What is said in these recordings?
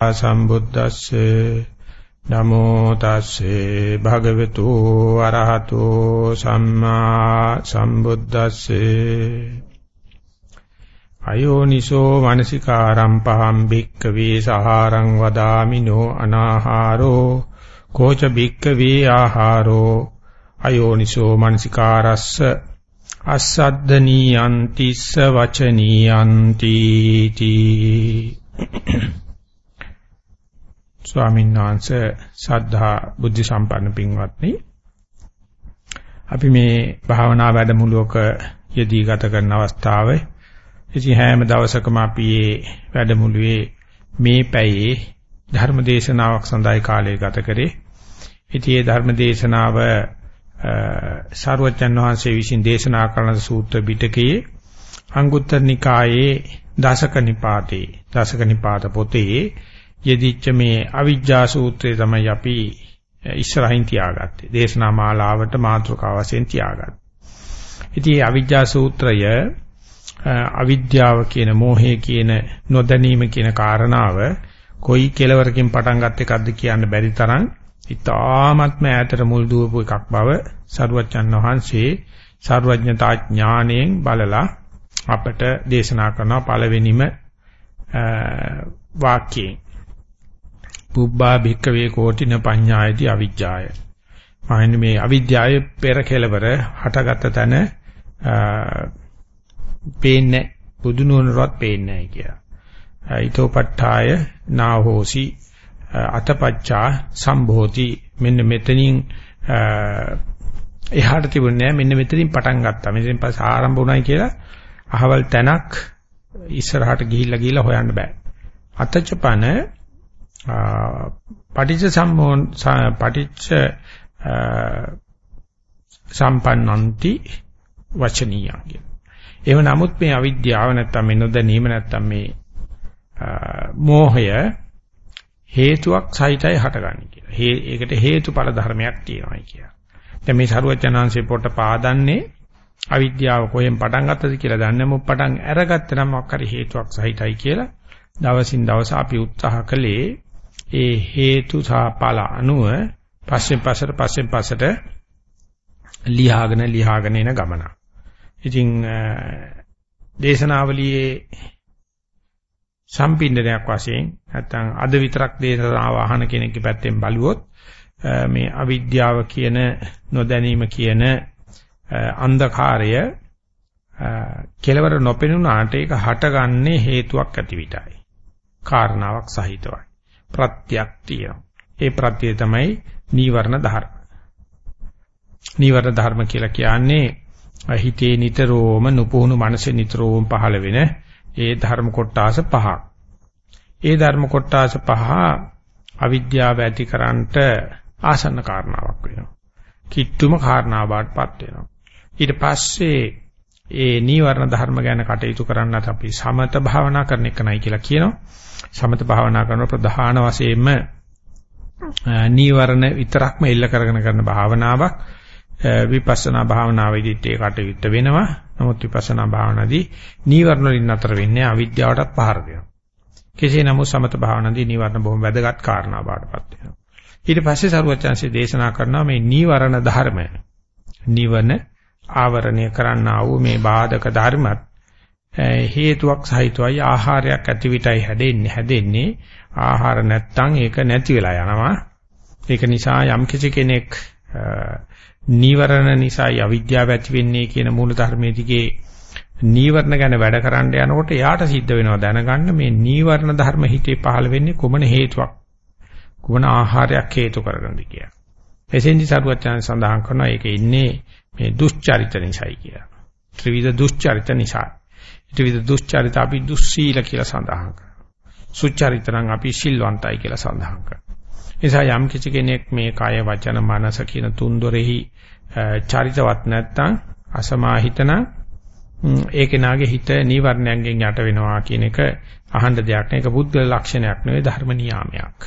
සම්බුද්දස්සේ නමෝ තස්සේ භගවතු අරහතෝ සම්මා සම්බුද්දස්සේ අයෝනිසෝ මනසිකාරම් පහම් භික්කවේ සහාරං වදාමිනෝ අනාහාරෝ කෝච භික්කවේ ආහාරෝ අයෝනිසෝ මනසිකාරස්ස අස්සද්දනීයන්තිස්ස වචනීයන්ති තී ස්වාමීන් වහන්සේ සද්ධා බුද්ධ සම්පන්න පින්වත්නි අපි මේ භාවනා වැඩමුළුවක යෙදී ගත කරන අවස්ථාවේ ඉතින් හැම දවසකම අපි මේ වැඩමුළුවේ මේ පැයේ ධර්ම දේශනාවක් සඳහා කාලය ගත කරේ. ඉතින් මේ ධර්ම දේශනාව සාරවත්යන් වහන්සේ විසින් දේශනා කරන සූත්‍ර පිටකයේ අංගුත්තර නිකායේ දසක නිපාතේ දසක නිපාත පොතේ යෙදිච්ච මේ අවිජ්ජා සූත්‍රය තමයි අපි ඉස්සරහින් තියාගත්තේ. දේශනා මාලාවට මාතෘකාව වශයෙන් තියාගත්තා. ඉතින් මේ අවිජ්ජා සූත්‍රය අවිද්‍යාව කියන මෝහය කියන නොදැනීම කියන කාරණාව කොයි කෙලවරකින් පටන් ගත්ත එකක්ද කියන්න බැරි තරම් ඉතාමත්ම ඈතට මුල් දුවපු එකක් බව සරුවච්චන් වහන්සේ සර්වඥතා ඥාණයෙන් බලලා අපට දේශනා කරන පළවෙනිම වාක්‍යයෙන් පුබ්බා භික්කවේ කෝටින පඤ්ඤායති අවිජ්ජාය. මාන්නේ මේ අවිද්‍යාවේ පෙර කෙලවර හටගත තැන පේන්නේ බුදු නුවණවත් පේන්නේ නැහැ කියලා. ඊතෝපට්ඨාය නාහෝසි අතපච්චා සම්භෝති මෙන්න මෙතනින් එහාට තිබුණේ මෙන්න මෙතනින් පටන් ගත්තා. මෙතනින් පස්සේ ආරම්භ වුණයි කියලා අහවල් තැනක් ඉස්සරහට ගිහිල්ලා ගිහිල්ලා හොයන්න බෑ. අතචපන පටිච්ච සම්මෝහන් පටිච්ච සම්පන්නන්ති වචනීය කියන. එහෙම නමුත් මේ අවිද්‍යාව නැත්තම් මේ නොදැනීම නැත්තම් මේ මෝහය හේතුවක් සහිතයි හටගන්නේ කියලා. ඒකට හේතුඵල ධර්මයක් තියෙනවායි කියලා. දැන් මේ සරුවචනාංශේ පොට පාදන්නේ අවිද්‍යාව කොහෙන් පටන් ගත්තද කියලා දන්නේ මො පටන් අරගත්ත නම් මොකක් හරි හේතුවක් සහිතයි කියලා දවසින් දවස අපි උත්සාහ කළේ ඒ හේතු සහ ඵල අනුව පස්සෙන් පස්සට පස්සෙන් පස්සට ලියාගෙන ලියාගෙන එන ගමන. ඉතින් දේශනාවලියේ සම්පින්දනයක් වශයෙන් නැත්නම් අද විතරක් දේශනාව අහන කෙනෙක්ගේ පැත්තෙන් බලුවොත් මේ අවිද්‍යාව කියන නොදැනීම කියන අන්ධකාරය කෙලවර නොපෙනුනාට ඒක හටගන්නේ හේතුවක් ඇති විටයි. කාරණාවක් සහිතවයි. ප්‍රත්‍යක් තියෙනවා. ඒ ප්‍රත්‍යය තමයි නීවරණ ධර්ම. නීවරණ ධර්ම කියලා කියන්නේ හිතේ නිතරම නුපුහුණු මනසේ නිතරම පහළ වෙන ඒ ධර්ම කොටාස පහක්. ඒ ධර්ම කොටාස පහ අවිද්‍යාව ඇතිකරන්නට ආසන්න කාරණාවක් වෙනවා. කිට්ටුම කාරණාවකටපත් වෙනවා. ඊට පස්සේ ඒ නීවරණ ධර්ම ගැන කටයුතු කරන්නත් අපි සමත භාවනා කරන එක නයි කියලා කියනවා. සමත භාවනා කරන ප්‍රධාන වශයෙන්ම නීවරණ විතරක්ම එල්ල කරගෙන කරන භාවනාවක් විපස්සනා භාවනාවේදීත් ඒ කටයුත්ත වෙනවා. නමුත් විපස්සනා භාවනාදී නීවරණ වලින් අතර වෙන්නේ අවිද්‍යාවටත් පහර දෙනවා. කෙසේ නමුත් සමත භාවනාදී නීවරණ බොහොම වැදගත් කාරණා බාටපත් වෙනවා. ඊට පස්සේ සරුවචාන්සේ දේශනා කරනවා මේ නීවරණ ධර්ම. නිවන ආවරණය කරන්නා වූ මේ බාධක ධර්මත් හේතුවක් සහිතවයි ආහාරයක් ඇති විටයි හැදෙන්නේ හැදෙන්නේ ආහාර නැත්තම් ඒක නැති වෙලා යනවා ඒක නිසා යම් කිසි කෙනෙක් නීවරණ නිසා අවිද්‍යාව ඇති වෙන්නේ කියන මූල ධර්මයේ දිගේ නීවරණ ගැන වැඩ කරන්න යනකොට යාට සිද්ධ වෙනවා දැනගන්න මේ නීවරණ ධර්ම හිතේ පහළ වෙන්නේ කුමන හේතුවක් කුමන ආහාරයක් හේතු කරගෙනද කියලා. එසෙන්දි සරුවචන සඳහන් කරනවා ඒකේ ඉන්නේ මේ දුෂ්චරිත නිසායි කියලා. ත්‍රිවිධ දුෂ්චරිත නිසා. ත්‍රිවිධ දුෂ්චරිත අපි දුස්සීල කියලා සඳහන් කරනවා. සුචරිත නම් අපි සිල්වන්තයි කියලා සඳහන් කරනවා. නිසා යම් කිසි කෙනෙක් මේ කය වචන මනස කියන තුන් දොරෙහි චරිතවත් නැත්නම් අසමාහිතන ඒ කෙනාගේ හිත නීවරණයෙන් යට වෙනවා කියන එක අහන්න දෙයක් නෑ ඒක බුද්ධ ලක්ෂණයක් නෙවෙයි ධර්ම නියාමයක්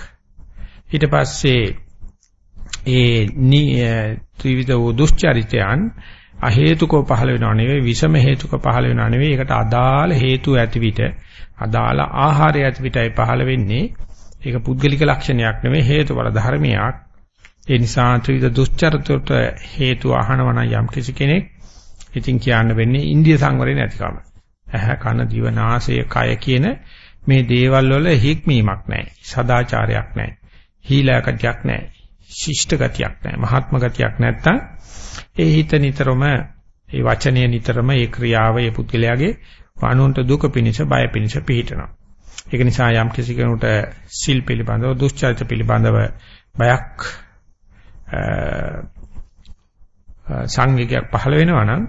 ඊට පස්සේ ඒ ත්‍රිවිධ වූ දුෂ්චරිතයන් අ හේතුකව පහළ වෙනව නෙවෙයි විෂම හේතුක පහළ වෙනව නෙවෙයි ඒකට අදාළ හේතු ඇති විට අදාළ ආහාරය ඇති විටයි පහළ වෙන්නේ ඒක පුද්ගලික ලක්ෂණයක් නෙවෙයි හේතුඵල ධර්මයක්. ඒ නිසා ත්‍රිවිධ දුස්චරිතයට හේතු අහනවා නම් යම් කිසි කෙනෙක් ඉතින් කියන්න වෙන්නේ ඉන්දිය සංවරේ නැතිකම. ඇහ කන දිව නාසය කය කියන මේ දේවල් වල හික්මීමක් නැහැ. සදාචාරයක් නැහැ. හීලාකතියක් නැහැ. ශිෂ්ට ගතියක් නැහැ. මහාත්ම ගතියක් නැත්තම් ඒ හිත නිතරම ඒ වචනය නිතරම ඒ ක්‍රියාව ඒ පුද්ගලයාගේ වනුන්ට දුක පිනිස බය පිනිස පිහිටනවා. ඒක නිසා යම් කිසි කෙනෙකුට සිල් පිළිබඳව දුස්චරිත පිළිබඳව බයක් සංවේගයක් පහළ වෙනවා නම්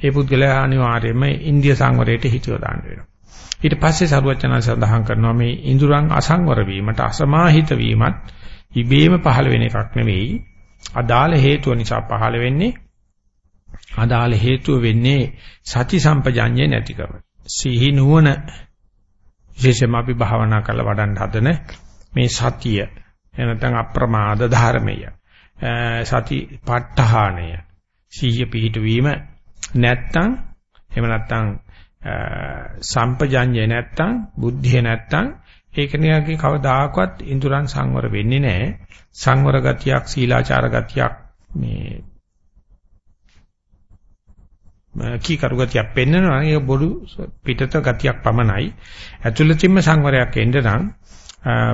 ඒ පුද්ගලයා අනිවාර්යයෙන්ම ඉන්දිය සංවරයට හිතියව දාන්න වෙනවා. ඊට පස්සේ සරුවචන සඳහන් කරනවා මේ ඉඳුරන් අසංවර වීමට අසමාහිත වීමත් ඉබේම පහළ වෙන එකක් නෙවෙයි. අදාළ හේතුව නිසා පහළ වෙන්නේ අදාළ හේතුව වෙන්නේ සති සම්පජඤ්ඤේ නැතිකම. සිහි නුවණ විශේෂයෙන්ම අපි භාවනා කරලා වඩන්න හදන මේ සතිය එනතන් අප්‍රමාද ධර්මය සති ප ဋ ාණය සිහිය පිහිටවීම නැත්තම් එහෙම නැත්තම් සම්පජඤ්ඤය නැත්තම් බුද්ධිය නැත්තම් ඒක නියගේ කවදාකවත් ඉඳුරන් සංවර වෙන්නේ නැහැ සංවර ගතියක් සීලාචාර ගතියක් මේ කීකරු ගතියක් පෙන්වනවා ඒක බොඩු පිටත ගතියක් පමණයි ඇතුළතින්ම සංවරයක් එන්න නම්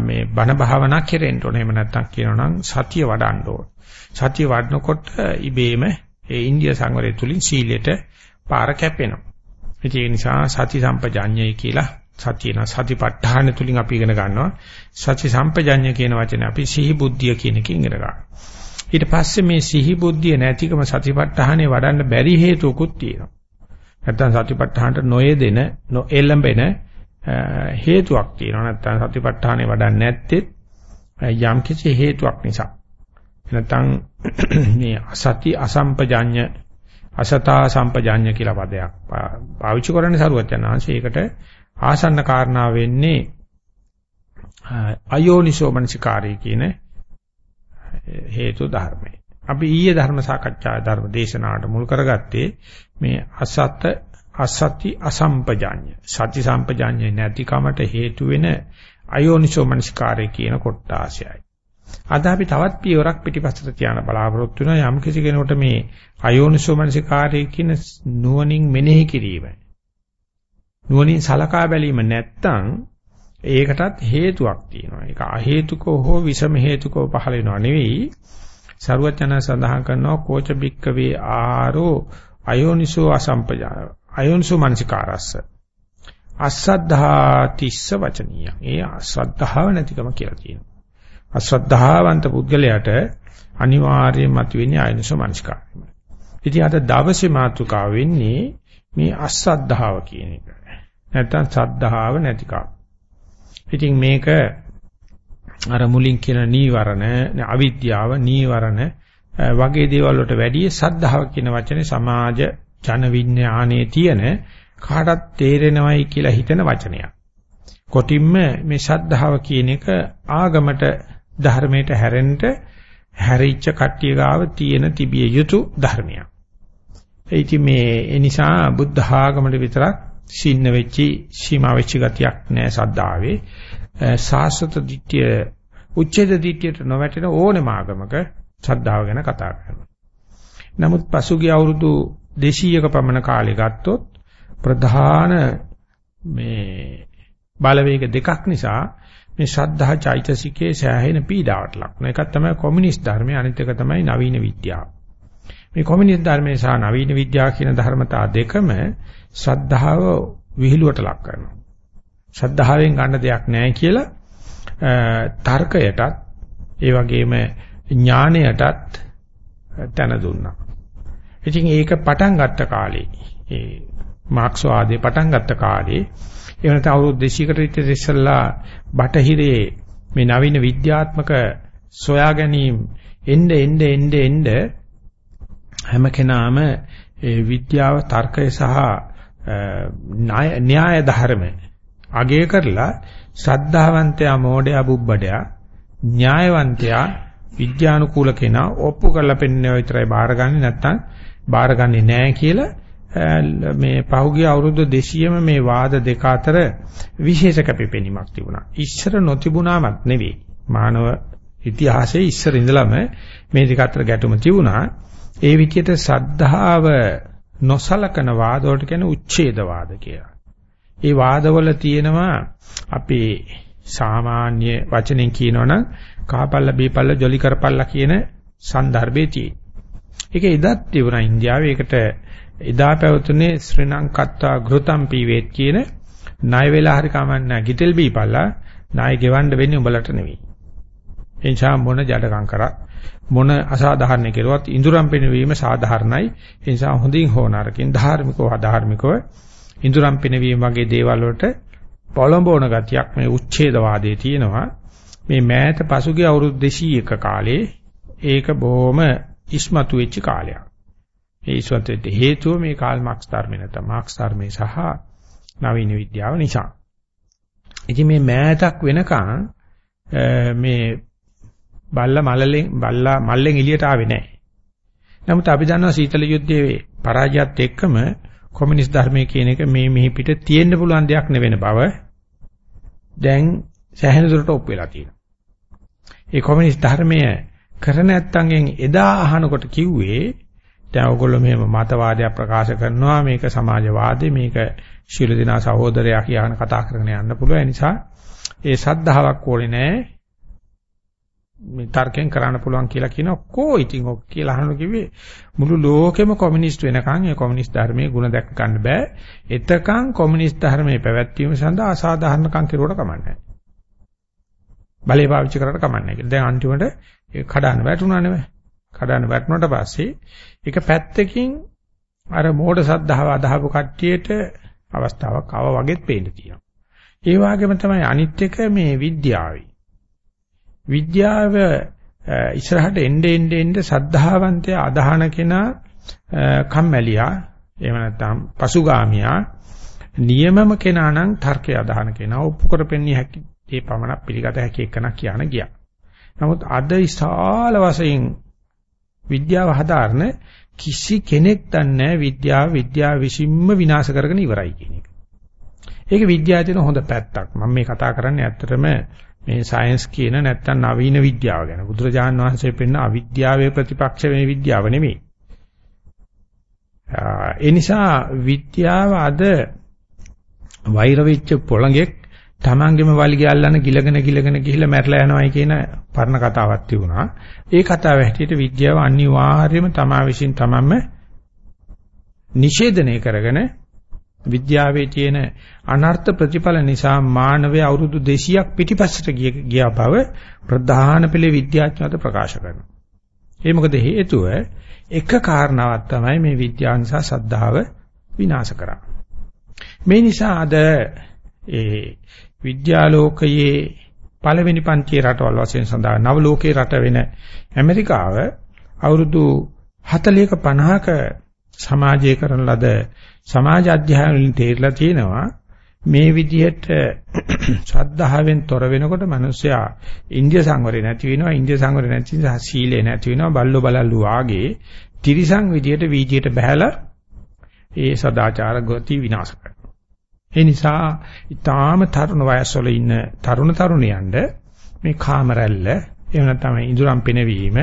මේ බණ භාවනා කෙරෙන්න ඕනේ එහෙම නැත්නම් කියනනම් සතිය වඩන්න ඕනේ සතිය වඩනකොට ඉබේම ඒ ඉන්දිය සංවරය තුලින් සීලයට පාර කැපෙනවා. ඒ නිසා සති සම්පජාඤ්ඤය කියලා සතියන සතිපට්ඨාන තුලින් අපි ඉගෙන ගන්නවා. සති සම්පජාඤ්ඤය කියන වචනේ අපි සිහි බුද්ධිය කියන එකකින් ඉගෙන ගන්නවා. ඊට පස්සේ මේ සිහි බුද්ධිය නැතිකම සතිපට්ඨානේ වඩන්න බැරි හේතුකුත් තියෙනවා. නැත්තම් සතිපට්ඨානට නොයෙදෙන නොඑළඹෙන හේතුවක් තියෙනවා. නැත්තම් සතිපට්ඨානේ වඩන්නේ නැත්තේ යම් කිසි හේතුවක් නිසා. නැත්නම් මේ අසති අසම්පජඤ්ඤ අසතා සම්පජඤ්ඤ කියලා පදයක් පාවිච්චි කරන්නේ සරුවචනාංශ. ඒකට ආසන්න කාරණා වෙන්නේ අයෝනිසෝ මනසිකාරී කියන හේතු ධර්මයි. අපි ඊයේ ධර්ම සාකච්ඡා ධර්ම දේශනාවට මුල් කරගත්තේ මේ අසත් අසති අසම්පජඤ්ඤ සති සම්පජඤ්ඤ නැතිකමට හේතු වෙන අයෝනිසෝ මනසිකාරී කියන කොටාසයයි. අද අපි තවත් පියවරක් පිටිපස්සට තියාන බලාපොරොත්තු වෙනවා යම් කිසි කෙනෙකුට මේ අයෝනිසෝමනසිකාරයේ කියන නුවණින් මෙනෙහි කිරීම. නුවණින් සලකා බැලීම නැත්තම් ඒකටත් හේතුවක් තියෙනවා. ඒක අහේතුකව හෝ විෂම හේතුකව පහළ වෙනව නෙවෙයි. සරුවචන සඳහන් කරනවා කෝච බික්කවේ ආරෝ අයෝනිසෝ අසම්පජා අයෝනිසෝ මනසිකාරස්ස අසද්ධා තිස්ස වචනීය. ඒ අසද්ධාව නැතිකම කියලා කියනවා. අශ්‍රද්ධාවන්ත පුද්ගලයාට අනිවාර්යයෙන් මතුවෙන්නේ ආයනස මනස්කාරය. ඉතින් අද දවසේ මාතෘකාව වෙන්නේ මේ අශ්‍රද්ධාව කියන එක. නැත්තම් සද්ධාව නැතිකම. ඉතින් මේක අර මුලින් කියන නීවරණ, අවිද්‍යාව, නීවරණ වගේ දේවල් වලට වැඩිය සද්ධාව කියන වචනේ සමාජ ජන විඥානයේ තියෙන කාටත් තේරෙනවයි කියලා හිතන වචනයක්. කොටින්ම මේ ශද්ධාව කියන එක ආගමට ධර්මයට හැරෙන්න හැරිච්ච කට්ටිය ගාව තියෙන තිබිය යුතු ධර්මයක්. ඒ ඉතින් මේ ඒ නිසා බුද්ධ ආගමට විතරක් සින්න වෙච්චි සීමා වෙච්ච ගතියක් නෑ සද්ධාවේ. සාසත දිට්ඨිය උච්ඡේද දිට්ඨියට නොවැටෙන ඕනෑම ආගමක ශ්‍රද්ධාව ගැන කතා කරනවා. නමුත් පසුගිය අවුරුදු 200ක පමණ කාලය ගත්තොත් ප්‍රධාන මේ බලවේග දෙකක් නිසා මේ ශ්‍රද්ධා චෛතසිකයේ සෑහෙන පීඩාවට ලක් වෙනවා. එකක් තමයි කොමියුනිස්ට් ධර්මය අනිත් එක තමයි නවීන විද්‍යාව. මේ කොමියුනිස්ට් ධර්මයේ සහ නවීන විද්‍යාව කියන ධර්මතා දෙකම ශ්‍රද්ධාව විහිළුවට ලක් කරනවා. ශ්‍රද්ධාවෙන් ගන්න දෙයක් නැහැ කියලා තර්කයටත් ඒ වගේම ඥාණයටත් තන දුන්නා. ඉතින් ඒක පටන් ගත්ත කාලේ ඒ මාක්ස්වාදේ පටන් ගත්ත කාලේ ඒ වෙනත අවුරුදු 200කට විතර ඉස්සෙල්ලා බටහිරේ මේ නවීන විද්‍යාත්මක සොයා ගැනීම එnde එnde එnde එnde හැම කෙනාම ඒ විද්‍යාව තර්කය සහ න්‍යාය ධර්ම අගය කරලා ශ්‍රද්ධාවන්තයා මෝඩයා බුබ්බඩයා න්‍යායවන්තයා විද්‍යානුකූල කෙනා ඔප්පු කරලා පෙන්නන විතරයි බාරගන්නේ නැත්තම් බාරගන්නේ නැහැ කියලා මේ පහුගිය අවුරුදු 200ම මේ වාද දෙක අතර විශේෂ කැපිපෙනීමක් තිබුණා. ඉස්සර නොතිබුණාමත් නෙවෙයි. මානව ඉතිහාසයේ ඉස්සර ඉඳලම මේ දෙක අතර ගැටුම තිබුණා. ඒ විදිහට සද්ධාව නොසලකන වාදවලට කියන උච්ඡේදවාද කියලා. ඒ වාදවල තියෙනවා අපේ සාමාන්‍ය වචනෙන් කියනවනම් කහපල්ල බීපල්ල ජොලි කරපල්ල කියන સંદર્ભේ තියෙන. ඒක එදත් තිබුණා ඉන්දියාවේ. ඒකට එදා පැවතුනේ ශ්‍රී ලංකත්තා ගෘතම් පීවේත් කියන ණය වෙලා හරි කමන්න ගිතෙල් බීපල්ලා ණය ගෙවන්න වෙන්නේ උඹලට නෙවෙයි. ඒ නිසා මොන ජඩකම් කරත් මොන අසාධාරණ කෙරුවත් ඉඳුරම් පිනවීම සාධාරණයි. ඒ නිසා හොඳින් හෝ නරකින් ධාර්මිකව අධාර්මිකව ඉඳුරම් පිනවීම වගේ දේවල් වලට පොළඹවන ගතියක් මේ උච්ඡේදවාදයේ තියෙනවා. මේ මෑත පසුගිය අවුරුදු 200ක කාලේ ඒක බොහොම ඉස්මතු වෙච්ච කාලයක්. ඒ ඉස්මතු වෙන්න හේතුව මේ කාල් මාක්ස් ධර්මේ නැත්නම් මාක්ස් ධර්මේ සහ නවීන විද්‍යාව නිසා. ඉතින් මේ මෑතක් වෙනකන් මේ බල්ලා මලලෙන් බල්ලා මල්ලෙන් එළියට ආවේ නැහැ. නමුත් අපි දන්නවා සීතල යුද්ධයේ පරාජයත් එක්කම කොමියුනිස්ට් ධර්මයේ කියන එක මේ මෙහි පිට තියෙන්න පුළුවන් දෙයක් නෙවෙන බව දැන් සැහැණ දුරට ඔප් වෙලා තියෙනවා. ඒ කොමියුනිස්ට් ධර්මය කර නැත්තන්ගෙන් එදා අහනකොට කිව්වේ දැන් ඔයගොල්ලෝ මෙහෙම මතවාදයක් ප්‍රකාශ කරනවා මේක සමාජවාදී මේක ශීල දිනා සහෝදරයා කියන කතා කරගෙන යන්න පුළුවන් ඒ නිසා ඒ සද්ධාාවක් ඕනේ නැහැ මේ තර්කයෙන් කරන්න පුළුවන් කියලා කියන කෝ ඉතින් ඔක් කියලා අහන කිව්වේ මුළු ලෝකෙම කොමියුනිස්ට් වෙනකන් ඒ කොමියුනිස්ට් ධර්මයේ ಗುಣ දැක් ගන්න බෑ. එතකන් කොමියුනිස්ට් ධර්මයේ පැවැත්වීම සඳහා අසාධාරණකම් කෙරුවට කමන්නේ බලය පාවිච්චි කරලා කමන්නේ කියලා. දැන් අන්තිමට ඒ කඩන්න වැටුණා නෙවෙයි කඩන්න වැටුණාට පස්සේ ඒක පැත්තකින් අර මෝඩ සද්ධාව අදහපු කට්ටියට අවස්ථාවක් ආවා වගේත් පේන්න තියෙනවා. ඒ වගේම තමයි අනිත් එක මේ විද්‍යාවයි විද්‍යාව ඉස්සරහට එnde ende ende සද්ධාවන්තය අදහන කෙනා කම්මැලියා එහෙම නැත්නම් පසුගාමියා නියමම කෙනා නම් තර්කය අදහන කෙනා ඔප්පු කරපෙන්නේ හැකි ඒ පමණක් පිළිගත හැකි එකනක් කියන ගියා. නමුත් අද ඉස්හාල වශයෙන් විද්‍යාව හදාරන කිසි කෙනෙක් දන්නේ විද්‍යාව විද්‍යාව විසින්ම විනාශ කරගෙන ඉවරයි කියන එක. ඒක විද්‍යාවේ තියෙන හොඳ පැත්තක්. මම මේ කතා කරන්නේ ඇත්තටම මේ සයන්ස් කියන නැත්තම් නවීන විද්‍යාව ගැන බුදුරජාණන් වහන්සේ පෙන්න අවිද්‍යාවේ ප්‍රතිපක්ෂ මේ විද්‍යාව නෙමෙයි. ඒ නිසා විද්‍යාව අද වෛර වෙච්ච පොළඟෙක් තමන්ගෙම වලිගය අල්ලන ගිලගෙන ගිලගෙන ගිහිල්ලා මැරලා යනවායි කියන පරණ කතාවක් තිබුණා. ඒ කතාව හැටියට විද්‍යාව අනිවාර්යයෙන්ම තමා විසින් තමන්ම නිෂේධනය කරගෙන විද්‍යාවේ තියෙන අනර්ථ ප්‍රතිඵල නිසා මානවය අවුරුදු 200ක් පිටිපස්සට ගියා බව ප්‍රධාන පෙළේ විද්‍යාඥයන්ට ප්‍රකාශ කරනවා. ඒ මොකද හේතුව එක කාරණාවක් තමයි මේ විද්‍යාව නිසා සද්ධාව විනාශ කරා. මේ නිසා අද ඒ විද්‍යාලෝකයේ පළවෙනි පන්තියේ රටවල් වශයෙන් සඳහන් නව ලෝකයේ රට වෙන ඇමරිකාව අවුරුදු 40ක 50ක සමාජය කරන ලද සමාජ අධ්‍යයන වලින් තේරලා තියෙනවා මේ විදිහට ශ්‍රද්ධාවෙන් තොර වෙනකොට මිනිස්සයා ඉන්දිය සංවරය නැති වෙනවා ඉන්දිය සංවරය නැති නිසා සීලය නැති වෙනවා බල්ලෝ බලල්ලු වාගේ තිරිසං විදියට වීජයට බහැලා ඒ සදාචාර ගති විනාශ කරනවා. ඒ නිසා ඊටාම තරුණ වයස්වල ඉන්න තරුණ තරුණියන්ට මේ කාමරැල්ල එහෙම නැත්නම් ඉඳුරම් පිනවීම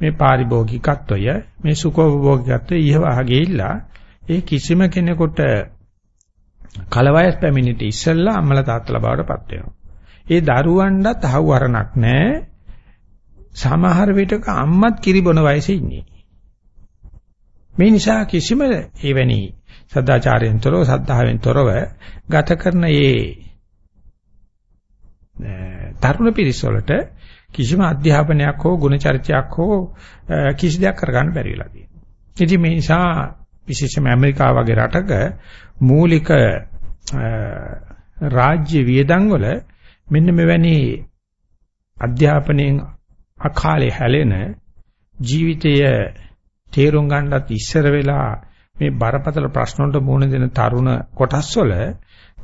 මේ පාරිභෝගිකත්වය මේ සුඛෝපභෝගිකත්වය ඊහවහගේ ඉල්ලා ඒ කිසිම කෙනෙකුට කලවයස් පැමිණිට ඉස්සෙල්ලා අම්මලා තාත්තලා බවටපත් වෙනවා. ඒ දරුවන්ටත් අහුවරණක් නැහැ. සමහර විටක අම්මත් කිරිබොන වයසේ ඉන්නේ. මේ නිසා කිසිම එවැනි සදාචාරයෙන් තොරව සද්ධාවෙන් තොරව ගත කරන මේ තරුණ පිරිස වලට කිසිම අධ්‍යාපනයක් හෝ ගුණ චර්චාවක් හෝ කිසි දෙයක් කරගන්න බැරි වෙලා තියෙනවා. ඉතින් මේ නිසා විශේෂයෙන්ම ඇමරිකාව වගේ රටක මූලික රාජ්‍ය වියදම් වල මෙන්න මෙවැනි අධ්‍යාපනයෙන් අකාලේ හැලෙන ජීවිතය තේරුම් ගන්නත් ඉස්සර වෙලා මේ බරපතල ප්‍රශ්න වලට මුහුණ දෙන තරුණ කොටස් වල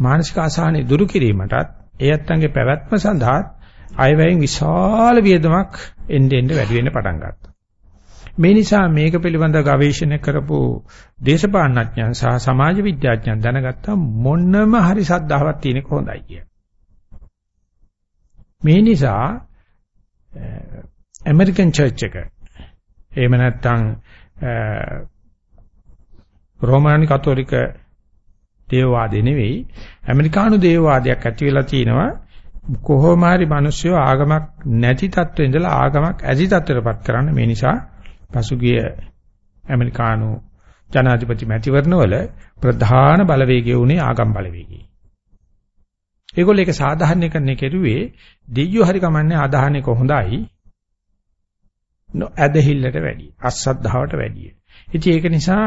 මානසික අසහනෙ දුරු කිරීමටත් ඒ ඇත්තන්ගේ පැවැත්ම සඳහා අයවැයෙන් විශාල වියදමක් එන්න එන්න වැඩි වෙන්න පටන් ගත්තා. මේ නිසා මේක පිළිබඳ ගවේෂණය කරපු දේශපාලනඥයන් සහ සමාජ විද්‍යාඥයන් දැනගත්තා මොනම හරි සද්ධාවක් තියෙනක හොඳයි කිය. මේ නිසා ඇමරිකන් චර්ච් එක එහෙම නැත්නම් රෝමානි කතෝලික දේවවාදේ නෙවෙයි ඇමරිකානු දේවවාදයක් ඇති වෙලා තිනවා කොහොම හරි මිනිස්සු ආගමක් නැති තත්ත්වෙ ඉඳලා ආගමක් ඇති තත්ත්වයටපත් කරන්න මේ නිසා පසුගිය ඇමරිකානු ජනාධිපති මැතිවරණවල ප්‍රධාන බලවේගය උනේ ආගම් බලවේගය. ඒගොල්ලෝ ඒක සාධාරණීකරණය කෙරුවේ දෙයියෝ හරි කමන්නේ ආදාහනයක හොඳයි. නොඇදහිල්ලට වැඩි, අසද්ධාවට වැඩි. ඉතින් ඒක නිසා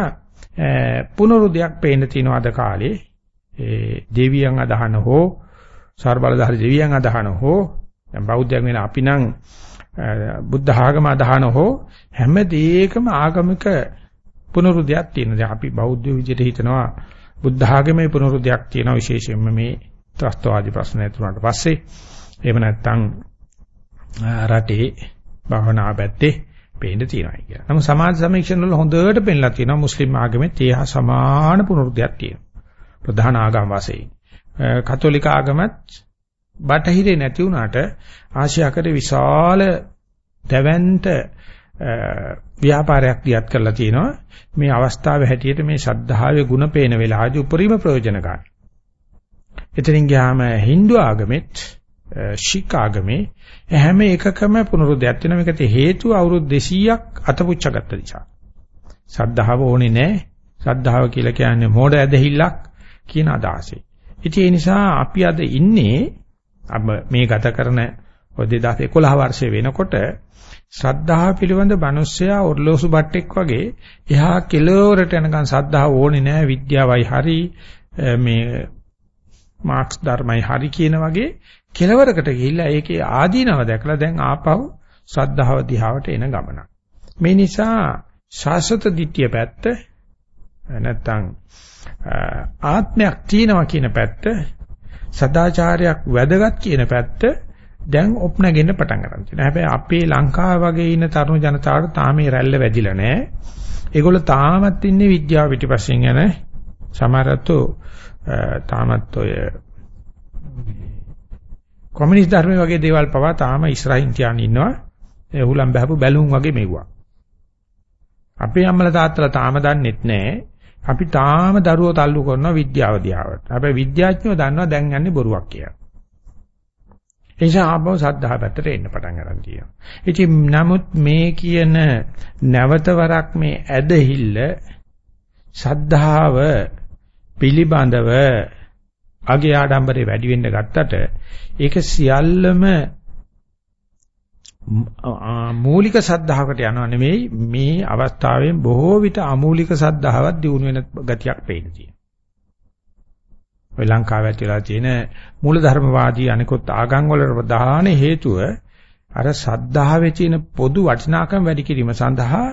පුනරුදයක් පේන්න තියෙනවා අද කාලේ ඒ දෙවියන් අදහන හෝ සර්බලධාරී දෙවියන් අදහන හෝ දැන් බෞද්ධයන් වෙන අපි නම් බුද්ධ ආගම අදහන හෝ හැම දෙයකම ආගමික පුනරුදයක් තියෙනවා. දැන් අපි බෞද්ධ විදිහට හිතනවා බුද්ධ ආගමේ පුනරුදයක් තියෙනවා විශේෂයෙන්ම මේ ත්‍ස්තවාදී ප්‍රශ්න ඇතුළට පස්සේ. එහෙම නැත්නම් රටේ භවනා පැත්තේ පේන්න තියෙනවා කියලා. නමුත් සමාජ සමීක්ෂණ වල හොඳට පෙන්ලා තියෙනවා මුස්ලිම් ආගමේ තේහ සමාන පුනරුදයක් තියෙනවා. ප්‍රධාන ආගම් වශයෙන්. කතෝලික ආගමත් බටහිරේ නැති වුණාට ආසියාකරේ විශාල දැවැන්ත ව්‍යාපාරයක් දියත් කරලා තියෙනවා මේ අවස්ථාවේ හැටියට මේ ශද්ධාවේ ಗುಣ පේන වෙලාවදී උපරිම ප්‍රයෝජන ගන්න. එතනින් ගියාම Hindu ආගමෙත් ශික් ආගමේ හැම එකකම පුනරුද්දයක් වෙන මේකට හේතුව අවුරුදු 200ක් අතපුච්චගත්ත නිසා. ශද්ධාව ඕනේ නැහැ. ශද්ධාව කියලා කියන්නේ මෝඩ ඇදහිල්ලක් කියන අදහසයි. ඉතින් ඒ නිසා අපි අද ඉන්නේ අබ මේ ගත කරන ඔය 2011 වර්ෂය වෙනකොට ශ්‍රද්ධාව පිළිබඳ මිනිස්සයා ඔර්ලෝසු බට්ටෙක් වගේ එහා කෙලවරට යනකන් ශ්‍රද්ධාව ඕනේ නැහැ විද්‍යාවයි හරි මේ මාක්ස් ධර්මයි හරි කියන වගේ කෙලවරකට ගිහිල්ලා ඒකේ ආදීනව දැකලා දැන් ආපහු ශ්‍රද්ධාව දිහාවට එන ගමනක්. මේ නිසා ශාස්ත්‍ර දිට්ඨිය පැත්ත නැත්තම් ආත්මයක් තියෙනවා කියන පැත්ත සදාචාරයක් වැදගත් කියන පැත්ත දැන් ඔප් නැගෙන්න පටන් ගන්න තියෙනවා. හැබැයි අපේ ලංකාව වගේ ඉන්න තරුණ ජනතාවට තාම මේ රැල්ල වැදිලා නැහැ. ඒගොල්ලෝ තාමත් ඉන්නේ විද්‍යාව පිටිපස්සෙන් යන සමහරතු තාමත් ඔය කොමියුනිස්ට් ධර්ම වගේ දේවල් පවා තාම ඉස්රායින් තියාගෙන ඉන්නවා. ඒ හුලම් බහපු බැලුම් වගේ මෙව්වා. අපේ අම්මලා තාත්තලා තාම දන්නෙත් නැහැ. අපි තාම දරුවෝ තල්ලු කරනවා විද්‍යාව දිහාවට. හැබැයි විද්‍යාඥයෝ දන්නවා දැන් යන්නේ බොරුවක් කියලා. ඒ නිසා ආපහු සද්ධා පැත්තට එන්න පටන් ගන්න තියෙනවා. ඉතින් නමුත් මේ කියන නැවත වරක් මේ ඇදහිල්ල සද්ධාව පිළිබඳව අගේ ආඩම්බරේ වැඩි වෙන්න ගත්තට ඒක සියල්ලම මූලික සද්ධාවකට යනවා නෙමෙයි මේ අවස්ථාවෙන් බොහෝ විට අමූලික සද්ධාවක් දිනු වෙන ගතියක් පේන තියෙනවා. ඔය ලංකාවේ ඇතිලා තියෙන මූලධර්මවාදී අනිකුත් ආගම් වල ප්‍රධාන හේතුව අර සද්ධාවේ තියෙන පොදු වටිනාකම වැඩි කිරීම සඳහා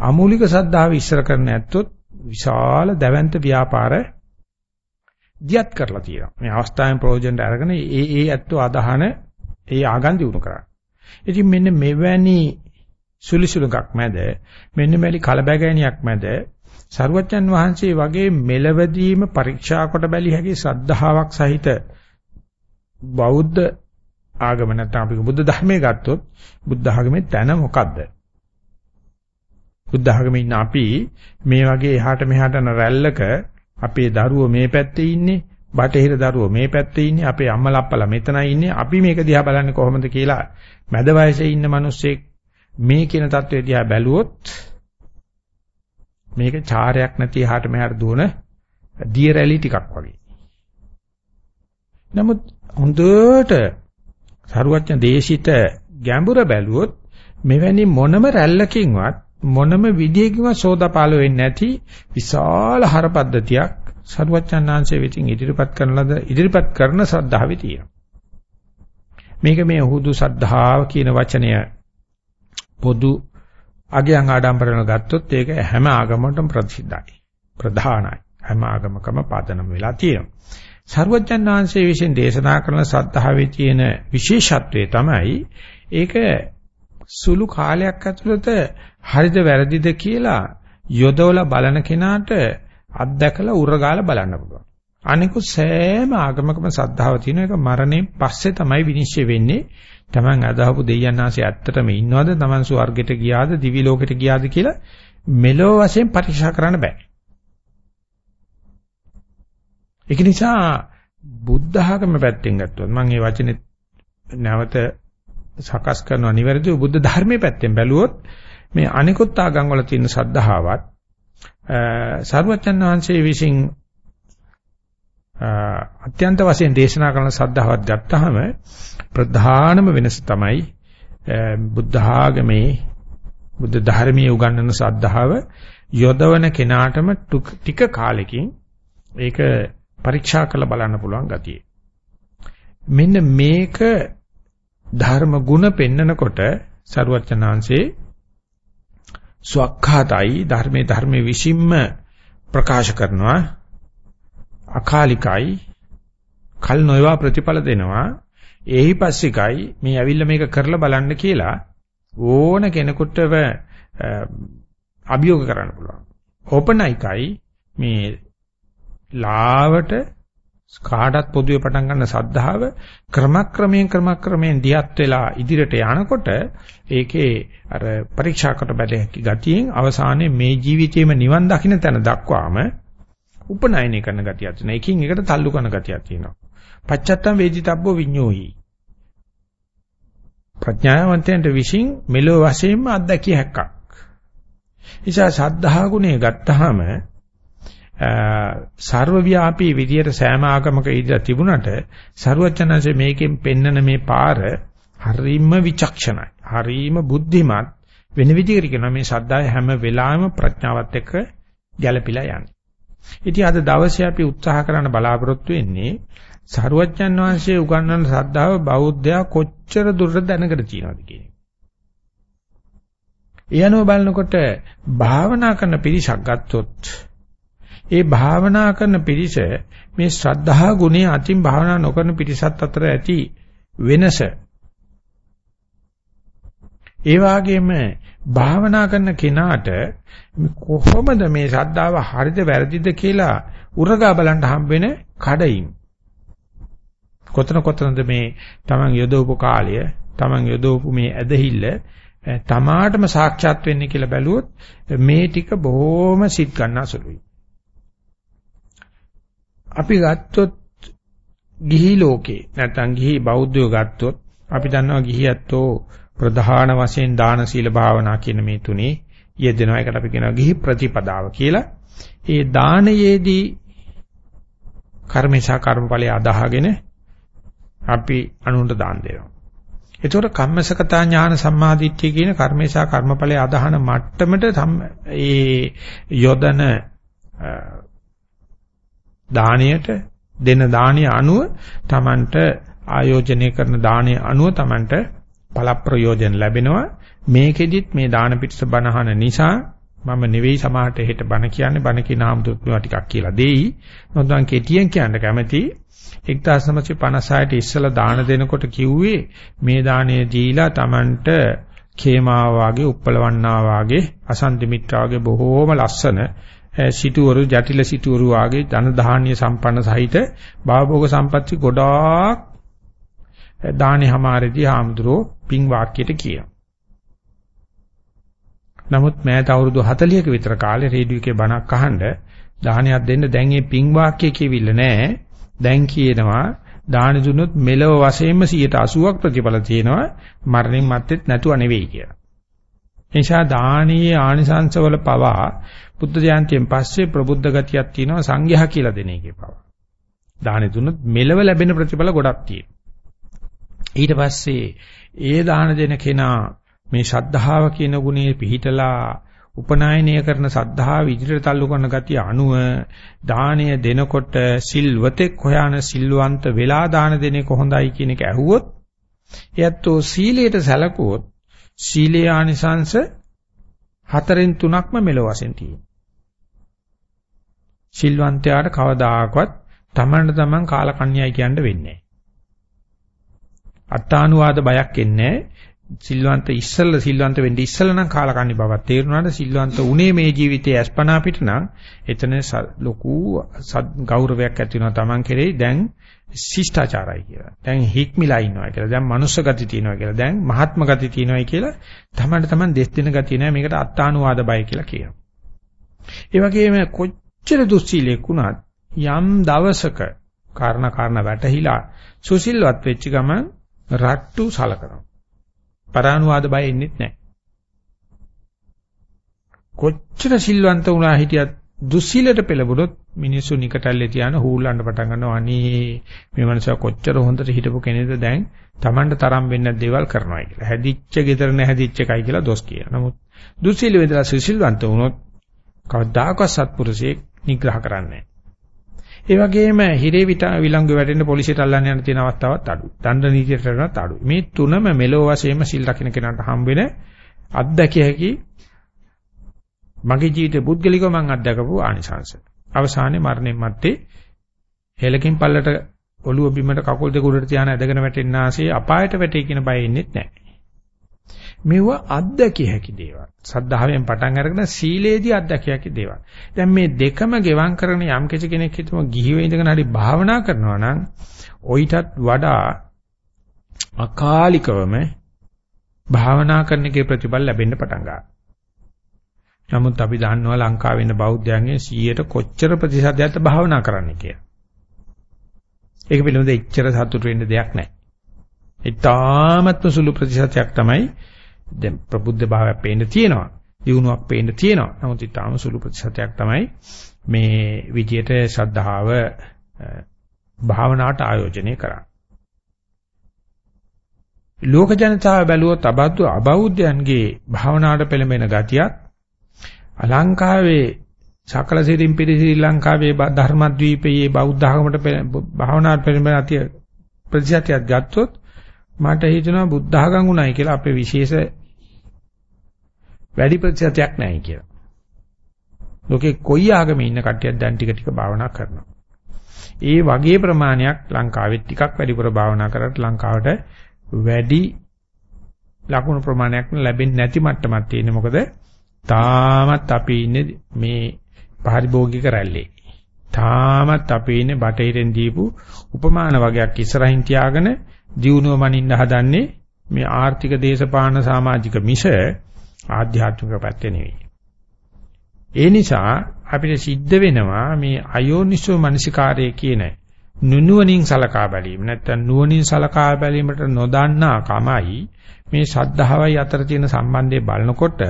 අමූලික සද්ධාව ඉස්සර කරන්න ඇත්තොත් විශාල දැවැන්ත ව්‍යාපාර දියත් කරලා තියෙනවා. මේ අවස්ථාවෙන් ප්‍රයෝජනට අරගෙන ඒ ඒ ඇත්තෝ අදහන ඒ ආගම් දිනු කරා. ඉතින් මෙන්න මෙවැනි සුලිසුලුකක් මැද මෙන්න මෙලි කලබගෑනියක් මැද සරුවච්චන් වහන්සේ වගේ මෙලවදීම පරීක්ෂා කොට බැලිය හැකි ශ්‍රද්ධාවක් සහිත බෞද්ධ ආගම නැත්නම් අපි බුද්ධ ධර්මයේ ගත්තොත් බුද්ධ ආගමේ තැන මොකද්ද? බුද්ධ ආගමේ ඉන්න අපි මේ වගේ එහාට මෙහාට යන රැල්ලක අපේ දරුවෝ මේ පැත්තේ ඉන්නේ බටහිර දරුවෝ මේ පැත්තේ ඉන්නේ අපේ අම්මලා අප්පලා මෙතනයි ඉන්නේ අපි මේක දිහා බලන්නේ කොහොමද කියලා මැද වයසේ ඉන්න මිනිස්සෙක් මේ කියන தത്വෙ දිහා බැලුවොත් මේක චාරයක් නැති එහාට මෙහාට දුවන දිය රැලි ටිකක් වගේ. නමුත් හොඳට සරුවත්න දේශිත ගැඹුර බැලුවොත් මෙවැනි මොනම රැල්ලකින්වත් මොනම විදියකින්වත් සෝදාපාල වෙන්නේ නැති විශාල හර පද්ධතියක් සරුවචනාංශය වෙතින් ඉදිරිපත් කරන ලද ඉදිරිපත් කරන ශ්‍රද්ධාවේ තියෙනවා. මේක මේ හුදු සද්ධාව කියන වචනය පොදු අගයන් ආඩම්බරන ගත්තොත් ඒක හැම ආගමකටම ප්‍රසිද්ධයි. ප්‍රධානයි. හැම ආගමකම පාදනම වෙලා තියෙනවා. සර්වජන් වහන්සේ විසින් දේශනා කරන සද්ධාවේ තියෙන විශේෂත්වය තමයි ඒක සුළු කාලයක් ඇතුළත හරිද වැරදිද කියලා යොදවලා බලන කෙනාට අත්දැකලා උරගාලා බලන්න පුළුවන්. අනිකුත් සෑම ආගමකම සද්ධාව තියෙන එක මරණයෙන් පස්සේ තමයි විනිශ්චය වෙන්නේ. Taman අදහපු දෙයයන් ආසේ ඇත්තටම ඉන්නවද? Taman ස්වර්ගයට ගියාද? දිවි ලෝකෙට ගියාද කියලා මෙලෝ වශයෙන් පරීක්ෂා කරන්න බෑ. ඒක නිසා බුද්ධ ආගම පැත්තෙන් ගත්තොත් මම මේ වචනේ නැවත සකස් කරනවා නිවැරදිව බුද්ධ ධර්මයේ පැත්තෙන් බැලුවොත් මේ අනිකුත් ආගම් වල තියෙන සද්ධාවත් සර්වචන් වහන්සේ විසින් අත්‍යන්ත වශයෙන් දේශනා කරන සද්ධාවත් ගත්තාම ප්‍රධානම වෙනස තමයි බුද්ධ ආගමේ බුද්ධ ධර්මයේ උගන්වන සද්ධාව යොදවන කෙනාටම ටික කාලෙකින් ඒක පරීක්ෂා කරලා බලන්න පුළුවන් ගතිය. මෙන්න මේක ධර්ම ගුණ පෙන්නකොට සරුවචනාංශේ ස්වක්ඛාතයි ධර්මයේ ධර්මයේ විසින්ම ප්‍රකාශ කරනවා අකාලිකයි කල් නොයවා ප්‍රතිඵල දෙනවා ඒහිපස්සිකයි මේ ඇවිල්ලා මේක කරලා බලන්න කියලා ඕන කෙනෙකුට අභියෝග කරන්න පුළුවන්. ඕපනයිකයි මේ ලාවට කාටත් පොදුවේ පටන් ගන්න සද්ධාව ක්‍රමක්‍රමයෙන් ක්‍රමක්‍රමයෙන් දියත් වෙලා ඉදිරියට යනකොට ඒකේ අර පරීක්ෂාකට බැලහැකි ගතියෙන් අවසානයේ මේ ජීවිතයේම නිවන් දකින්න තැන දක්වාම උපනයනය කරන ගතියක් තියෙනවා. එකින් එකට තල්ලු කරන ගතියක් තියෙනවා. පච්චත්තම් වේදිතබ්බෝ විඤ්ඤෝහි. ප්‍රඥාවන්තයන්ට විශ්ින් මෙලෝ වශයෙන්ම අත්දැකිය හැක්කක්. නිසා සද්ධා ගුණය ගත්තාම සර්වව්‍යාපී විදියට සෑම ආගමක ඉඳලා තිබුණට ਸਰුවචනanse මේකෙන් පෙන්නන මේ පාර හරීම විචක්ෂණයි. හරීම බුද්ධිමත් වෙන විදිහකට කියනවා මේ සද්ධාය හැම වෙලාවෙම ප්‍රඥාවත් එක්ක ගැළපීලා යන්නේ. ඉතින් අද දවසේ අපි උත්සාහ කරන්න බලාපොරොත්තු වෙන්නේ සරුවච්චන් වහන්සේ උගන්වන ශ්‍රද්ධාව බෞද්ධයා කොච්චර දුරට දැනගෙන තියෙනවද කියන එක. ඒ අනුව බලනකොට භාවනා කරන පිරිසක් ගත්තොත් ඒ භාවනා කරන පිරිස මේ ශ්‍රද්ධා ගුණය අතින් භාවනා නොකරන පිරිසත් අතර ඇති වෙනස ඒ වගේම භාවනා කරන කෙනාට කොහොමද මේ ශ්‍රද්ධාව හරිද වැරදිද කියලා උරගා බලන්න හම්බ වෙන කඩයින්. කොතන කොතනද මේ Taman යොදවපු කාලය Taman යොදවපු මේ ඇදහිල්ල තමාටම සාක්ෂාත් වෙන්නේ කියලා බැලුවොත් මේ ටික බොහොම සිත් ගන්නා සුළුයි අපි ගත්තොත් ගිහි ලෝකේ නැත්නම් ගිහි බෞද්ධයෝ ගත්තොත් අපි දන්නවා ගිහියත්ෝ ප්‍රධාන වශයෙන් දාන සීල භාවනා කියන මේ තුනේ යෙදෙනවා. ඒකට අපි කියනවා ගිහි ප්‍රතිපදාව කියලා. ඒ දානයේදී කර්මේශා කර්මඵලයේ අදාහගෙන අපි අනුන්ට දාන දෙනවා. ඒතකොට කම්මසකතා ඥාන සම්මාදිට්ඨිය කියන කර්මේශා කර්මඵලයේ අදහන මට්ටමට ඒ යොදන දාණයට දෙන දාණය අනුව Tamanට ආයෝජනය කරන දාණය අනුව Tamanට පළ ප්‍රයෝජන ලැබෙනවා. මේකෙදිත් මේ දාන පිටස බණහන නිසා මම නෙවෙයි සමාහට හෙට බණ කියන්නේ. බණ කියන ආම්දුත් මේවා ටිකක් කියලා දෙයි. මොකද කෙටියෙන් කියන්න කැමති 1956 ඉස්සලා දාන දෙනකොට කිව්වේ මේ දාණය දීලා Tamanට කේමා වාගේ උප්පලවන්නා වාගේ අසන්ති මිත්‍රා වාගේ බොහෝම ලස්සන සිටුවරු ජටිල සිටුවරු වාගේ ධන ධාන්‍ය සම්පන්න සහිත භවභෝග සම්පatti ගොඩාක් දානි හැමාරේදී හාමුදුරෝ පින් වාක්‍යයට කියනවා. නමුත් මෑත අවුරුදු 40ක විතර කාලේ රේඩියෝ එකේ බණක් අහන්න දානයක් දෙන්න දැන් මේ පින් වාක්‍ය කියවිල්ල නැහැ. දැන් කියනවා දාන දුන්නොත් මෙලව වශයෙන්ම 180ක් ප්‍රතිඵල තියෙනවා මරණින් මත්තේත් නැතුව නෙවෙයි කියලා. එනිසා දානීය ආනිසංසවල පවා බුද්ධ ජයන්තියෙන් පස්සේ ප්‍රබුද්ධ ගතියක් තියෙනවා සංඝයා කියලා දෙන එකේ පව. දානෙ දුන්නොත් මෙලව ලැබෙන ප්‍රතිඵල ගොඩක් තියෙනවා. ඊට පස්සේ ඒ දාන දෙන කෙනා මේ ශද්ධාව කියන ගුණේ පිහිටලා උපනායනය කරන සද්ධාව ඉදිරියට තල්ලු කරන ගතිය අනුව දානය දෙනකොට සිල්වතෙක් හොයාන සිල්වන්ත වෙලා දාන දෙන එක හොඳයි කියන එක ඇහුවොත් එයත්ෝ සීලයට සැලකුවොත් සීලේ ආනිසංශ හතරෙන් තුනක්ම මෙලොව වශයෙන් තියෙනවා. සිල්වන්තයාට කවදාකවත් තමන්ට තමන් කාලකන්‍යයි කියන්න වෙන්නේ නැහැ. අට්ටානුවාද බයක් එන්නේ සිල්වන්ත ඉස්සල්ල සිල්වන්ත වෙන්න ඉස්සල්ල නම් කාලකන්ණි බවක් තේරුණාට සිල්වන්ත උනේ මේ ජීවිතයේ අස්පනා පිට නම් එතන ලොකු ගෞරවයක් ඇති වෙනවා Taman කෙරෙහි දැන් ශිෂ්ටාචාරයි කියලා. දැන් හික්මිලා ඉන්නවා කියලා. දැන් මනුස්ස ගති තියෙනවා කියලා. දැන් මහත්ම ගති තියෙනවායි කියලා තමන්ට තමන් දෙස් දෙන ගතිය නෑ මේකට අත්තානුවාද බය කියලා කියනවා. ඒ වගේම කොච්චර දුස්සීලෙක් වුණත් යම් දවසක කාරණා කාරණා වැටහිලා සුසිල්වත් වෙච්ච ගමන් රට්ටු සලකනවා. පරානුවාද බය ඉන්නෙත් නැහැ. කොච්චර සිල්වන්ත වුණා හිටියත් දුස්සීලට පෙළඹුණොත් මිනිස්සු නිකටල්ලේ තියාන හූල්ලන්න පටන් ගන්නවා අනේ මේ මනුස්සයා කොච්චර හොඳට හිටපු කෙනෙක්ද දැන් Tamanට තරම් වෙන්න දේවල් කරනවා කියලා. හැදිච්ච ගෙදර නැහැදිච්ච එකයි කියලා දොස් කියනවා. නමුත් දුස්සීල වේදලා සුසිල්වන්ත වුණොත් කවදාකවත් සත්පුරුෂයෙක් නිග්‍රහ කරන්නේ ඒ වගේම හිරේ විලංගු වැටෙන්න පොලිසියට අල්ලන්න යන තියෙන අවස්ථාවත් අඩු. දණ්ඩ නීතියට යනවත් අඩු. මේ තුනම මෙලෝ වශයෙන්ම සිල් රකින්න කෙනාට හම්බ වෙන අත්දැකිය හැකි මගේ ජීවිතේ පුද්ගලිකව මම අත්දකපු ආනිසංශ. අවසානයේ මරණයන් මැත්තේ හෙලකින් පල්ලට ඔළුව බිමට කකුල් දෙක උඩට තියාන ඇදගෙන වැටෙන්න ආසේ අපායට වැටේ කියන බය ඉන්නෙත් නැහැ. මෙව අත්දැකිය හැකි දේවල්. සද්ධාවෙන් පටන් අරගෙන සීලේදී අත්දැකිය හැකි දේවල්. දැන් මේ දෙකම ගෙවම් කරන යම් කෙනෙක් හිතමු ගිහිව ඉඳගෙන හරි භාවනා කරනවා නම් ඔయితත් වඩා අකාලිකවම භාවනා කරන එකේ ප්‍රතිඵල ලැබෙන්න පටන් ගන්නවා. නමුත් අපි දන්නවා ලංකාවේ ඉන්න බෞද්ධයන්ගේ 100ට කොච්චර ප්‍රතිශතයක්ද භාවනා කරන්නේ කියලා. ඒක පිළිබඳව එච්චර සතුටු වෙන්න දෙයක් නැහැ. ඒ තාමත්ම සුළු ප්‍රතිශතයක් තමයි දැන් ප්‍රබුද්ධ භාවයක් පේන්න තියෙනවා. දියුණුවක් පේන්න තියෙනවා. නමුත් ඊටාම සුළු ප්‍රතිශතයක් තමයි මේ විදියට ශ්‍රද්ධාව භාවනාවට ආයෝජනය කරන්නේ. ලෝක ජනතාව බැලුවොත් අබද්ද අබෞද්ධයන්ගේ භාවනාවට පෙළඹෙන ගතියත් ලංකාවේ සකල සිරින් පිරි ශ්‍රී ලංකාවේ ධර්මද්වීපයේ බෞද්ධ ආගමට භාවනාවට පෙළඹෙන අතිය ප්‍රතිශතයක් ගත්තොත් මට හිතෙනවා බුද්ධ ආගම් උණයි කියලා අපේ විශේෂ වැඩි ප්‍රතිශතයක් නැහැ කියලා. ලෝකේ කොයි ආගමේ ඉන්න කට්ටියක් දැන් ටික ටික භාවනා කරනවා. ඒ වගේ ප්‍රමාණයක් ලංකාවෙත් ටිකක් වැඩිපුර භාවනා කරලා ලංකාවට වැඩි ලකුණු ප්‍රමාණයක් ලැබෙන්නේ නැති මට්ටමක් තියෙන මොකද තාමත් අපි ඉන්නේ මේ පාරිභෝගික රැල්ලේ. තාමත් අපි ඉන්නේ බටහිරෙන් දීපු උපමාන වගේක් ඉස්සරහින් තියාගෙන දියුණුව මනින්න හදන්නේ මේ ආර්ථික දේශපාලන සමාජික මිස ආධ්‍යාත්මික පැත්තේ නෙවෙයි. ඒ නිසා අපිට සිද්ධ වෙනවා මේ අයෝනිසෝ මනසිකාරය කියන නුනුවණින් සලකා බැලීම නැත්නම් නුවණින් සලකා බැලීමට නොදන්නා කමයි මේ ශද්ධාවයි අතර තියෙන සම්බන්ධය බලනකොට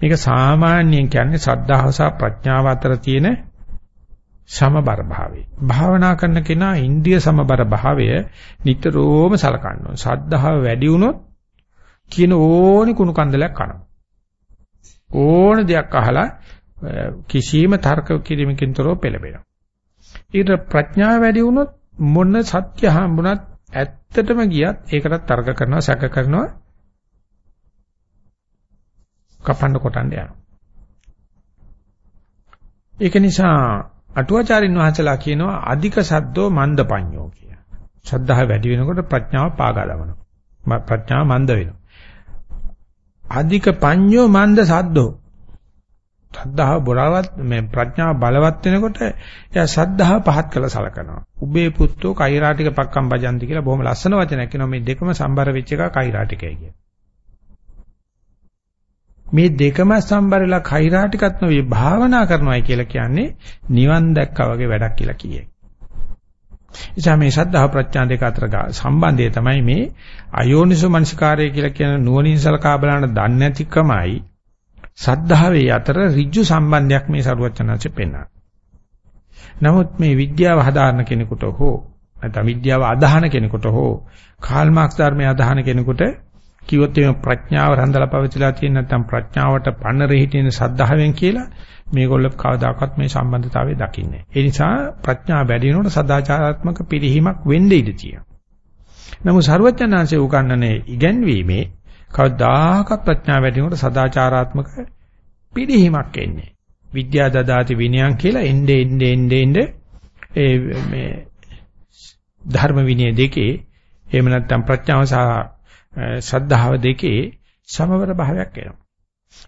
මේක සාමාන්‍යයෙන් කියන්නේ ශ්‍රද්ධාව සහ ප්‍රඥාව අතර තියෙන සමබර භාවය. භාවනා කරන කෙනා ඉන්ද්‍රිය සමබර භාවය නිතරම සලකන්න ඕන. ශ්‍රද්ධාව වැඩි වුණොත් කියන ඕනි කුණු කන්දලයක් කනවා. ඕන දෙයක් අහලා කිසියම් තර්ක කිරීමකින් තොරව පෙළඹෙනවා. ඊට ප්‍රඥාව වැඩි වුණොත් මොන සත්‍ය හම්බුණත් ඇත්තටම ගියත් ඒකටත් තර්ක කරනවා සැක කරනවා කපන්න කොටන්න යනවා. ඒක නිසා අටුවාචාරින් වහන්සලා කියනවා අධික සද්දෝ මන්දපඤ්ඤෝ කිය. ශ්‍රද්ධාව වැඩි වෙනකොට ප්‍රඥාව පාගා දමනවා. ප්‍රඥාව මන්ද වෙනවා. අධික පඤ්ඤෝ මන්ද සද්දෝ. ශ්‍රද්ධාව බොරවත් මේ ප්‍රඥාව බලවත් වෙනකොට එයා ශ්‍රද්ධාව පහත් කළ සලකනවා. උබේ පුත්තෝ කෛරාටික පක්කම් බජන්ති කියලා බොහොම ලස්සන වචනයක් කියනවා මේ දෙකම සම්බර වෙච්ච එක කෛරාටිකයි කියන්නේ. මේ දෙකම සම්බරලා කෛරාටිකත් නොවේ භාවනා කරනවායි කියලා කියන්නේ නිවන් දැක්කා වගේ වැඩක් කියලා කියයි. එනිසා මේ සද්ධා ප්‍රඥා දෙක අතර සම්බන්ධය තමයි මේ අයෝනිසෝ මනසිකාරය කියලා කියන නුවණින් සලකා බලන දන්නේ නැතිකමයි සද්ධාවේ අතර ඍජු සම්බන්ධයක් මේ සරුවචනanse පෙන්වනවා. නමුත් මේ විද්‍යාව හදාරන කෙනෙකුට හෝ නැත්නම් විද්‍යාව අදහන කෙනෙකුට හෝ කාල් මාක්ස් ධර්මයේ අදහන කෙනෙකුට කිව්වොත් මේ ප්‍රඥාව රඳලා පවතිලා තියෙන නැත්නම් ප්‍රඥාවට පන්නරෙ හිටින සද්ධාවෙන් කියලා මේගොල්ලෝ කවදාකවත් මේ සම්බන්ධතාවය දකින්නේ. ඒ නිසා ප්‍රඥාව වැඩි වෙනකොට සදාචාරාත්මක පිරිහීමක් වෙන්න ඉඩ තියෙනවා. නමුත් ਸਰවඥාන්සේ උගන්වන්නේ ඉගැන්වීමේ කවදාකවත් ප්‍රඥාව වැඩි වෙනකොට සදාචාරාත්මක පිරිහීමක් එන්නේ. විද්‍යා දදාති විනයන් කියලා එnde ende ende ende ඒ මේ ධර්ම විනය දෙකේ එහෙම නැත්නම් ප්‍රඥාව සහ ශ්‍රද්ධාව දෙකේ සමවර භාවයක් එනවා.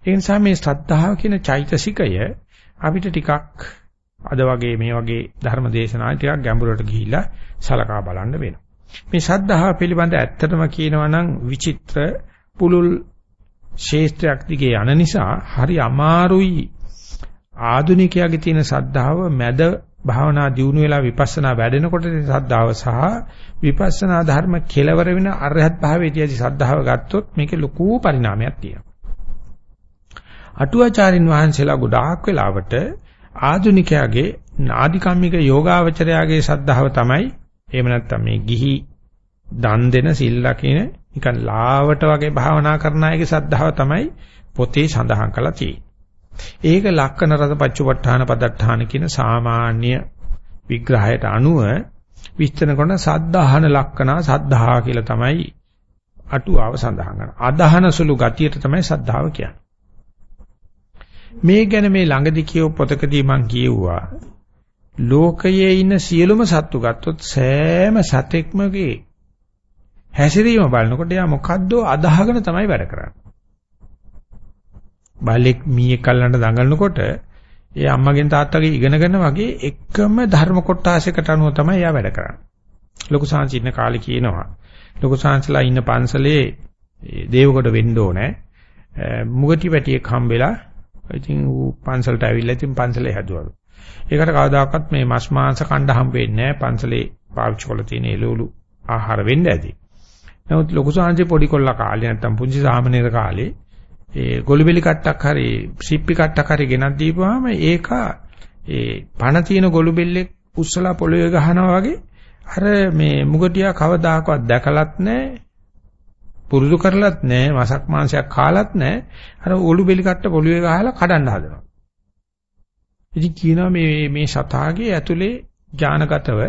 ඒ නිසා මේ ශ්‍රද්ධාව කියන චෛතසිකය අපිට ටිකක් අද වගේ මේ වගේ ධර්ම දේශනා ටිකක් ගැඹුරට ගිහිල්ලා සලකා බලන්න වෙනවා. මේ ශ්‍රද්ධාව පිළිබඳ ඇත්තටම කියනවා නම් විචිත්‍ර පුලුල් ශේෂ්ත්‍රයක් දිගේ යන නිසා හරි අමාරුයි ආධුනිකයාගේ තියෙන ශ්‍රද්ධාව මැද භාවනා දියුණු වෙලා විපස්සනා වැඩෙනකොට ශ්‍රද්ධාව සහ විපස්සනා ධර්ම කෙලවර වෙන අරහත් භාවයේදී ශ්‍රද්ධාව ගත්තොත් මේකේ ලොකු පරිණාමයක් තියෙනවා. අටුවාචාරින් වහන්සේලා ගොඩාක් වෙලාවට ආධුනිකයාගේ නාදිකම්මික යෝගාවචරයාගේ ශ්‍රද්ධාව තමයි එහෙම නැත්නම් මේ ගිහි දන් දෙන සිල් ලකින නිකන් ලාවට වගේ භාවනා කරන අයගේ ශ්‍රද්ධාව තමයි පොතේ සඳහන් කරලා තියෙන්නේ. ඒක ලක්කන රස පච්චුපට්ඨාන පදට්ඨාන කියන සාමාන්‍ය විග්‍රහයට අනුව විස්තර කරන සද්ධාහන ලක්කනා සද්ධා කියලා තමයි අටුවාව සඳහන් කරන්නේ. අදහන සුළු ගතියට තමයි සද්ධාව කියන්නේ. මේ ගැන මේ ළඟදි කියව පොතකදී මම කියුවා ලෝකයේ ඉන්න සියලුම සත්තු ගත්තොත් සෑම සතෙක්මගේ හැසිරීම බලනකොට එයා මොකද්ද අදහගෙන තමයි වැඩ කරන්නේ. බල්ලෙක් මීයක් කල්ලන්න දඟලනකොට ඒ අම්මගෙන් තාත්තගෙන් ඉගෙනගෙන වගේ එකම ධර්ම කොටාසයකට අනුව තමයි එයා වැඩ කරන්නේ. ලොකු සාංශි ඉන්න කාලේ කියනවා. ලොකු සාංශලා ඉන්න පන්සලේ දේවකොට වෙන්න ඕනේ. මුගටි පැටියෙක් හම්බෙලා ඉතින් ඌ පන්සලට ඇවිල්ලා ඉතින් පන්සලේ හැදුවලු. ඒකට කවදාකවත් මේ මස් මාංශ කණ්ඩ හම්බ වෙන්නේ නැහැ. පන්සලේ පාවිච්චි කරලා තියෙන එළවලු ආහාර වෙන්න ඇති. නමුත් ලොකු සාංශේ පොඩි කොල්ලා කාලේ නැත්තම් පුංචි සාමනීර කාලේ ඒ ගොළුබෙලි කට්ටක් හරි සිප්පි කට්ටක් හරි ගෙනත් දීපුවාම ඒක ඒ පණ තියෙන ගොළුබෙල්ලෙක් උස්සලා පොළවේ ගහනවා වගේ අර මේ මුගටියා කවදාකවත් දැකලත් නැහැ පුරුදු කරලත් නැහැ මසක් මාංශයක් කාලත් නැහැ අර ඔළුබෙලි කට්ට පොළවේ ගහලා කඩන්න හදනවා. ඉතින් කියනවා මේ මේ සතාගේ ඇතුලේ ඥානගතව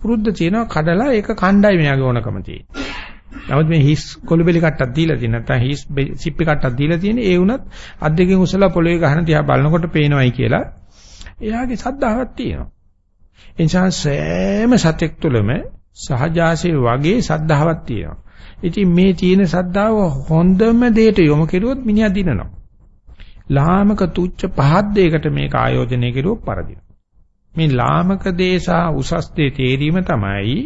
පුරුද්ද තියෙනවා කඩලා ඒක කණ්ඩායි මෙයාගේ ඕනකම තියෙන්නේ නමුත් මේ හිස් කොළුබෙලි කට්ටක් දීලා තියෙන නැත්නම් හිස් සිප්පි කට්ටක් දීලා තියෙන ඒ වුණත් අත් දෙකෙන් උසලා පොළවේ ගහන තියා බලනකොට පේනවයි කියලා එයාගේ සද්ධාවක් තියෙනවා. ඒ නිසා සෑම සතෙක් තුළම සහජාසී වගේ සද්ධාවක් තියෙනවා. ඉතින් මේ තියෙන සද්ධාව හොඳම දෙයට යොමු කෙරුවොත් මිනිහා දිනනවා. ලාමක තුච්ච පහත් දෙයකට මේක ආයෝජනය කෙරුවොත් පරදිනවා. මේ ලාමක දේශා උසස් දේ තේරීම තමයි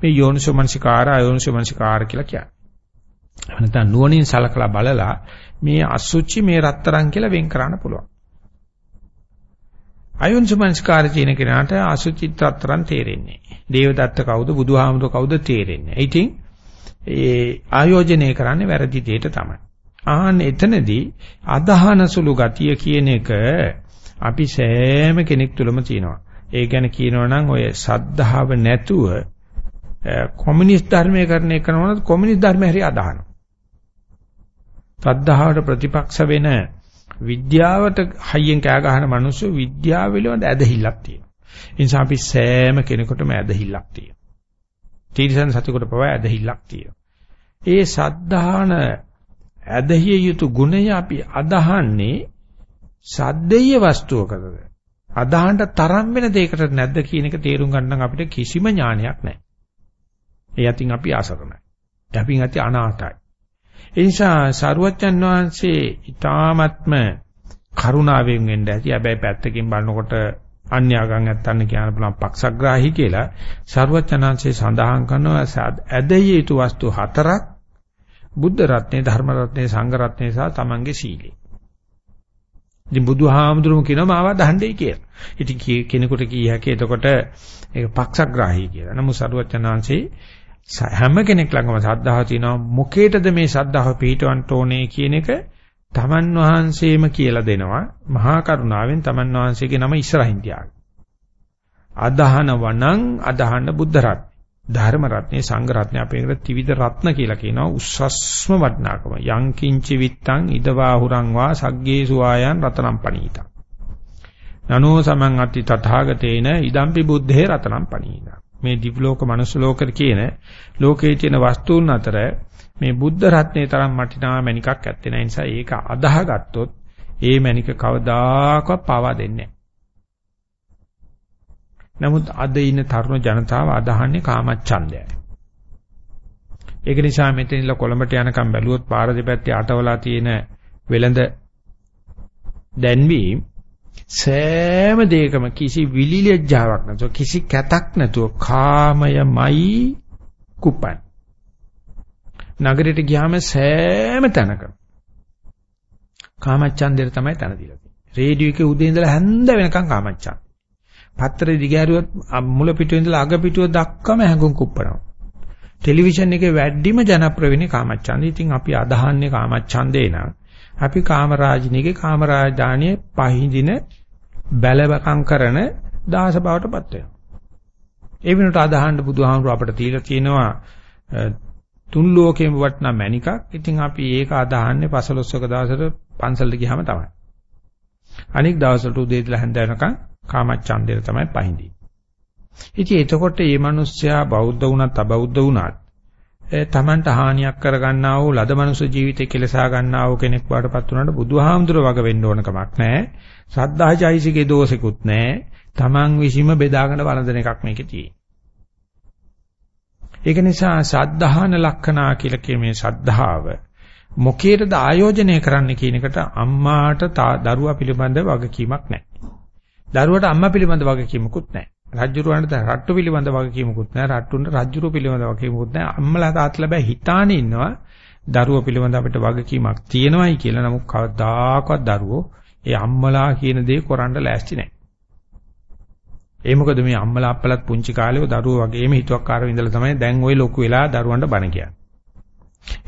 මේ යෝනිසෝමනසිකාර අයෝනිසෝමනසිකාර කියලා කියන්නේ. නැත්නම් නුවණින් සලකලා බලලා මේ අසුචි මේ රත්තරන් කියලා වෙන් කරන්න පුළුවන්. අයෝනිසෝමනසිකාර කියන කෙනාට අසුචි රත්තරන් තේරෙන්නේ. දේවදත්ත කවුද බුදුහාමුදුර කවුද තේරෙන්නේ. ඉතින් ඒ ආයෝජනය කරන්නේ වැරදි දෙයට තමයි. ආහන් එතනදී අදහන සුළු ගතිය කියන එක අපි සෑම කෙනෙක් තුළම තියෙනවා. ඒ ගැන කියනවා නම් ඔය සද්ධාව නැතුව කොමියුනිස්ට් ධර්මයේ කරන එක නෝන කොමියුනිස්ට් ධර්මය හරි අදහනවා. සද්ධාවට ප්‍රතිපක්ෂ වෙන විද්‍යාවට හයියෙන් කෑ ගහන මිනිස්සු විද්‍යාව පිළිබඳ ඇදහිල්ලක් තියෙනවා. ඒ නිසා අපි සෑම කෙනෙකුටම ඇදහිල්ලක් තියෙනවා. තීරසන් සතුකට පවා ඇදහිල්ලක් තියෙනවා. ඒ සද්ධාන ඇදහිය යුතු ගුණය අපි අදහන්නේ සද්දේය වස්තුවකද අදහන්න තරම් වෙන දෙයකට නැද්ද කියන එක තේරුම් ගන්න අපිට කිසිම ඥානයක් නැහැ. ඒ අතින් අපි ආසරණයි. අපින් අති අනාථයි. ඒ නිසා සරුවච්චන් වහන්සේ ඊ타ත්ම කරුණාවෙන් වෙන්න ඇති. හැබැයි පැත්තකින් බලනකොට අන්‍යාගම් නැත්තන් කියන බලම් පක්ෂග්‍රාහී කියලා සරුවච්චන්හන්සේ සඳහන් කරනවා ඇදහිය යුතු වස්තු හතරක් බුද්ධ රත්නේ ධර්ම රත්නේ සංඝ රත්නේ සහ තමන්ගේ සීලේ. ඉතින් බුදුහාමුදුරුවෝ කියනවා මාව දහණ්ඩේ කියලා. ඉතින් කෙනෙකුට කිය හැකි එතකොට ඒක පක්ෂග්‍රාහී කියලා. නමුත් සරුවචනාංශේ හැම කෙනෙක් ළඟම සද්ධාව තියෙනවා. මොකේටද මේ සද්ධාව පිටවන්න ඕනේ කියන එක තමන් වහන්සේම කියලා දෙනවා. මහා කරුණාවෙන් තමන් වහන්සේගේ නම ඉස්සරහින් තියාගන්න. අදහන වණං අදහන බුද්ධ රත්න. ධර්ම රත්නේ සංඝ රත්නේ අපේ එකට ත්‍රිවිධ රත්න කියලා කියනවා. උස්සස්ම වටිනාකම. යං කිංචි විත්තං ඉදවාහුරං වා සග්ගේ සුවායන් රතනම් පණීතං නනෝ සමං අත්ති තථාගතේන ඉදම්පි බුද්ධේ රතනම් පණීතං මේ දිව් ලෝක මනුස්ස ලෝක කියන ලෝකයේ තියෙන වස්තුන් අතර මේ බුද්ධ රත්නේ තරම් වටිනා මණිකක් ඇත්තේ නැහැ. නිසා ඒක අදාහගත්තොත් ඒ මණික කවදාකවත් පාවා දෙන්නේ නමුත් අද ඉන්න තරුණ ජනතාව අදහන්නේ කාමච්ඡන්දයයි. ඒක නිසා මෙතනilla කොළඹට යනකම් බැලුවොත් පාර දෙපැත්තේ අටවලා තියෙන වෙළඳ දැන්වීම සෑම දෙයකම කිසි විලිලැජ්ජාවක් නැතුව කිසි කැතක් නැතුව කාමයමයි කුප්පන් නගරයට ගියාම සෑම තැනකම කාමච්ඡන්දෙට තමයි තන දීලා තියෙන්නේ. රේඩියෝ එකේ උදේ ඉඳලා හැන්ද වෙනකම් කාමච්ඡන්ද. පත්තරේ දිගහැරුවොත් මුල පිටුවේ ඉඳලා අග පිටුව දක්වාම හැඟුම් කුප්පනවා ටෙලිවිෂන් එකේ වැඩිම ජනප්‍රිය වෙන්නේ කාමච්ඡන්දේ ඉතින් අපි අදහන්නේ කාමච්ඡන්දේ නම් අපි කාමරාජිනීගේ කාමරාජධානියේ පහින්දින බැලබකම් කරන දාස බවටපත් වෙනවා. ඒ වෙනට අදහන්න බුදුහාමුදුර අපිට තියලා තියෙනවා තුන් ලෝකෙම වටනා මණිකක්. ඉතින් අපි ඒක අදහන්නේ පසළොස්වක දවසට පන්සලට ගියාම තමයි. අනික් දවසට උදේ ඉඳලා හැන්ද වෙනකන් කාමච්ඡන්දේට තමයි පහින්දින්නේ. ඉතින් එතකොට මේ මිනිස්සයා බෞද්ධ වුණත් අබෞද්ධ වුණත් තමන්ට හානියක් කරගන්නා වූ ලද මනුෂ්‍ය ජීවිතේ කෙලසා ගන්නා වූ කෙනෙක් වඩපත් වුණාට බුදුහාමුදුර වග වෙන්න ඕන කමක් නැහැ. සද්ධාචෛසිකේ දෝෂෙකුත් නැහැ. තමන් විසීම බෙදාගෙන වළඳන එකක් මේකේ තියෙන්නේ. ඒක නිසා සද්ධාහන ලක්ෂණා කියලා කියමේ සද්ධාව මොකේද ආයෝජනය කරන්න කියන එකට අම්මාට දරුවා පිළිබඳ වගකීමක් නැහැ. දරුවට අම්මා පිළිබඳ වගකීමකුත් නැහැ. රජ්ජුරුවන්ට රට්ටු පිළිබඳ වගකීමකුත් නැහැ. රට්ටුන්ට රජ්ජුරුව පිළිබඳ වගකීමකුත් නැහැ. අම්මලා තාත්තලා බෑ හිතානේ ඉන්නවා. දරුව පිළිබඳ අපිට වගකීමක් තියෙනවයි කියලා. නමුත් කවදාකවත් දරුවෝ ඒ අම්මලා කියන දේ කරන්න ලෑස්ති නැහැ. ඒ මොකද මේ අම්මලා අප්පලත් පුංචි කාලේ දරුවෝ වගේම හිතුවක්කාරව ඉඳලා තමයි දැන් ওই ලොකු වෙලා දරුවන්ට බණ කියන්නේ.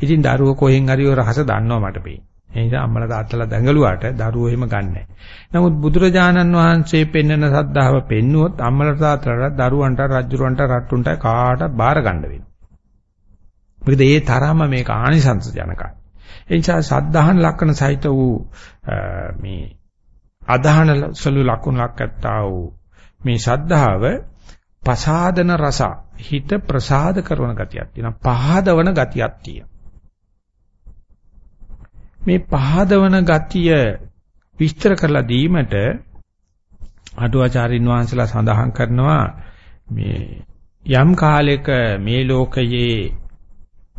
ඉතින් දරුවෝ කොහෙන් හරි ඔය රහස දන්නවා මට පේන්නේ. ඒ නිසා අම්මලා තාත්තලා දඟලුවාට දරුවෝ එහෙම ගන්නෑ. නමුත් බුදුරජාණන් වහන්සේ පෙන්වන සද්ධාව පෙන්නුවොත් අම්මලා තාත්තලාට දරුවන්ට රජුරවන්ට රට්ටුන්ට කාට බාර ගන්න වෙනවා. මොකද ඒ තරම මේක ආනිසංස ජනකයි. ඒ නිසා සද්ධාහන ලක්ෂණ සහිත වූ මේ අදහන සලු ලකුණු ලක්කත්තා වූ මේ ශද්ධාව පසාදන රස හිත ප්‍රසාද කරන ගතියක් තියෙනවා පහදවන ගතියක් තියෙනවා මේ පහදවන ගතිය විස්තර කරලා දීමට අටුවාචාරින් වහන්සේලා සඳහන් කරනවා මේ යම් කාලයක මේ ලෝකයේ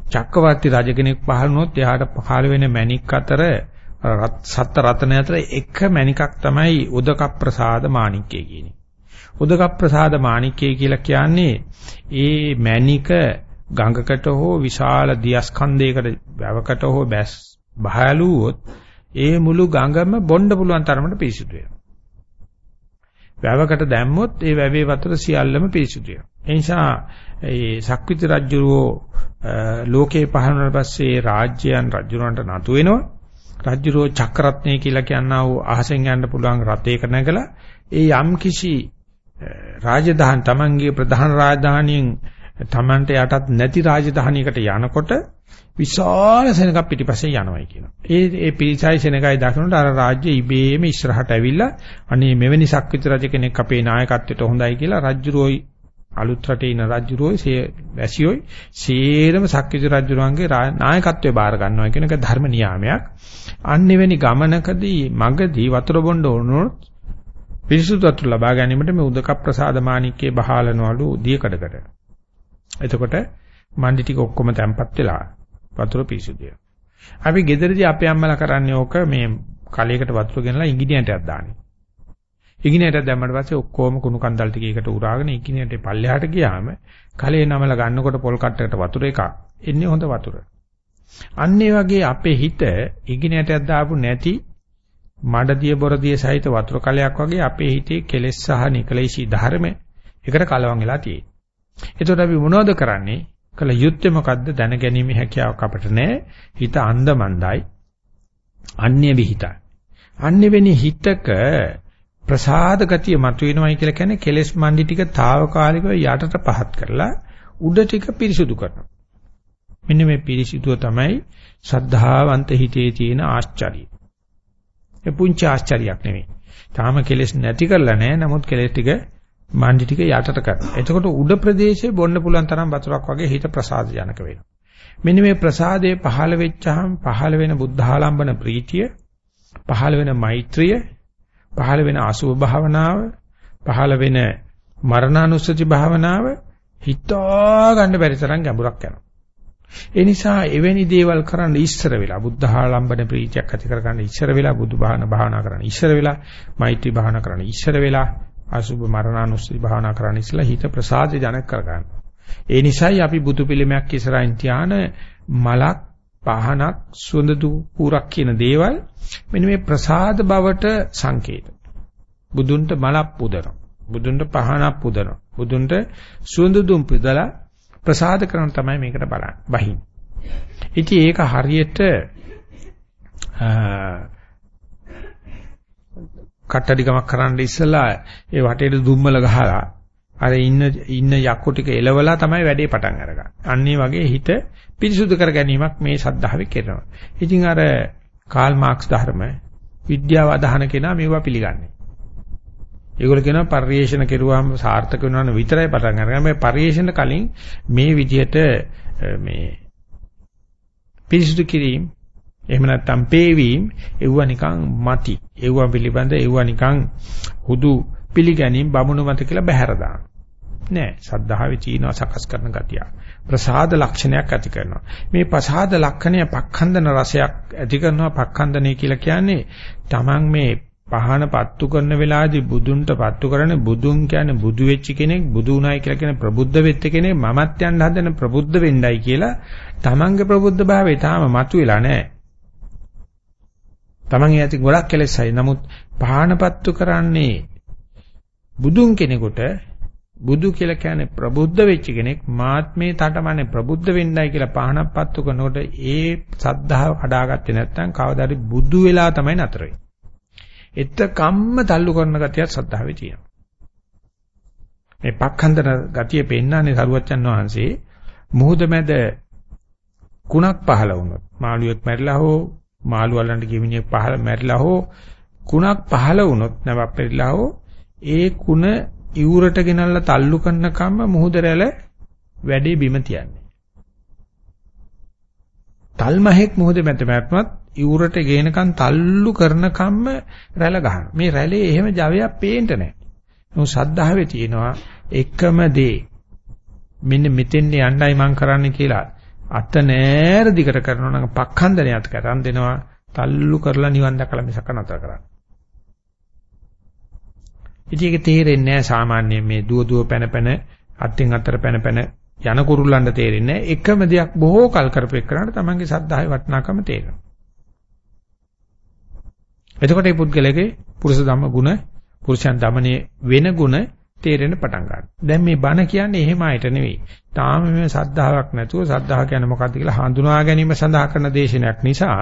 චක්කවර්ති රජ කෙනෙක් පහළ වුණොත් එයාට පහළ වෙන මණික් අතර සත්ත රතන අතර එක මණිකක් තමයි උදක ප්‍රසාද මාණික්කය කියන්නේ. උදක ප්‍රසාද මාණික්කය කියලා කියන්නේ ඒ මණික ගඟකට හෝ විශාල දියස්කන්ධයකට වැවකට හෝ බැස් බහලුවොත් ඒ මුළු ගඟම බොණ්ඩ පුළුවන් තරමට පිරිසුදු වෙනවා. වැවකට දැම්මොත් ඒ වැවේ වතුර සියල්ලම පිරිසුදු වෙනවා. ඒ නිසා ඒ සක්විති රජුරෝ ලෝකේ පහළවන පස්සේ රාජ්‍යයන් රජුරන්ට නතු වෙනවා. රජුරෝ චක්‍රරත්නය කියලා කියනවා වූ අහසෙන් යන්න පුළුවන් රථයක නැගලා ඒ යම් කිසි රාජධාන තමන්ගේ ප්‍රධාන රාජධානියෙන් තමන්ට යටත් නැති රාජධානියකට යනකොට විශාල සෙනඟක් පිටිපස්සේ යනවායි කියනවා. ඒ ඒ පිරිසයි සෙනඟයි දකින්නට අර රාජ්‍ය ඉබේම ඉස්සරහට ඇවිල්ලා අනේ මෙවැනි ශක්විත රජ කෙනෙක් අපේ නායකත්වයට හොඳයි කියලා රජුරෝයි අලුත් රටේ ඉන රජුරෝයි වැසියෝයි සේරම ශක්විත රජුරන්ගේ නායකත්වය බාර ගන්නවා කියන එක ධර්ම නියාමයක්. අන්න එවැනි ගමනකදී මගදී වතුර බොන්න ඕනොත් පිරිසුදු වතුර ලබා ගැනීමට මේ උදක ප්‍රසාද මාණික්කේ බහාලනවලු දියකඩකට. එතකොට මණ්ඩි ටික ඔක්කොම තැම්පත් වෙලා වතුර පිරිසුදුයි. අපි ගෙදරදී අපේ අම්මලා කරන්නේ ඕක මේ කලයකට වතුර ගෙනලා ඉංගිනියටයක් දාන්නේ. ඉංගිනියට දැම්මට පස්සේ ඔක්කොම කුණු කන්දල් ටික එකට උරාගෙන ඉංගිනියට පල්ලෙහාට ගියාම කලේ නමලා ගන්නකොට පොල් කට්ටකට වතුර එකක් එන්නේ හොඳ වතුර. අන්න වගේ අපේ හිත ඉංගිනියටයක් දාපු නැති මඩදිය බොරදිය සහිත වතුර කලයක් වගේ අපේ හිතේ කෙලෙස් සහ නිකලේශී ධර්ම එකට කලවම් වෙලා තියෙන්නේ. එතකොට අපි මොනවද කරන්නේ? කළ යුත්තේ මොකද්ද දැනගැනීමේ හැකියාවක් අපිට නැහැ. හිත අන්ධමන්දයි. අන්‍ය විහිතයි. අන්‍ය වෙනි හිතක ප්‍රසාද ගතිය මතුවෙනවයි කියලා කියන්නේ කෙලෙස් මණ්ඩි ටික తాවකාලිකව යටට පහත් කරලා උඩ ටික පිරිසුදු කරනවා. මෙන්න මේ පිරිසිදුව තමයි ශ්‍රද්ධාවන්ත හිතේ තියෙන ආශ්චර්යය. ඒ පුංචි ආශ්චර්යයක් නෙවෙයි. තාම කෙලෙස් නැති කරලා නැහැ. නමුත් කෙලෙස් ටික මණ්ඩි ටික යටට කරනවා. එතකොට උඩ ප්‍රදේශයේ බොන්න පුළුවන් තරම් වතුරක් වගේ හිත ප්‍රසාදජනක වෙනවා. මෙන්න මේ ප්‍රසාදයේ පහළ වෙච්චහම පහළ වෙන බුද්ධාලම්බන ප්‍රීතිය, පහළ වෙන මෛත්‍රිය, පහළ වෙන අසුභ භාවනාව, පහළ වෙන මරණානුස්සති භාවනාව හිතා ගන්න බැරි තරම් ගැඹුරක් යනවා. ඒ නිසා එවැනි දේවල් කරන්න ඉස්සර වෙලා බුද්ධ ආලම්බන ප්‍රීතියක් ඇති කරගන්න ඉස්සර වෙලා බුදු බහන භාවනා කරන්න ඉස්සර වෙලා මෛත්‍රී භාවනා කරන්න ඉස්සර වෙලා අසුභ මරණානුස්සති භාවනා කරන්න ඉස්සලා හිත ප්‍රසාද ජනක කරගන්න. ඒ නිසායි අපි බුදු පිළිමයක් ඉස්සරහින් තියාන මලක් පහනක් සුවඳ පුරක් කියන දේවල් මෙන්න මේ ප්‍රසාද බවට සංකේත. බුදුන්ට මලක් පුදනවා. බුදුන්ට පහනක් පුදනවා. බුදුන්ට සුවඳ දුම් පුදලා ප්‍රසාද කරන තමයි මේකට බලන්නේ. බහින්. ඉතින් ඒක හරියට කට්ටඩිකමක් කරන්න ඉස්සලා ඒ වටේට දුම්මල ගහලා අර ඉන්න ඉන්න යක්කු ටික එලවලා තමයි වැඩේ පටන් අරගන්නේ. අන්න වගේ හිත පිරිසුදු කර ගැනීමක් මේ සද්ධාවේ කරනවා. ඉතින් අර කාල් මාක්ස් ධර්ම විද්‍යාව අදහන කෙනා මේවා පිළිගන්නේ. ඒගොල්ලෝ කියනවා පරිේශන කෙරුවාම සාර්ථක වෙනවන විතරයි පටන් අරගන්නේ. මේ පරිේශන කලින් මේ විදිහට මේ පිරිසුදු කිරීම එහෙම නැත්නම් පේවීම එවුව නිකන් මති. එවුව පිළිබඳ එවුව නිකන් හුදු පිළිගැනීම බමුණු මත කියලා බැහැර දාන. නෑ සද්ධාවේ චීනව සකස් කරන ගතිය. ප්‍රසාද ලක්ෂණයක් ඇති කරනවා. මේ ප්‍රසාද ලක්ෂණය පක්ඛන්දන රසයක් ඇති කරනවා පක්ඛන්දනය කියලා කියන්නේ Taman මේ පහන පත්තු කරන වෙලාවේදී බුදුන්ට පත්තු කරන්නේ බුදුන් කියන්නේ බුදු වෙච්ච කෙනෙක් බුදු උනායි කියලා කියන ප්‍රබුද්ධ වෙච්ච කෙනෙක් මමත් යන්න හදන ප්‍රබුද්ධ වෙන්නයි කියලා Tamanගේ ප්‍රබුද්ධ භාවය තාම මතුවෙලා නැහැ. Taman ඇති ගොඩක් කෙලෙසයි. නමුත් පහන පත්තු කරන්නේ බුදුන් කෙනෙකුට බුදු කියලා කියන්නේ ප්‍රබුද්ධ වෙච්ච කෙනෙක් මාත්මේ තටමනේ ප්‍රබුද්ධ වෙන්නයි කියලා පහනක් පත්තු කරනකොට ඒ සද්ධාව කඩාගත්තේ නැත්නම් කවදාද බුදු වෙලා තමයි නතර වෙන්නේ. එතකම්ම තල්ලු කරන ගතියක් සද්ධාවේ තියෙනවා. මේ පක්ඛන්දර ගතිය පෙන්නන්නේ සරුවච්චන් වහන්සේ මුහුද මැද කුණක් පහළ වුණොත් මාළුවෙක් මැරිලා හෝ මාළු වලන්ට ගෙමිනියෙක් පහළ මැරිලා හෝ කුණක් පහළ වුණොත් නැවක් පෙරිලා හෝ ඒ කුණ ඉවුරට ගෙනල්ලා තල්ලු කරන කම්ම මුහුද රැළ වැඩේ බිම තියන්නේ. තල්මහෙක් මුහුද මැද මැට්මත් ඉවුරට ගේනකන් තල්ලු කරන කම්ම රැළ ගහනවා. මේ රැළේ එහෙම ජවයක් පේන්න නැහැ. නමුත් සද්ධාවේ තියෙනවා එකම දේ. මෙන්න මෙතෙන් යන්නයි මං කරන්නේ කියලා අත නෑර දිගට කරනවා නම් පක්ඛන්දනයත් කරන් දෙනවා. තල්ලු කරලා නිවන් දැකලා මිසක නතර කරන්නේ. ඉතින් ඒක තේරෙන්නේ නැහැ සාමාන්‍යයෙන් මේ දුව දුව පැන පැන අත්ෙන් අතර පැන පැන යන කුරුල්ලන්ට තේරෙන්නේ එකම දෙයක් බොහෝ කල් කරපෙක් කරාට තමන්ගේ සද්ධාවේ වටිනාකම තේරෙනවා. එතකොට මේ පුද්ගලයාගේ පුරුෂ ධම්ම ගුණ පුරුෂයන් දමනේ වෙන ගුණ තේරෙන්න පටන් ගන්නවා. දැන් මේ බණ කියන්නේ එහෙම ආයත නෙවෙයි. තාම මේ සද්ධාාවක් නැතුව සද්ධා කියන්නේ මොකක්ද කියලා හඳුනා ගැනීම සඳහා කරන දේශනයක් නිසා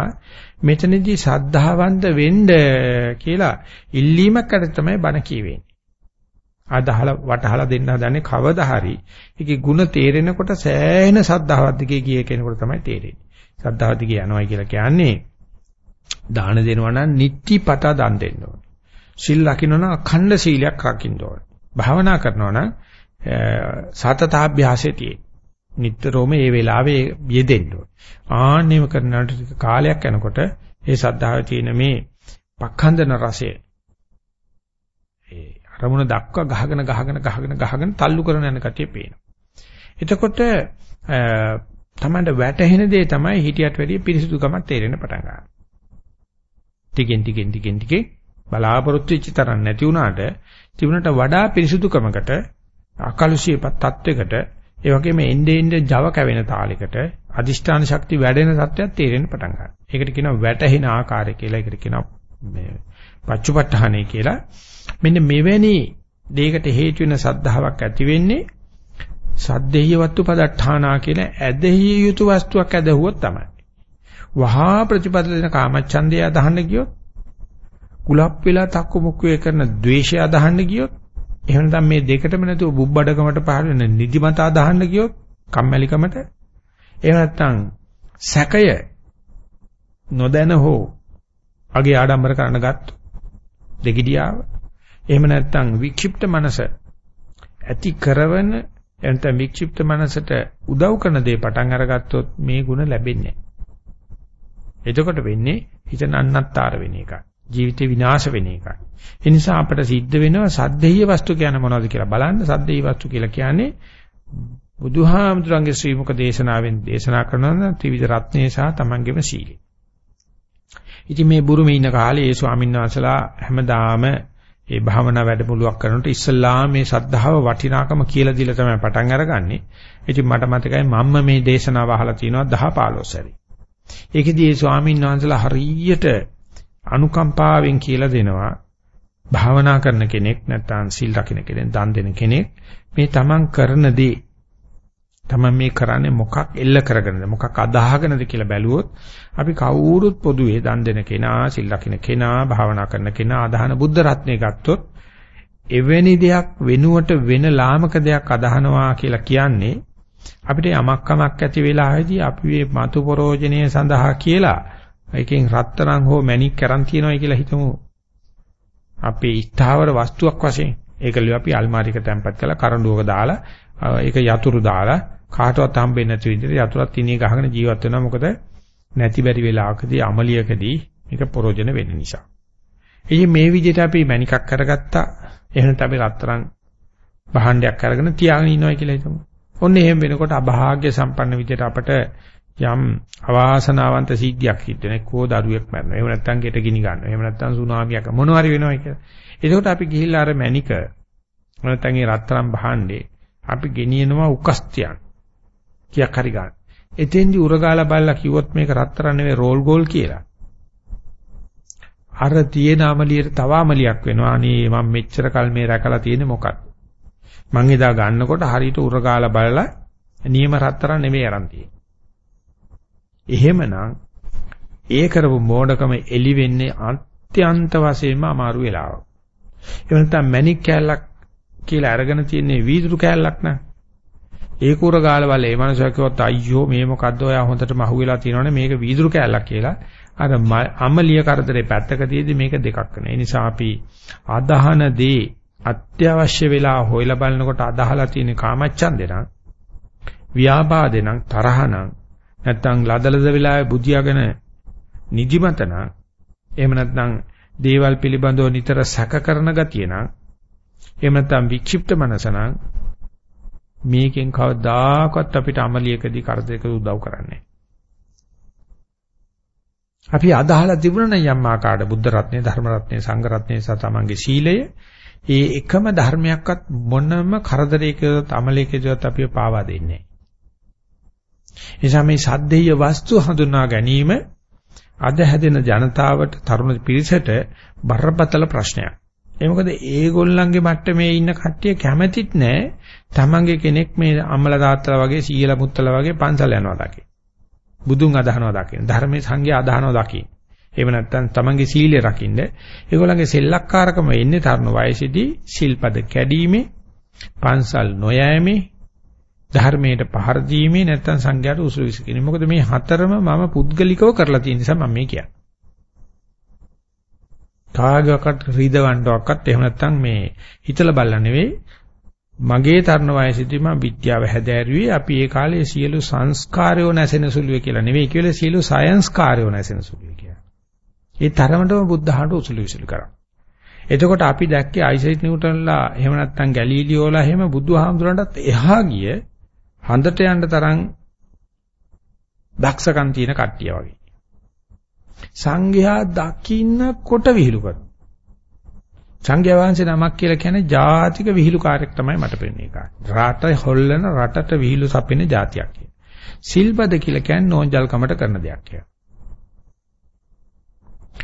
මෙතනදී සද්ධාවන්ත වෙන්න කියලා ඉල්ලීමක් අර තමයි බණ කියවෙන්නේ. අදහලා වටහලා දෙන්න හදන්නේ කවදා හරි ඒකේ ಗುಣ තේරෙනකොට සෑහෙන සද්ධාවත් දිගේ ගිය කෙනෙකුට තමයි තේරෙන්නේ. සද්ධාවත් දිගේ යනවායි කියලා කියන්නේ දාන දෙනවා නම් නිත්‍යපත දන් දෙන්න ඕනේ. සිල් රකින්න නම් අඛණ්ඩ සීලයක් රකින්න ඕනේ. භාවනා කරනවා නම් සතතාභ්‍යාසයේ නිට්ටරෝම මේ වෙලාවේ යෙදෙන්න ඕනේ. ආන්නේම කරනාට කාලයක් යනකොට ඒ සද්ධාවේ තියෙන මේ පක්ඛන්දන රසය ඒ අරමුණ දක්වා ගහගෙන ගහගෙන ගහගෙන ගහගෙන තල්ලු කරන යන කතිය පේනවා. එතකොට තමන්ට වැටහෙන දේ තමයි හිටියට වැඩිය පිරිසිදුකමක් තේරෙන්න පටන් ගන්නවා. ටිකෙන් ටිකෙන් ටිකෙන් ටිකේ බලාපොරොත්තු වෙච්ච තරම් නැති වුණාට තිබුණට වඩා පිරිසුදුකමකට අකලුෂීපත් තත්වයකට ඒ වගේම එnde ende Java කැවෙන තාලයකට අදිෂ්ඨාන ශක්තිය වැඩෙන තත්ත්වයක් තේරෙන්න පටන් ගන්නවා. ඒකට කියනවා වැටහෙන ආකාරය කියලා. ඒකට කියනවා මේ පච්චුපට්ඨානයි කියලා. මෙන්න මෙවැනි දෙයකට හේතු වෙන සද්ධාාවක් ඇති වෙන්නේ සද්දේය වත්තු පදට්ඨානා කියන ඇදහිය යුතු වස්තුවක් ඇදහුවොත් තමයි. වහා ප්‍රතිපදින කාමච්ඡන්දය අදහන්න ගියොත් කුලප් වෙලා තක්කු මුක්කේ කරන ද්වේෂය අදහන්න ගියොත් එහෙම නැත්නම් මේ දෙකටම නැතුව බුබ්බඩකමට පහළ වෙන නිදිමත අදහන්න ගියොත් කම්මැලිකමට එහෙම නැත්නම් සැකය නොදැන හෝ අගේ ආඩම්බර කරන ගත්ත දෙගිඩියාව එහෙම නැත්නම් වික්ෂිප්ත මනස ඇති කරවන එතන වික්ෂිප්ත මනසට උදව් කරන දේ පටන් අරගත්තොත් මේ ಗುಣ ලැබෙන්නේ නැහැ. එතකොට වෙන්නේ හිත නන්නත්තර වෙන එකයි. ජීවිතේ විනාශ වෙන එකයි. ඒ නිසා අපිට සිද්ධ වෙනවා සද්දේය වස්තු කියන්නේ මොනවද කියලා බලන්න. සද්දේය වස්තු කියලා කියන්නේ බුදුහාමුදුරන්ගේ ශ්‍රී මුක දේශනාවෙන් දේශනා කරනවා ත්‍රිවිධ රත්නේ සහ තමන්ගේම සීලය. ඉතින් මේ බුරුමේ ඉන්න කාලේ ඒ ස්වාමීන් වහන්සලා හැමදාම ඒ භාවනා වැඩමුළුවක් කරනකොට ඉස්සල්ලාම මේ සද්ධාව වටිනාකම කියලා දීලා තමයි පටන් අරගන්නේ. ඉතින් මට මතකයි මම්ම මේ දේශනාව අහලා තිනවා 10 15 සැරේ. ඒකෙදී ඒ ස්වාමීන් වහන්සලා හරියට අනුකම්පාවෙන් කියලා දෙනවා. භාවනා කරන කෙනෙක් නැත්නම් සීල් රකින්න කෙනෙක් දන් දෙන කෙනෙක් මේ තමන් කරන දේ. තමන් මේ කරන්නේ මොකක් එල්ල කරගෙනද මොකක් අදාහගෙනද කියලා බැලුවොත් අපි කවුරුත් පොදුවේ දන් දෙන කෙනා සීල් රකින්න කෙනා භාවනා කරන කෙනා අදහන බුද්ධ රත්නය ගත්තොත් එවැනි දෙයක් වෙනුවට වෙන ලාමක දෙයක් අදහනවා කියලා කියන්නේ අපිට යමක්කමක් ඇති වෙලාවේදී අපි මේ මතු පරෝජනය සඳහා කියලා එකෙන් රත්තරන් හෝ මණික් කරන් තියනවා කියලා හිතමු අපේ ස්ථාවර වස්තුවක් වශයෙන් ඒක ලිය අපි අල්මාරියක තැම්පත් කරලා කරඬුවක දාලා ඒක යතුරු දාලා කාටවත් හම්බෙන්නේ නැති විදිහට යතුරක් තිනේ ගහගෙන ජීවත් වෙනවා මොකද නැති බැරි වෙලාවකදී අමලියකදී මේක ප්‍රෝජන වෙන්න නිසා. ඉතින් මේ විදිහට අපි මණිකක් කරගත්තා එහෙනම් අපි රත්තරන් භාණ්ඩයක් අරගෙන තියාගෙන ඉනවා කියලා හිතමු. ඔන්න එහෙම වෙනකොට අභාග්‍ය සම්පන්න විදිහට අපට යම් අවාසනාවන්ත සිද්ධියක් සිද්ධ වෙන එක්කෝ දරුවෙක් මරනවා. එහෙම නැත්නම් ගෙට ගිනි ගන්නවා. එහෙම නැත්නම් සුනාමියක් මොනවා හරි වෙනවා කියලා. එතකොට අපි ගිහිල්ලා අර මැනික නැත්නම් ඒ රත්තරන් භාණ්ඩේ අපි ගෙනියනවා උකස්තියන්. කියක් හරි ගන්න. එතෙන්දි උරගාලා බලලා කිව්වොත් මේක රත්තරන් නෙවෙයි රෝල් ගෝල් කියලා. අර තියෙන අමලියට තව අමලියක් වෙනවා. අනේ මම මෙච්චර කල් මේ රැකලා තියෙන්නේ මොකක්ද? මං එදා ගන්නකොට හරියට උරගාලා බලලා නියම රත්තරන් නෙවෙයි අරන් තියෙන්නේ. එහෙමනම් ඒ කරපු මෝඩකම එලි වෙන්නේ අත්‍යන්ත වශයෙන්ම අමාරු වෙලාවක්. එහෙම නැත්නම් මැණික් කෑල්ලක් කියලා අරගෙන තියෙන්නේ වීදුරු කෑල්ලක් නා. ඒක උර ගාල වල ඒ මනුස්සයා කිව්වොත් අයියෝ මේ මොකද්ද ඔයා හොඳටම අහුවෙලා තියෙනවනේ මේක වීදුරු කෑල්ලක් කියලා. අර අමලිය කරදරේ පැත්තක තියදී මේක දෙකක් වෙනවා. ඒ නිසා අපි අදහන දේ අත්‍යවශ්‍ය වෙලා හොයලා බලනකොට අදහලා තියෙන කාමච්ඡන්දේ නම් ව්‍යාපාදේ නම් තරහ නම් නැත්නම් ලදලද වෙලාවේ බුදියාගෙන නිදිමත නම් එහෙම නැත්නම් දේවල් පිළිබඳව නිතර සැක කරන ගතිය නම් එහෙම නැත්නම් වික්ෂිප්ත මනස නම් මේකෙන් කවදාකවත් අපිට අමලියකදී කරදරයක උදව් කරන්නේ අපි අදහලා තිබුණා නම් යම් ආකාරයට බුද්ධ රත්නේ ධර්ම රත්නේ සංඝ රත්නේ සහ තමන්ගේ සීලය ඒ එකම ධර්මයක්වත් මොනම කරදරයකවත් අමලයකදවත් අපිව පාවා දෙන්නේ නිසා මේ සද්දේය වස්තු හඳුනා ගැනීම අද හැදෙන ජනතාවට තරුණ පිරිසට බරපතල ප්‍රශ්නයක්. ඒ මොකද ඒගොල්ලන්ගේ මට්ටමේ ඉන්න කට්ටිය කැමැතිත් නෑ තමන්ගේ කෙනෙක් මේ අම්මලා තාත්තලා වගේ සීයලා මුත්තලා වගේ පන්සල් යනවා දකි. බුදුන් අදහනවා දකින්න. ධර්මයේ සංඝය අදහනවා දකින්න. එහෙම නැත්නම් තමන්ගේ සීලය රකින්න. ඒගොල්ලන්ගේ සෙල්ලක්කාරකම එන්නේ තරුණ වයසේදී සිල්පද කැඩීමේ, පන්සල් නොයෑමේ, ධර්මයට පහර දීමේ නැත්නම් සංඝයාට උසුළු විසකිනේ. මොකද මේ හතරම මම පුද්ගලිකව කරලා තියෙන නිසා මම මේ කියන්නේ. කාගකට රීදවන්නවක්වත් එහෙම නැත්නම් මේ හිතලා බලලා නෙවෙයි මගේ තරුණ වයසේදී මම විද්‍යාව හැදෑරුවේ අපි ඒ කාලේ සියලු සංස්කාරයෝ නැසෙන සුළුවේ කියලා නෙවෙයි කියලා සියලු සයන්ස්කාරයෝ නැසෙන සුළුවේ කියලා. ඒ තරමටම බුද්ධ හාට උසුළු විසුළු කරා. එතකොට අපි දැක්කේ අයිසයික් නිව්ටන්ලා එහෙම නැත්නම් ගැලීලියෝලා එහෙම බුදුහාමුදුරන්ටත් එහා ගිය හඳට යන්න තරම් දක්ෂකම් තියෙන කට්ටිය වගේ. සංඝයා දකින්නකොට විහිළු කරනවා. සංඝයා වහන්සේ නමක් කියලා කියන්නේ ජාතික විහිළුකාරයෙක් තමයි මට පෙන්නේ ඒක. රට හොල්ලන රටට විහිළු සපින જાතියක් කියන. සිල්පද කියලා කියන්නේ නෝන්ජල්කමට කරන දෙයක් කියලා.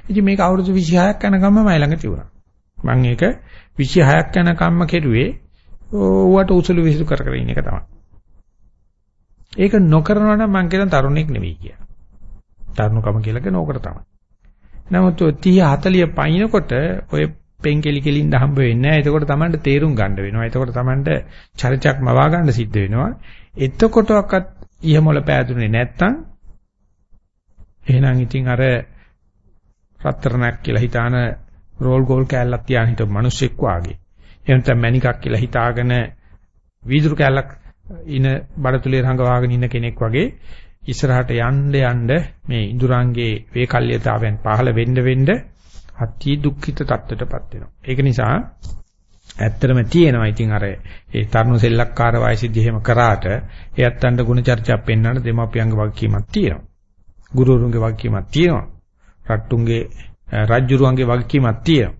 ඉතින් මේක අවුරුදු 26ක් යනකම්ම මයි ළඟ තිබුණා. මම ඒක 26ක් යනකම්ම කෙරුවේ ඌවට උසුළු විහිළු කර කර ඉන්න එක තමයි. ඒක නොකරනවා නම් මං කියන තරුණෙක් නෙවෙයි කියලා. තරුණකම කියලා කියන ඕකට තමයි. නමුත් 30 40 පයින්නකොට ඔය පෙන්කෙලි කෙලින්ද හම්බ වෙන්නේ නැහැ. එතකොට Tamanට තේරුම් ගන්න වෙනවා. එතකොට Tamanට චරිතයක් මවා ගන්න සිද්ධ වෙනවා. එතකොටවත් ඉහමොල පෑදුනේ නැත්තම් එහෙනම් ඉතින් අර රත්තරණක් කියලා හිතාන රෝල් ගෝල් කෑල්ලක් තියාන හිටපු මිනිස්සෙක් වාගේ. එහෙම නැත්නම් මැනිකක් කියලා හිතාගෙන වීදුරු කෑල්ලක් ඉන බඩතුලේ රඟවාගෙන ඉන්න කෙනෙක් වගේ ඉස්සරහට යන්න යන්න මේ ඉඳුරංගේ වේකල්්‍යතාවයන් පහළ වෙන්න වෙන්න අති දුක්ඛිත තත්ත්වයටපත් වෙනවා. ඒක නිසා ඇත්තටම තියෙනවා. ඉතින් අර ඒ තරුණ සෙල්ලක්කාර වයසේදී එහෙම කරාට එයත් අnder ගුණ චර්චාවක් පෙන්වන්න දෙමාපියන්ගේ වගකීමක් තියෙනවා. ගුරුවරුන්ගේ වගකීමක් තියෙනවා. රට්ටුන්ගේ රජ්ජුරුවන්ගේ වගකීමක් තියෙනවා.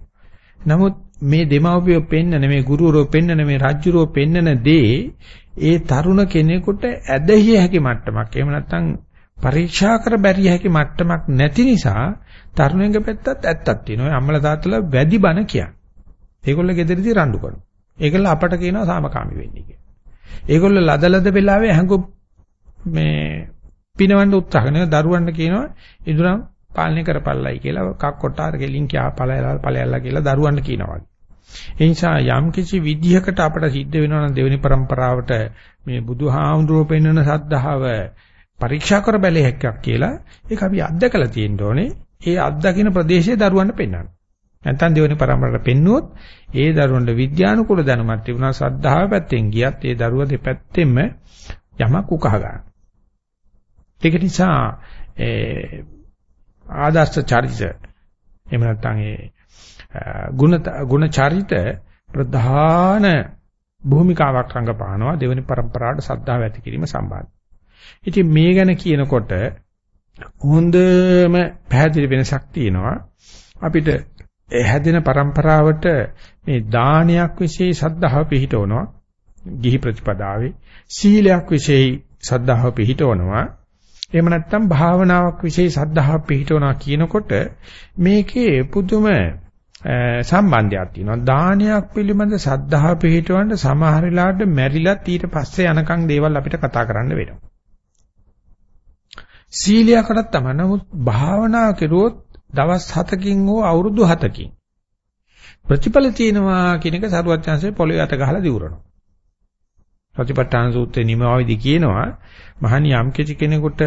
නමුත් මේ දෙමාපියෝ පෙන්නන මේ ගුරුවරෝ පෙන්නන මේ රජ්ජුරුවෝ පෙන්නන දේ ඒ තරුණ කෙනෙකුට ඇදහිය හැකි මට්ටමක්. එහෙම නැත්නම් පරීක්ෂා කර බැරිය හැකි මට්ටමක් නැති නිසා තරුණයන්ගේ පැත්තත් ඇත්තක් තියෙනවා. අම්මලා තාත්තලා වැඩි බන කියන්නේ. ඒගොල්ලෝ ගෙදරදී රණ්ඩු කරනවා. ඒගොල්ලෝ අපට කියනවා සාමකාමී වෙන්නේ කියලා. ඒගොල්ලෝ ලදලද වෙලාවේ හැංගු මේ පිනවන්න උත්සාහ කරන දරුවන්ට කියනවා ඉදුරම් පාලනය කරපල්ලයි කියලා කක් කොටාර ගෙලින් කියා පළයලා පළයලා කියලා දරුවන්ට කියනවා. ඒ නිසා යම් කිසි විදිහකට අපට සිද්ධ වෙනවා නම් දෙවෙනි પરම්පරාවට මේ බුදුහාමුදුරුවෝ පෙන්වන සද්ධාව පරීක්ෂා කර බැලේ හැක්කක් කියලා ඒක අපි අත්දකලා තියෙන්න ඕනේ. ඒ අත්දකින ප්‍රදේශයේ දරුවන්ට පෙන්වන්න. නැත්නම් දෙවෙනි પરම්පරාවට පෙන්නුවොත් ඒ දරුවන්ට විද්‍යානුකූල දැනුමක් තිබුණා සද්ධාව පැත්තෙන් ගියත් ඒ දරුවා දෙපැත්තෙම යමක් උකහා ගන්න. ඒක නිසා ආදර්ශ චරිත එහෙම නැත්නම් ඒ ගුණ ගුණ චරිත ප්‍රධාන භූමිකාවක් රඟපානවා. දෙවෙනි પરම්පරාවට සද්ධාව ඇති කිරීම සම්බන්ධ. ඉතින් මේ ගැන කියනකොට හොඳම පැහැදිලි වෙනසක් තියෙනවා. අපිට හැදෙන પરම්පරාවට මේ දානයක් વિશે සද්ධාව පිහිටවනවා. ගිහි ප්‍රතිපදාවේ සීලයක් વિશે සද්ධාව පිහිටවනවා. එහෙම නැත්නම් භාවනාවක් વિશે සද්ධාව පිහිටවනවා කියනකොට මේකේ පුදුම සම්බන්ධයක් තියෙනවා. දානයක් පිළිබඳ සද්ධාව පිහිටවන්න සමහර වෙලාවට මැරිලත් ඊට පස්සේ යනකම් දේවල් අපිට කතා කරන්න වෙනවා. සීලයකටත් තමයි. නමුත් භාවනා කෙරුවොත් දවස් 7කින් හෝ අවුරුදු 7කින් ප්‍රතිඵල තියෙනවා කියන එක සරුවත් chance පොළොවේ අත ගහලා දිවුරනවා. ප්‍රතිපත්තාන සූත්‍රයේ නිමාවේදී කියනවා මහණි යම් කිසි කෙනෙකුට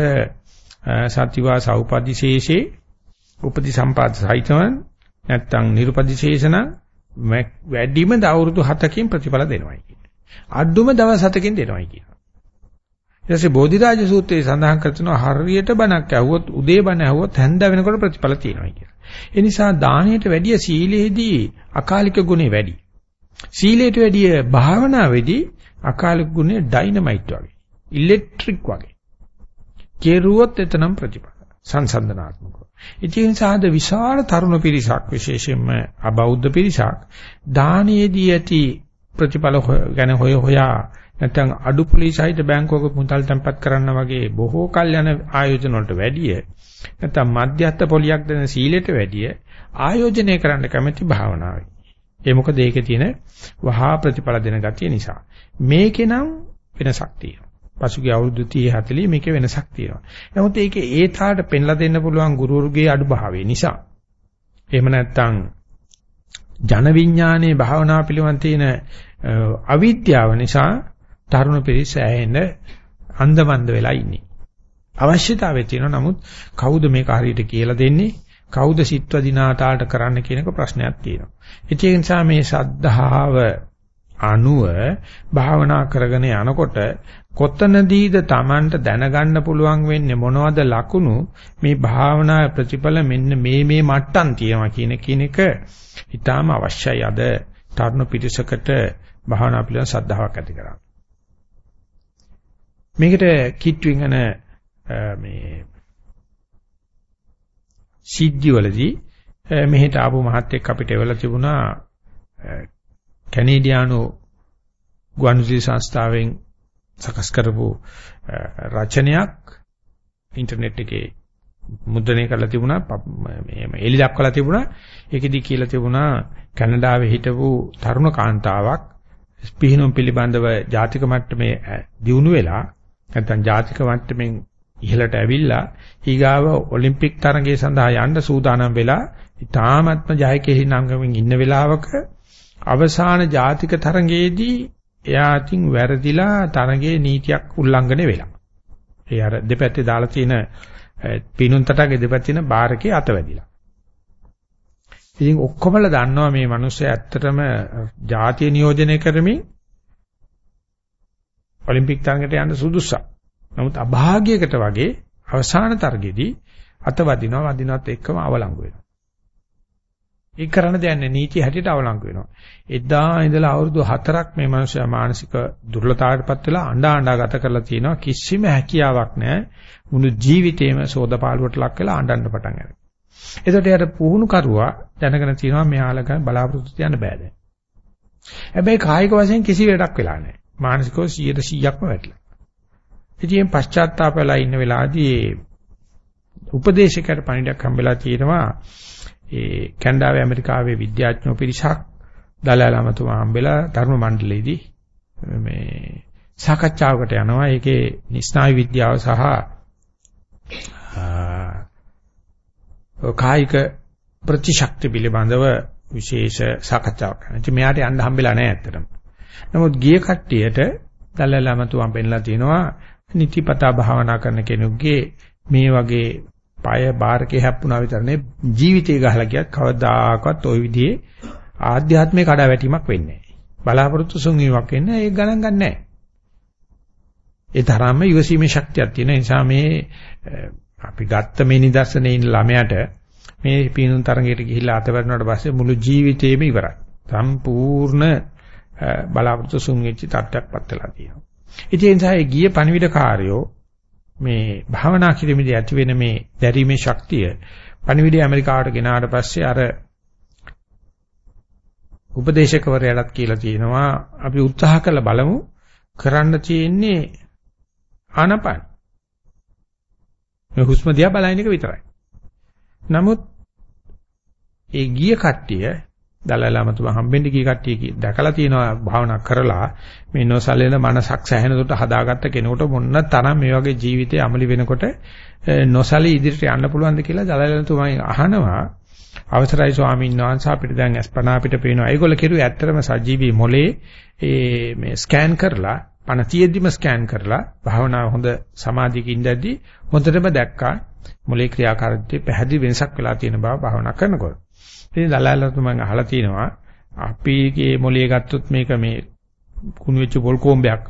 සතිවා සෞපදිශේෂේ උපදි සම්පාද සහිතවන් නැත්තම් නිර්පදිශේෂණ වැඩිම අවුරුදු 7කින් ප්‍රතිඵල දෙනවයි කියන්නේ. අඩුම දවස් 7කින් දෙනවයි කියනවා. ඊට පස්සේ බෝධිරාජ සූත්‍රයේ සඳහන් කරනවා හරියට බණක් ඇහුවොත් උදේ බණ ඇහුවොත් හැන්ද වෙනකොට ප්‍රතිඵල තියෙනවා කියලා. ඒ නිසා දානයට වැඩිය සීලයේදී අකාලික ගුණේ වැඩි. සීලයට වැඩිය භාවනාවේදී අකාලික ගුණේ ඩයිනමයිට් වගේ. ඉලෙක්ට්‍රික් වගේ. කෙරුවොත් එතනම් ප්‍රතිඵල. සංසන්දනාත්මකව. ඉතින් සාද විශාල තරුණ පිරිසක් විශේෂයෙන්ම අබෞද්ධ පිරිසක් දානයේදී ඇති ප්‍රතිඵල ගැන හොය හොයා නැත්නම් අඩු පොලිසයිද බැංකුවක මුදල් තැන්පත් කරන්න වගේ බොහෝ කල් යන ආයෝජන වලට වැඩිය නැත්නම් මධ්‍යස්ථ පොලියක් දෙන සීලයට වැඩිය ආයෝජනය කරන්න කැමැති භාවනාවයි. ඒ මොකද ඒකේ තියෙන වහා ප්‍රතිඵල දෙන ගතිය නිසා. මේකේ නම් වෙනසක් තියෙනවා. පසුගිය අවුරුදු 30 40 මේකේ වෙනසක් තියෙනවා. නමුත් ඒකේ ඒ තාට පෙන්ලා දෙන්න පුළුවන් ගුරුවරුගේ අඩුභාවය නිසා. එහෙම නැත්නම් ජන විඥානයේ භාවනා පිළිවන් තියෙන අවිද්‍යාව නිසා තරුණ පිරිස ඇහෙන්න අන්දමන්ද වෙලා ඉන්නේ. අවශ්‍යතාවය තියෙනවා නමුත් කවුද මේක හරියට කියලා දෙන්නේ? කවුද සිත්ව දිනාතාලට කරන්න කියන එක ප්‍රශ්නයක් තියෙනවා. ඒ නිසා මේ ශද්ධාව අනුව භාවනා කරගෙන යනකොට කොතනදීද Tamanට දැනගන්න පුළුවන් වෙන්නේ මොනවද ලකුණු මේ භාවනා ප්‍රතිඵල මෙන්න මේ මේ මට්ටම් තියෙනවා කියන කියන එක ඊටාම අවශ්‍යයි අද තරුණ පිරිසකට භාවනා පිළිබඳ ශ්‍රද්ධාවක් ඇති කරගන්න. මේකට කිට්ටුවෙන් යන මේ සිද්ධිවලදී මෙහෙට ආපු මහත්තයෙක් අපිට එවලා තිබුණා කැනේඩියානු ගුවන්විදුලි සංස්ථාවෙන් සකස් කරපු රචනයක් ඉන්ටර්නෙට් එකේ මුද්‍රණය කරලා තිබුණා මේ එලි දක්වලා තිබුණා. ඒකෙදි කියලා තිබුණා කැනඩාවේ හිටපු තරුණ කාන්තාවක් පිහිනුම් පිළිබඳව ජාතික මට්ටමේ දියුණු වෙලා නැත්නම් ජාතික මට්ටමින් ඉහළට ඇවිල්ලා ඊගාව ඔලිම්පික් තරගයේ සඳහා යන්න සූදානම් වෙලා ඉතාමත්ම ජයකෙහි නංගමින් ඉන්න වෙලාවක අවසාන ජාතික තරගයේදී එයා අතින් වැරදිලා තරගයේ නීතියක් උල්ලංඝනය වෙලා. ඒ අර දෙපැත්තේ දාලා තියෙන පිනුන් තටගේ දෙපැත්තේ තියෙන බාරකේ අත වැදිලා. ඉතින් ඔක්කොමලා දන්නවා මේ මිනිස්සු ඇත්තටම ජාතිය නියෝජනය කරමින් ඔලිම්පික් තරඟට යන්න සුදුසුසක්. නමුත් අභාග්‍යයකට වගේ අවසාන තරගෙදී අත වදිනවා වදිනවත් එක්කම අවලංගු වෙනවා. ඒක කරන්න දෙයක් නැහැ. නීතිය හැටියට අවලංගු වෙනවා. එදා ඉඳලා අවුරුදු 4ක් මේ මනුස්සයා මානසික දුර්වලතාවයටපත් වෙලා අඬා අඬා ගත කරලා තියෙනවා. කිසිම හැකියාවක් නැහැ. මුළු ජීවිතේම සෝදපාලුවට ලක් වෙලා අඬන්න පටන් ගන්නවා. එතකොට යාට පුහුණු කරුවා දැනගෙන තියෙනවා මෙයාලක බලාපොරොත්තු තියන්න බෑ දැන්. හැබැයි කායික වශයෙන් කිසි වෙලක් වෙලා නැහැ. මානසිකව 100%ක්ම වැටලා. ඉතින් පශ්චාත්තාප වෙලා ඉන්න වෙලාවදී උපදේශකයට පණිඩක් හම්බෙලා තියෙනවා ඒ කැනඩාවේ ඇමරිකාවේ විද්‍යාඥයෝ පිරිසක් දලයි ලාමතුමා හම්බෙලා ධර්ම මණ්ඩලයේදී මේ සාකච්ඡාවකට යනවා. ඒකේ ස්නායු විද්‍යාව සහ කායික ප්‍රතිශක්ති පිළිබඳව විශේෂ සාකච්ඡාවක් කරනවා. ඉතින් මෙයාට යන්න හම්බෙලා නැහැ ඇත්තටම. නමුත් ගිය කට්ටියට දලයි ලාමතුමා පෙන්නලා තියෙනවා නිතිපතා භාවනා කරන කෙනෙකුගේ මේ වගේ পায় බාරකේ හැප්පුණා විතරනේ ජීවිතේ ගහලා ගියත් කවදාකවත් ওই විදිහේ ආධ්‍යාත්මික කඩාවැටීමක් වෙන්නේ නැහැ. බලාපොරොත්තු සුන්වීමක් වෙන්නේ ඒක ගණන් ගන්න නැහැ. ඒ තරම්ම ඉවසීමේ ශක්තියක් තියෙන නිසා මේ අපි ගත්ත මේ නිදර්ශනේ ඉන්න ළමයාට මේ පීනුම් තරඟයට ගිහිල්ලා අතවැරුණාට පස්සේ මුළු ජීවිතේම ඉවරයි. සම්පූර්ණ බලාපොරොත්තු සුන්වෙච්ච තත්ත්වයක්පත් වෙලා තියෙනවා. ඉතින් ඒ නිසා ඒ ගිය පණිවිඩ කාර්යෝ මේ භාවනා කිරීමේදී ඇති වෙන මේ දැරීමේ ශක්තිය පණිවිඩය ඇමරිකාවට ගෙනාට පස්සේ අර උපදේශකවරයාලත් කියලා තියෙනවා අපි උත්සාහ කරලා බලමු කරන්න තියෙන්නේ ආනපන. මේ හුස්ම දිහා බලන එක විතරයි. නමුත් ඒ ගිය කට්ටිය දලලාමතුමා හම්බෙන්න ගිය කට්ටිය දැකලා තියෙනවා භාවනා කරලා මේ නොසලෙන මනසක් සැහෙනකොට හදාගත්ත කෙනෙකුට මොන්න තරම් මේ වගේ ජීවිතේ අමලි වෙනකොට නොසලී ඉදිරියට යන්න පුළුවන්ද කියලා දලලාමතුමා අහනවා. අවසරයි ස්වාමීන් වහන්සේ අපිට දැන් අස්පනා අපිට පේනවා. ඒගොල්ල කෙරුවේ ඇත්තටම සජීවී මොලේ. ඒ මේ ස්කෑන් කරලා පණ තියෙද්දිම ස්කෑන් කරලා භාවනාව හොඳ සමාධියක ඉඳද්දි හොඳටම දැක්කා. මොලේ ක්‍රියාකාරීත්වයේ පැහැදිලි වෙනසක් වෙලා තියෙන බව භාවනා කරනකොට. ඉතින් දලයිලතු මම අහලා තිනවා අපිගේ මොලේ ගත්තොත් මේක මේ කුණු වෙච්ච පොල් කොම්බයක්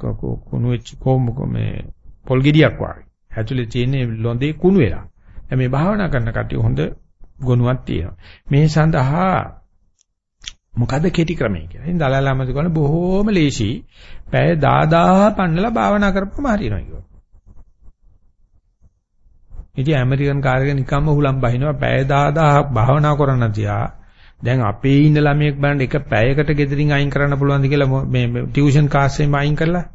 කුණු වෙච්ච කොම්බ මේ පොල් ගෙඩියක් වගේ. ඇතුලේ තියෙන ලොඳේ කුණු වෙලා. දැන් මේ භාවනා කරන කට්ටිය හොඳ ගුණයක් තියෙනවා. මේ සඳහා මොකද කෙටි ක්‍රමය කියලා. ඉතින් දලලාමද කියන බොහෝම ලේසි. පැය 10000 පන්නලා භාවනා කරපුවම හරියනවා කියනවා. ඉතින් ඇමරිකන් කාර්යක නිකම්ම හුලම් බහිනවා පැය 10000ක් භාවනා කරන්න තියා. දැන් අපේ ඉන්න ළමයෙක් බලන්න එක පැයකට ගෙදරින් අයින් කරන්න පුළුවන්ද කියලා මේ ටියුෂන් කාස්ෙම අයින් කරලා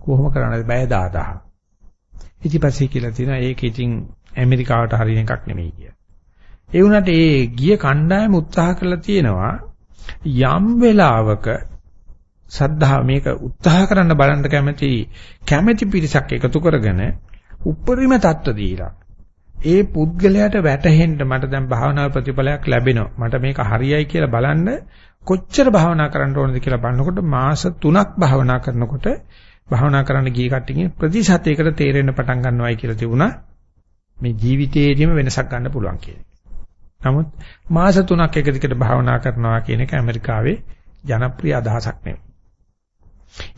කොහොම කරන්නද පැය 10000. ඉතින් පස්සේ කියලා තියෙනවා ඒක ඉතින් ඇමරිකාවට හරියන එකක් නෙමෙයි කිය. ඒ වුණාට ඒ ගිය කණ්ඩායම උත්සාහ කරලා තියෙනවා යම් වෙලාවක සද්ධා මේක උත්සාහ කරන්න බලන්න කැමති කැමැති පිරිසක් එකතු කරගෙන උප්පරිම தত্ত্ব දීලා ඒ පුද්ගලයාට වැටහෙන්න මට දැන් භාවනා ප්‍රතිඵලයක් ලැබෙනවා. මට මේක හරියයි කියලා බලන්න කොච්චර භාවනා කරන්න ඕනද කියලා බලනකොට මාස 3ක් භාවනා කරනකොට භාවනා කරන්න ගිය කට්ටියගේ ප්‍රතිශතයකට තේරෙන්න පටන් ගන්නවයි කියලා තිබුණා. මේ ජීවිතේදීම වෙනසක් ගන්න පුළුවන් කියන නමුත් මාස 3ක් එක දිගට භාවනා කරනවා කියන එක ඇමරිකාවේ ජනප්‍රිය අදහසක් නෙවෙයි.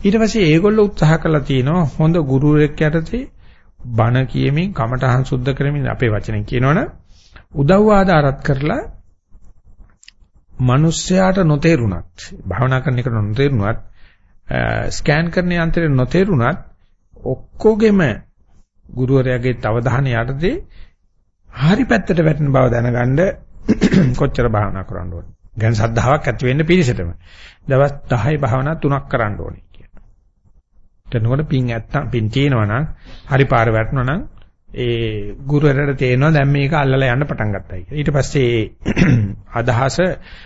ඊට පස්සේ ඒගොල්ලෝ උත්සාහ කළා තියෙනවා හොඳ ගුරුවරයෙක් යටතේ බණ කියමින් කමඨහං සුද්ධ කරමින් අපේ වචනෙන් කියනවනම් උදව් ආධාරත් කරලා මිනිස්යාට නොතේරුණත් භාවනා කරන එකට නොතේරුණත් ස්කෑන් කරන යන්ත්‍රේ නොතේරුණත් ඔක්කොගෙම ගුරුවරයාගේ අවධානය යටතේ හරි පැත්තට වැටෙන බව දැනගන්න කොච්චර භාවනා කරන්න ඕනේ. ගැන සද්ධාාවක් ඇති වෙන්න පිළිසෙටම. දවස් 10 භාවනා තුනක් කරන්න ඕනේ. කරනකොට පින් ඇත්තම් පින් තියෙනවා නම් හරි පාර වැටුණා නම් ඒ ගුරුවරයාට තේරෙනවා දැන් මේක අල්ලලා යන්න පටන් ගත්තා කියලා. ඊට පස්සේ අදහස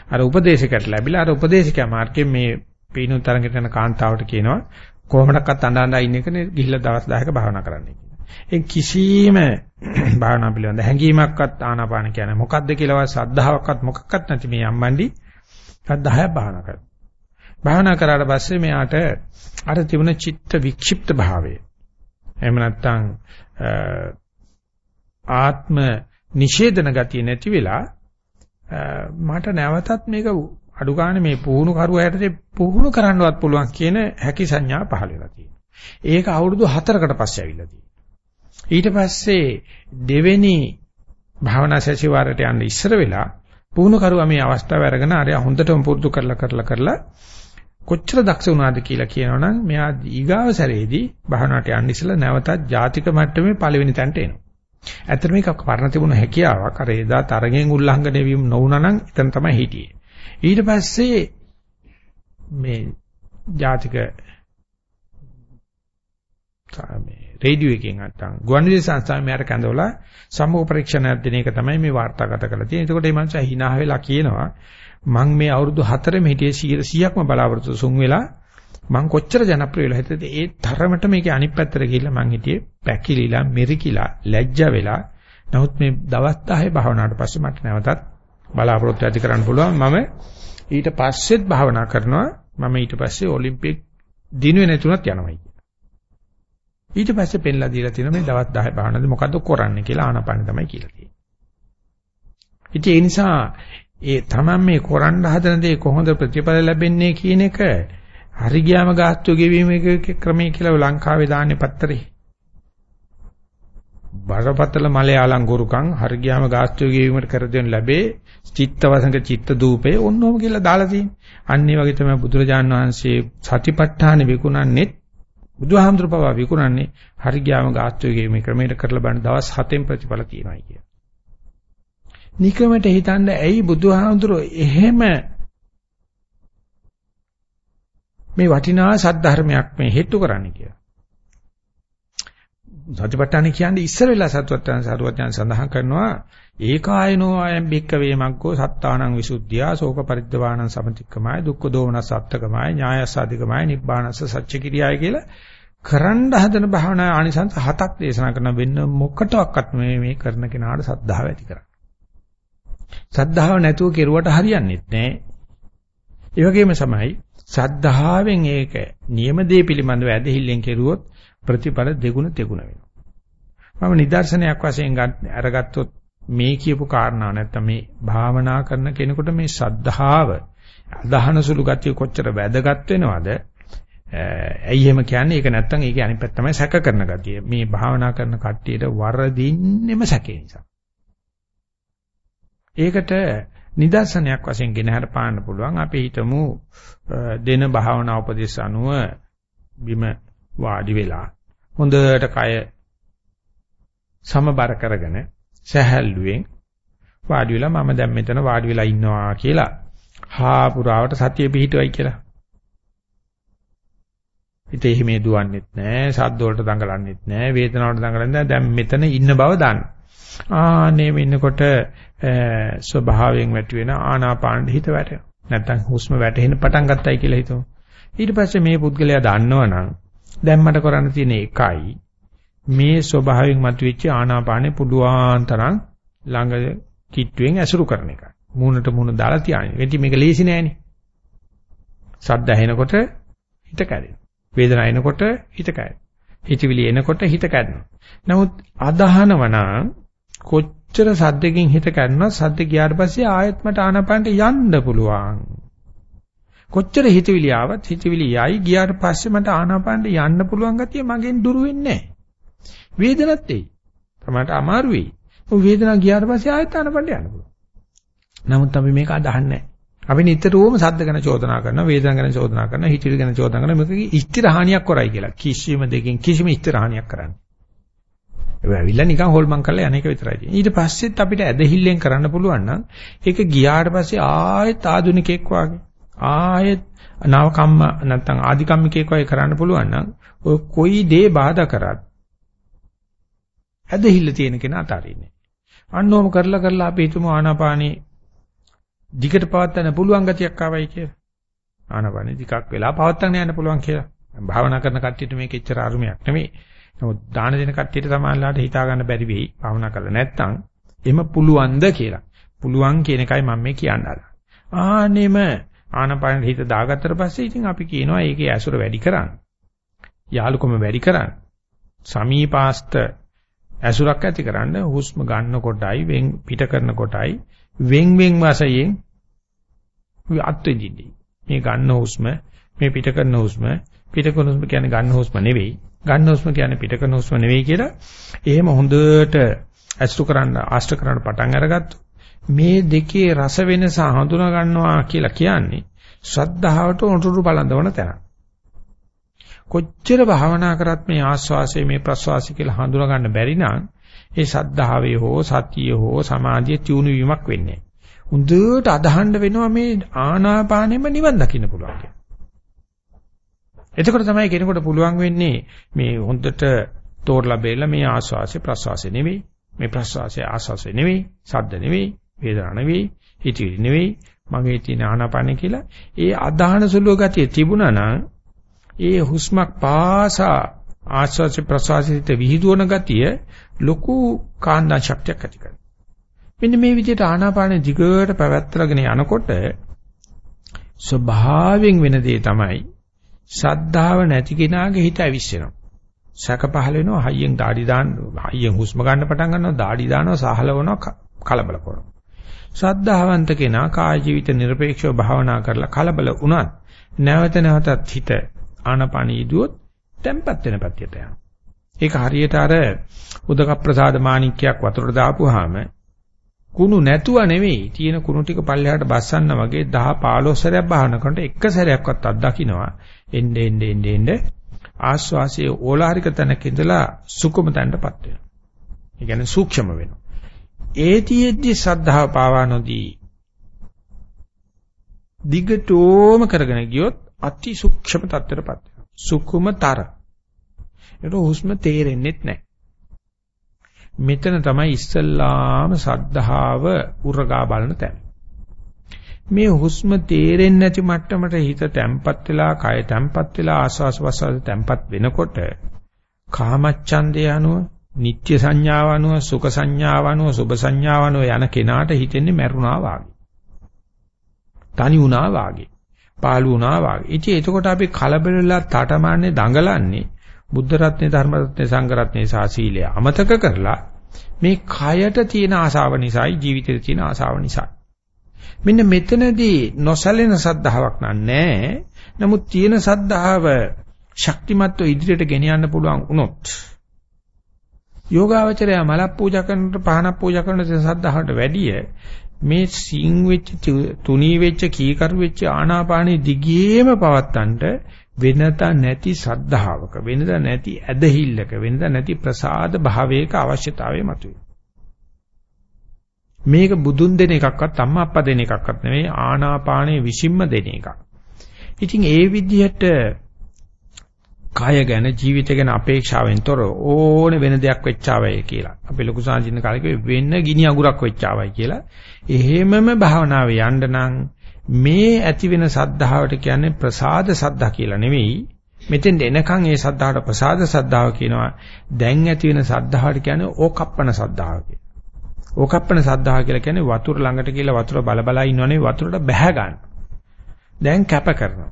අර උපදේශකයට ලැබිලා අර උපදේශකයා මාර්ගයෙන් මේ පීනු තරඟට යන කාන්තාවට කියනවා කොහොමඩක්වත් අඬ අඬ ඉන්න එකනේ ගිහිල්ලා දවස් 10ක භාවනා කරන්න කියලා. ඒ කිසිම භාවනා පිළිබඳ හැඟීමක්වත් ආනාපාන කියන්නේ මොකද්ද කියලාවත් සද්ධාාවක්වත් මොකක්වත් නැති මේ අම්මන්ඩි 10ක් භාවනා කරනවා. භාවනා කරාට පස්සේ මෙයාට අර තිබුණ චිත්ත වික්ෂිප්ත භාවය එහෙම නැත්නම් ආත්ම නිෂේධන ගතිය නැති වෙලා මට නැවතත් මේක අඩු ගන්න මේ පුහුණු කරුවායටදී පුහුණු කරන්නවත් පුළුවන් කියන හැකි සංඥා පහළ වෙලා තියෙනවා. ඒක අවුරුදු 4කට පස්සේ ඇවිල්ලා තියෙනවා. ඊට පස්සේ දෙවෙනි භාවනා සැසිවාරයට යන්න ඉස්සර වෙලා පුහුණු කරුවා මේ අවස්ථාව අරගෙන අර හොඳටම පුරුදු කරලා කරලා කරලා කොච්චර දක්ෂ වුණාද කියලා කියනවනම් මෙයා ඊගාව සැරේදී භාවනාවට යන්න ඉස්සලා නැවතත් ජාතික මට්ටමේ පළවෙනි තැනට එනවා. ඇත්තට මේක පරණ තිබුණ හැකියාවක්. අර එදා තරගෙන් උල්ලංඝනය වීම නොවුණා නම් එතන තමයි හිටියේ. ඊට පස්සේ මේ ජාතික මේ රේඩියෝ එකෙන් නැත්තම් ගුවන්විදුලි සංස්ථාවේ මෙයාට කැඳවලා සම්මුඛ පරීක්ෂණයක් දෙන එක තමයි මේ වාර්තාගත කරලා තියෙන්නේ. එතකොට මේ මනුස්සයා hina වෙලා කියනවා මං මේ අවුරුදු 4 හිටියේ 100ක්ම බලාපොරොත්තු සුන් වෙලා මං කොච්චර ජනප්‍රිය වෙලා හිටියද? ඒ තරමට මේකේ අනිත් පැත්තට ගිහිල්ලා මං හිටියේ පැකිලිලා මෙරිකිලා ලැජ්ජ වෙලා. නමුත් මේ දවස් 10 භාවනාවට පස්සේ මට නැවතත් බලාපොරොත්තු ඇති කරන්න පුළුවන්. මම ඊට පස්සෙත් භාවනා කරනවා. මම ඊට පස්සේ ඔලිම්පික් දිනුවේ නැතුණත් යනවායි ඊට පස්සේ පෙන්ලා දීලා තියෙනවා මේ දවස් 10 භාවනාවේ මොකද්ද කරන්නේ කියලා ආනාපාන තමයි කියලා තියෙන්නේ. ඉතින් ඒ නිසා ඒ Taman මේ කරන්න හදන දේ කොහොමද ප්‍රතිඵල ලැබෙන්නේ කියන එක හරි ගියාම ගාස්තු ගෙවීමේ ක්‍රමයේ කියලා ලංකාවේ දාන්නේ පත්තරේ. බරපතල මලයාලම් ගුරුකම් හරි ගියාම ගාස්තු ගෙවීමට කර දෙන ලැබේ චිත්තවසංග චිත්ත දූපේ ඔන්නෝම කියලා දාලා තියෙන්නේ. අන්න ඒ වගේ තමයි බුදුරජාණන් වහන්සේ සතිපට්ඨාන විකුණන්නේ බුදුහාමුදුර පවා විකුණන්නේ හරි ගියාම ගාස්තු ගෙවීමේ ක්‍රමයට කරලා බලන දවස් 7න් ප්‍රතිඵල තියෙනවා කිය. නිකමට හිතන්න ඇයි බුදුහාමුදුරෝ එහෙම මේ වටිනා සද්ධර්මයක් මේ හේතු කරන්නේ කියලා. සතිපට්ඨාන කියන්නේ ඉස්සර වෙලා සත්වත්යන් සරුවත්යන් සඳහන් කරනවා ඒකායනෝ අයම් බික්ක වේමග්ගෝ සත්තානං විසුද්ධියා ශෝක පරිද්දවාණං සමතික්කමයි දුක්ඛ දෝමනස් අත්තකමයි ඥායසාධිකමයි නිබ්බානස්ස සච්ච කිරියයි කියලා කරන්න හදන භාවනා ආනිසංස හතක් දේශනා කරන වෙන්න මොකටවත් මේ මේ කරන කෙනාට සද්ධාව ඇති කරගන්න. සද්ධාව නැතුව කෙරුවට හරියන්නේ නැහැ. ඒ වගේම තමයි සද්ධාවෙන් ඒක නියම දේ පිළිබඳව ඇදහිල්ලෙන් කෙරුවොත් ප්‍රතිඵල දෙගුණ තෙගුණ වෙනවා. මම නිදර්ශනයක් වශයෙන් අරගත්තොත් මේ කියපු කාරණා නැත්තම් මේ භාවනා කරන කෙනෙකුට මේ සද්ධාව අදහන සුළු ගතිය කොච්චර වැදගත් වෙනවද? ඇයි එහෙම කියන්නේ? ඒක නැත්තම් ඒකේ අනිත් පැත්ත තමයි සැක කරන ගතිය. මේ භාවනා කරන කට්ටියට වරදින්නෙම සැකේ නිසා. ඒකට නිදර්ශනයක් වශයෙන් ගෙන හර පාන්න පුළුවන්. අපි හිතමු දෙන භාවනා උපදේශ අනුව බිම වාඩි වෙලා හොඳට කය සමබර කරගෙන සැහැල්ලුවෙන් වාඩි වෙලා මම දැන් මෙතන වාඩි වෙලා ඉන්නවා කියලා හා පුරාවට සතිය පිහිටුවයි කියලා. ඉතින් එහෙම දුවන්නෙත් නැහැ, සද්ද වලට දඟලන්නෙත් නැහැ, වේදනාවට දඟලන්නේ නැහැ. දැන් මෙතන ඉන්න බව දන්න. ආනේ ඉන්නකොට ස්වභාවයෙන් වැටි වෙන ආනාපාන හිත වැටෙනවා. නැත්තම් හුස්ම වැටෙන්න පටන් ගත්තයි කියලා හිතමු. ඊට පස්සේ මේ පුද්ගලයා දන්නවනම් දැන් මට කරන්න තියෙන එකයි මේ ස්වභාවයෙන් මතුවෙච්ච ආනාපානෙ පුදුආන් තරම් ළඟ කිට්ටුවෙන් ඇසුරු කරන එකයි. මූණට මූණ දාලා තියාගෙන. වෙටි මේක ලේසි නෑනේ. සද්ද ඇහෙනකොට හිත කැඩෙනවා. වේදනාව එනකොට හිත කැඩෙනවා. හිතවිලි එනකොට හිත කැඩෙනවා. නමුත් අදහනවනම් කොච්චර සද්දකින් හිත කැඩුණා සද්ද ගියාට පස්සේ ආයෙත් මට ආනපනට යන්න පුළුවන්. කොච්චර හිතවිලි ආවත් හිතවිලි යයි ගියාට පස්සේ මට ආනපනට යන්න පුළුවන් ගතිය මගෙන් දුරු වෙන්නේ නැහැ. වේදනත් එයි. තමයි අමාරු වෙයි. ඔය වේදනාව ගියාට පස්සේ ආයෙත් ආනපනට යන්න පුළුවන්. නමුත් අපි මේක අදහන්නේ නැහැ. අපි නිතරම සද්ද ගැන චෝදනා කරනවා වේදනා ගැන චෝදනා කරනවා හිතවිලි ගැන චෝදනා කරනවා මේක ඉස්තිර හානියක් කරයි කියලා කිසිම දෙකින් කිසිම ඉස්තිර හානියක් කරන්නේ ඒක ඇවිල්ලා නිකන් හොල්මන් කරලා යන එක විතරයි තියෙන්නේ. ඊට පස්සෙත් අපිට ඇදහිල්ලෙන් කරන්න පුළුවන් නම් ඒක ගියාට පස්සේ ආයෙත් ආදුනිකෙක් වාගේ ආයෙත් නව කම්ම නැත්නම් ආදි කම්මිකෙක් වගේ කරන්න පුළුවන් නම් ඔය කොයි දේ බාධා කරත් ඇදහිල්ල තියෙන කෙනා අතාරින්නේ. අන්නෝම කරලා කරලා අපි හිතමු ආනාපානේ දිගට පවත්වන්න පුළුවන් ගතියක් ආවයි කියලා. ආනාපානේ ටිකක් වෙලා පවත්වන්න යන්න පුළුවන් කියලා. භාවනා කරන කට්ටියට මේක එච්චර අරුමයක් නෙමෙයි. නමුත් දාන දෙන කට්ටියට සමානලාට හිතා ගන්න බැරි වෙයි භාවනා කරලා නැත්නම් එම පුළුවන්ද කියලා. පුළුවන් කියන එකයි මම මේ කියන්න ආනෙම ආනපාන හිත දාගත්තට පස්සේ ඉතින් අපි කියනවා ඒකේ ඇසුර වැඩි කරන්න. යාලුකම වැඩි කරන්න. සමීපාස්ත ඇසුරක් ඇති කරන්න හුස්ම ගන්න කොටයි වෙන් පිට කරන කොටයි වෙන් වෙන් වශයෙන් අත්විඳින්නේ. මේ ගන්න හුස්ම මේ පිට කරන හුස්ම පිට කරන හුස්ම කියන්නේ ගන්න හුස්ම නෙවෙයි ගන්න හුස්ම කියන්නේ පිට කරන හුස්ම නෙවෙයි කියලා එහෙම හොඳට ඇස්තු කරන්න ආශ්‍ර කරන්න පටන් අරගත්තොත් මේ දෙකේ රස වෙනස හඳුනා ගන්නවා කියලා කියන්නේ ශ්‍රද්ධාවට උණුරු බලඳවන තැන. කොච්චර භාවනා කරත් මේ ආස්වාසය මේ ප්‍රස්වාසය කියලා හඳුනා ගන්න බැරි නම් ඒ සද්ධාවේ හෝ සතිය හෝ සමාධිය තියුණු වීමක් වෙන්නේ. හොඳට අදහන්න වෙනවා මේ ආනාපානෙම නිවන් දකින්න පුළුවන් කියලා. එතකොට තමයි කෙනෙකුට පුළුවන් වෙන්නේ මේ හොඳට තෝරලා බෙල්ල මේ ආස්වාසය ප්‍රස්වාසය නෙවෙයි මේ ප්‍රස්වාසය ආස්වාසය නෙවෙයි සද්ද නෙවෙයි වේදනා නෙවෙයි හිතවිලි නෙවෙයි මගේ තියෙන ආනාපානෙ කියලා ඒ අදහන සුළු ගතිය තිබුණා නම් ඒ හුස්මක් පාසා ආස්වාස ප්‍රසවාසිත විහිදුවන ගතිය ලොකු කාන්දා ශක්තියක් ඇති කරනවා. මෙන්න මේ විදිහට ආනාපානෙ දිගට පැවැත්‍රගෙන යනකොට ස්වභාවයෙන් වෙන දේ තමයි සද්ධාව නැති කෙනාගේ හිත ඇවිස්සෙනවා. සැක පහල වෙනවා, හයියෙන් দাঁඩි දාන්න, හයියෙන් හුස්ම ගන්න පටන් ගන්නවා, দাঁඩි දානවා, සහලවනවා, කලබල කරනවා. සද්ධාවන්ත කෙනා කාය ජීවිත নিরপেক্ষව භාවනා කරලා කලබල වුණත් නැවත නැවතත් හිත ආනපනීදුවොත් tempat වෙන පැත්තට යනවා. ඒක හරියට අර උදක ප්‍රසාද මාණික්කයක් වතුරට දාපුවාම කුණු නැතුව නෙවෙයි තියෙන කුණු ටික පල්ලෙහාට බස්සන්න වගේ 10 15 සැරයක් භාවනා කරනකොට එක සැරයක්වත් අත්දකින්නවා එnde ende ende ende ආස්වාසියේ ඕලාරික තැනක ඉඳලා සුකුම තැනටපත් වෙනවා. ඒ කියන්නේ සූක්ෂම වෙනවා. ඒතියෙද්දි ශ්‍රද්ධාව පාවා නොදී දිගටෝම කරගෙන ගියොත් අති සූක්ෂම තත්ත්වයටපත් වෙනවා. සුකුමතර. ඒක හුස්ම තේරෙන්නේ නැහැ. මෙතන තමයි ඉස්සල්ලාම සද්ධාව උරගා බලන තැන. මේ හුස්ම තේරෙන්නේ නැති මට්ටමට හිත තැම්පත් වෙලා, කය තැම්පත් වෙලා ආස්වාස් වස්වාස් තැම්පත් වෙනකොට කාමච්ඡන්දය අනුව නිත්‍ය සංඥාව අනුව සුඛ සංඥාව අනුව සුභ සංඥාව අනුව යන කෙනාට හිතෙන්නේ මැරුණා වාගේ. තනි වුණා වාගේ. පාළු වුණා වාගේ. ඉතින් එතකොට අපි කලබල වෙලා තටමන්නේ දඟලන්නේ බුද්ධ රත්නේ ධර්ම රත්නේ සංඝ රත්නේ සහ සීලය අමතක කරලා මේ කයට තියෙන ආසාව නිසායි ජීවිතේ තියෙන ආසාව නිසායි. මෙන්න මෙතනදී නොසැලෙන සද්ධාාවක් නෑ. නමුත් තියෙන සද්ධාව ශක්තිමත්ව ඉදිරියට ගෙනියන්න පුළුවන් වුණොත් යෝගාවචරය මලක් පූජා කරනකොට පහනක් පූජා කරනකොට සද්ධාහට වැඩිය මේ සිං වෙච්ච තුනී වෙච්ච කීකරු වෙච්ච ආනාපානෙ දිගේම පවත්තන්ට වෙනත නැති සද්ධාවක වෙනත නැති ඇදහිල්ලක වෙනත නැති ප්‍රසාද භාවයක අවශ්‍යතාවය මතුවේ. මේක බුදුන් දෙන එකක්වත් අම්මා අප්පා දෙන එකක්වත් නෙවෙයි ආනාපානයේ විසින්ම දෙන එකක්. ඉතින් ඒ විදිහට කය ගැන ජීවිතය ගැන අපේක්ෂාවෙන් තොර ඕනේ වෙන දෙයක් වෙච්චාවයි කියලා. අපි ලොකු සාජින්න කාලේක වෙන්න ගිනි අඟුරක් වෙච්චාවයි කියලා. එහෙමම භාවනාවේ යන්න නම් මේ ඇති වෙන සද්ධාවට කියන්නේ ප්‍රසාද සද්ධා කියලා නෙවෙයි. මෙතෙන් එනකන් ඒ සද්ධාවට ප්‍රසාද සද්ධාව කියනවා. දැන් ඇති වෙන සද්ධාවට කියන්නේ ඕකප්පන සද්ධාව කියලා. ඕකප්පන සද්ධාව කියලා කියන්නේ වතුර ළඟට ගිහලා වතුර බල බල ඉන්නවනේ වතුරට බැහැ ගන්න. දැන් කැප කරනවා.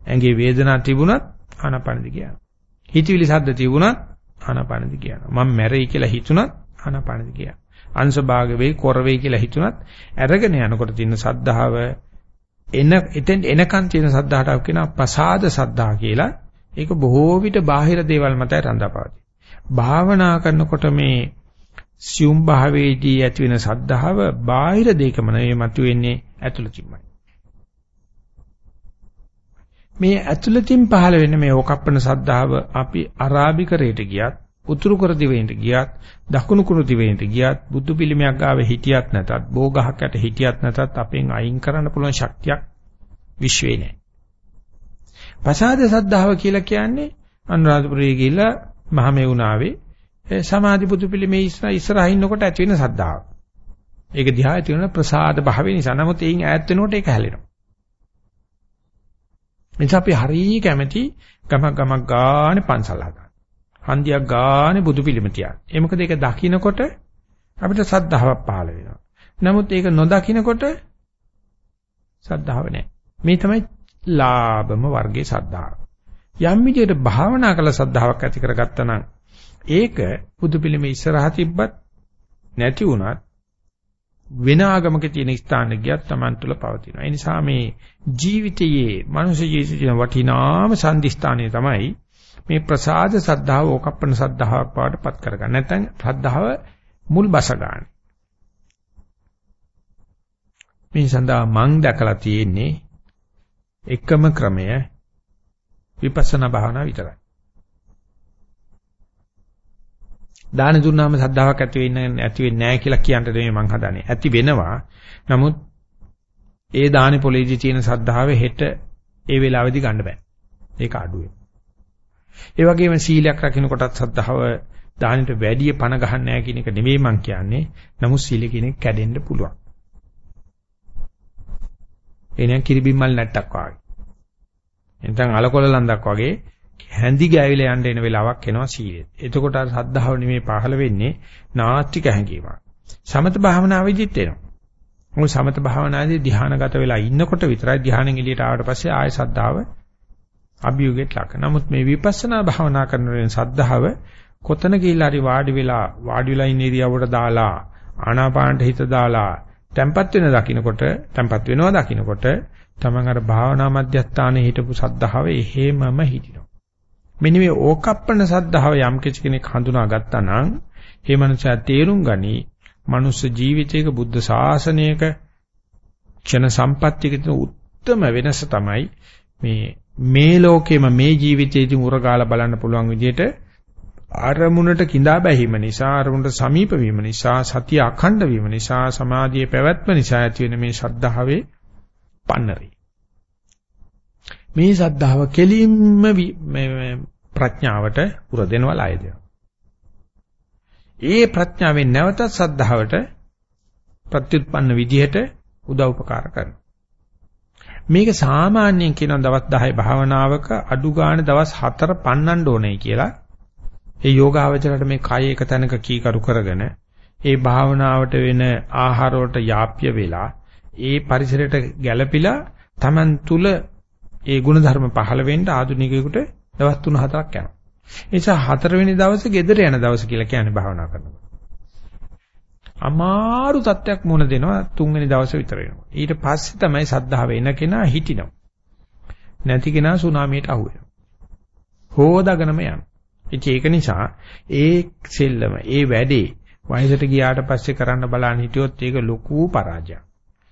ඇඟේ වේදනාවක් තිබුණත් ආනාපානදි කියනවා. හිතවිලි සද්ද තිබුණත් ආනාපානදි කියනවා. මම මැරෙයි කියලා හිතුණත් ආනාපානදි කියනවා. අංශ භාග වෙයි කොර වෙයි කියලා හිතුණත් අරගෙන යනකොට තියෙන සද්ධාව එන එතෙන් එනකන් තියෙන සද්ධාහට කියනවා පසාද සද්ධා කියලා. ඒක බොහෝ විට බාහිර දේවල් මතයි රඳාපවතී. භාවනා කරනකොට මේ සියුම් භාවයේදී ඇති වෙන සද්ධාව බාහිර දෙයකම නෙවෙයි මතුවෙන්නේ ඇතුළතින්මයි. මේ ඇතුළතින් පහළ වෙන මේ ඕකප්පන සද්ධාව අපි අරාබිකරයට ගියත් උතුරු කර දිවයිනට ගියත් දකුණු කුරු දිවයිනට ගියත් බුදු පිළිමයක් ගාවේ හිටියත් නැතත් බෝගහක් යට හිටියත් නැතත් අපෙන් අයින් කරන්න පුළුවන් ශක්තියක් විශ්වේ නැහැ. පසාද සද්ධාව කියලා කියන්නේ අනුරාධපුරයේ ගිහිල්ලා මහමෙවුනාවේ සමාධි බුදු පිළිමේ ඉස්සරහින් ඉන්නකොට ඇති වෙන සද්ධාව. ඒක දිහා ඇති වෙන ප්‍රසාද භාවය නිසා නමුත් එයින් ඈත් වෙනකොට ඒක හැලෙනවා. නිසා අපි හරිය කැමැති ගමක් ගමක් ගානේ පන්සල් හදන්න. හන්දියක් ගානේ බුදු පිළිම තියන්න. ඒ මොකද ඒක දකින්නකොට අපිට සද්ධාාවක් පහළ වෙනවා. නමුත් ඒක නොදකින්නකොට සද්ධාව නැහැ. මේ තමයි ලාභම වර්ගයේ සද්ධාව. යම් විදිහට භාවනා කළ සද්ධාාවක් ඇති කරගත්තා නම් ඒක බුදු පිළිම ඉස්සරහා තිබ්බත් නැති වුණත් වෙන ආගමක තියෙන ස්ථාන ගියත් Taman තුල පවතිනවා. ඒ නිසා මේ ජීවිතයේ මනුෂ්‍ය ජීවිතයේ වටිනාම සම්දිස්ථානය තමයි මේ ප්‍රසාද සද්ධාව ඕකප්පන සද්ධාවක් පාටපත් කරගන්න. නැත්නම් සද්ධාව මුල් බස ගන්න. මේ සඳහා මං දැකලා තියෙන්නේ එකම ක්‍රමය විපස්සනා භාවනාව විතරයි. දාන දුන්නාම සද්ධාාවක් ඇති වෙන්නේ නැති වෙන්නේ නැහැ කියලා කියන්න දෙන්නේ මං හදන්නේ. ඇති වෙනවා. නමුත් ඒ දානි පොලේජි තියෙන සද්ධාව හෙට ඒ වෙලාවේදී ගන්න බෑ. ඒක අඩුවේ. ඒ වගේම සීලයක් රකින්න කොටත් සද්ධාව දානෙට වැඩි පණ ගහන්න නැහැ කියන එක නෙමෙයි මං කියන්නේ. නමුත් සීල කියන එක කැඩෙන්න පුළුවන්. එනියන් කිරිබිම්මල් නැට්ටක් වගේ. එතෙන් අලකොල ලන්දක් වගේ හැඳි ගෑවිලා යන්න එන වෙලාවක් එනවා සීලෙත්. එතකොට අර සද්ධාව නෙමේ පහළ වෙන්නේ නාස්තික හැඟීමක්. සමත භාවනාවෙදිත් එනවා. මොකද සමත භාවනාදී ධානාගත වෙලා ඉන්නකොට විතරයි ධානයෙන් එළියට ආවට පස්සේ ආය සද්ධාව අභියෝගයට ලක්. නමුත් මේ විපස්සනා භාවනා කරන වෙන සද්ධාව කොතන ගිහිල්ලා හරි වාඩි වෙලා වාඩි වෙලා ඉන්න ඉරියව්වට දාලා ආනාපානට හිත දාලා tempat වෙන දකින්නකොට tempat වෙනවා දකින්නකොට තමන් අර භාවනා මධ්‍යස්ථානයේ හිටපු සද්ධාව එහෙමම හිටිනවා. මෙන්න මේ ඕකප්පන සද්ධාව යම් කෙනෙක් හඳුනා ගත්තා නම් ඒ මනුස්සයා තේරුම් ගනි මනුස්ස ජීවිතයක බුද්ධ ශාසනයක ක්ෂණ සම්පත්තියක තියෙන උත්තරම වෙනස තමයි මේ මේ ලෝකෙම මේ ජීවිතයේදී උරගාලා බලන්න පුළුවන් විදිහට ආරමුණට கிඳා බැහිම නිසා ආරමුණට සමීප වීම නිසා සතිය අඛණ්ඩ වීම නිසා සමාධියේ පැවැත්ම නිසා ඇති වෙන මේ ශද්ධාවේ පන්නරේ. මේ ශද්ධාව කෙලින්ම ප්‍රඥාවට උර දෙනවා ලය දෙනවා. ඒ ප්‍රඥාවෙන් නැවතත් ශද්ධාවට ප්‍රත්‍යুৎපන්න විදිහට උදව් උපකාර කරනවා. මේක සාමාන්‍යයෙන් කියන දවස් 10 භාවනාවක අඩු ගන්න දවස් 4 පන්නන්න ඕනේ කියලා. ඒ යෝගාවචරයට මේ කය එක තැනක කීකරු කරගෙන ඒ භාවනාවට වෙන ආහාර වලට යාප්‍ය වෙලා ඒ පරිසරයට ගැළපිලා Taman තුල ඒ ಗುಣධර්ම පහළ වෙන්න ආධුනිකයෙකුට දවස් 3-4ක් යනවා. ඒ නිසා හතරවෙනි දවසේ ගෙදර යන දවස කියලා කියන්නේ භාවනා කරනවා. අමාරු තත්ත්වයක් මුණ දෙනවා තුන්වෙනි දවසේ විතර වෙනවා. ඊට පස්සේ තමයි සද්ධාව එන කෙනා හිටිනවා. නැති කෙනා සුනාමියට අහු වෙනවා. හොදාගෙනම යනවා. ඒක නිසා ඒ සෙල්ලම ඒ වැඩේ වයසට ගියාට පස්සේ කරන්න බලන්න හිටියොත් ඒක ලොකු පරාජයක්.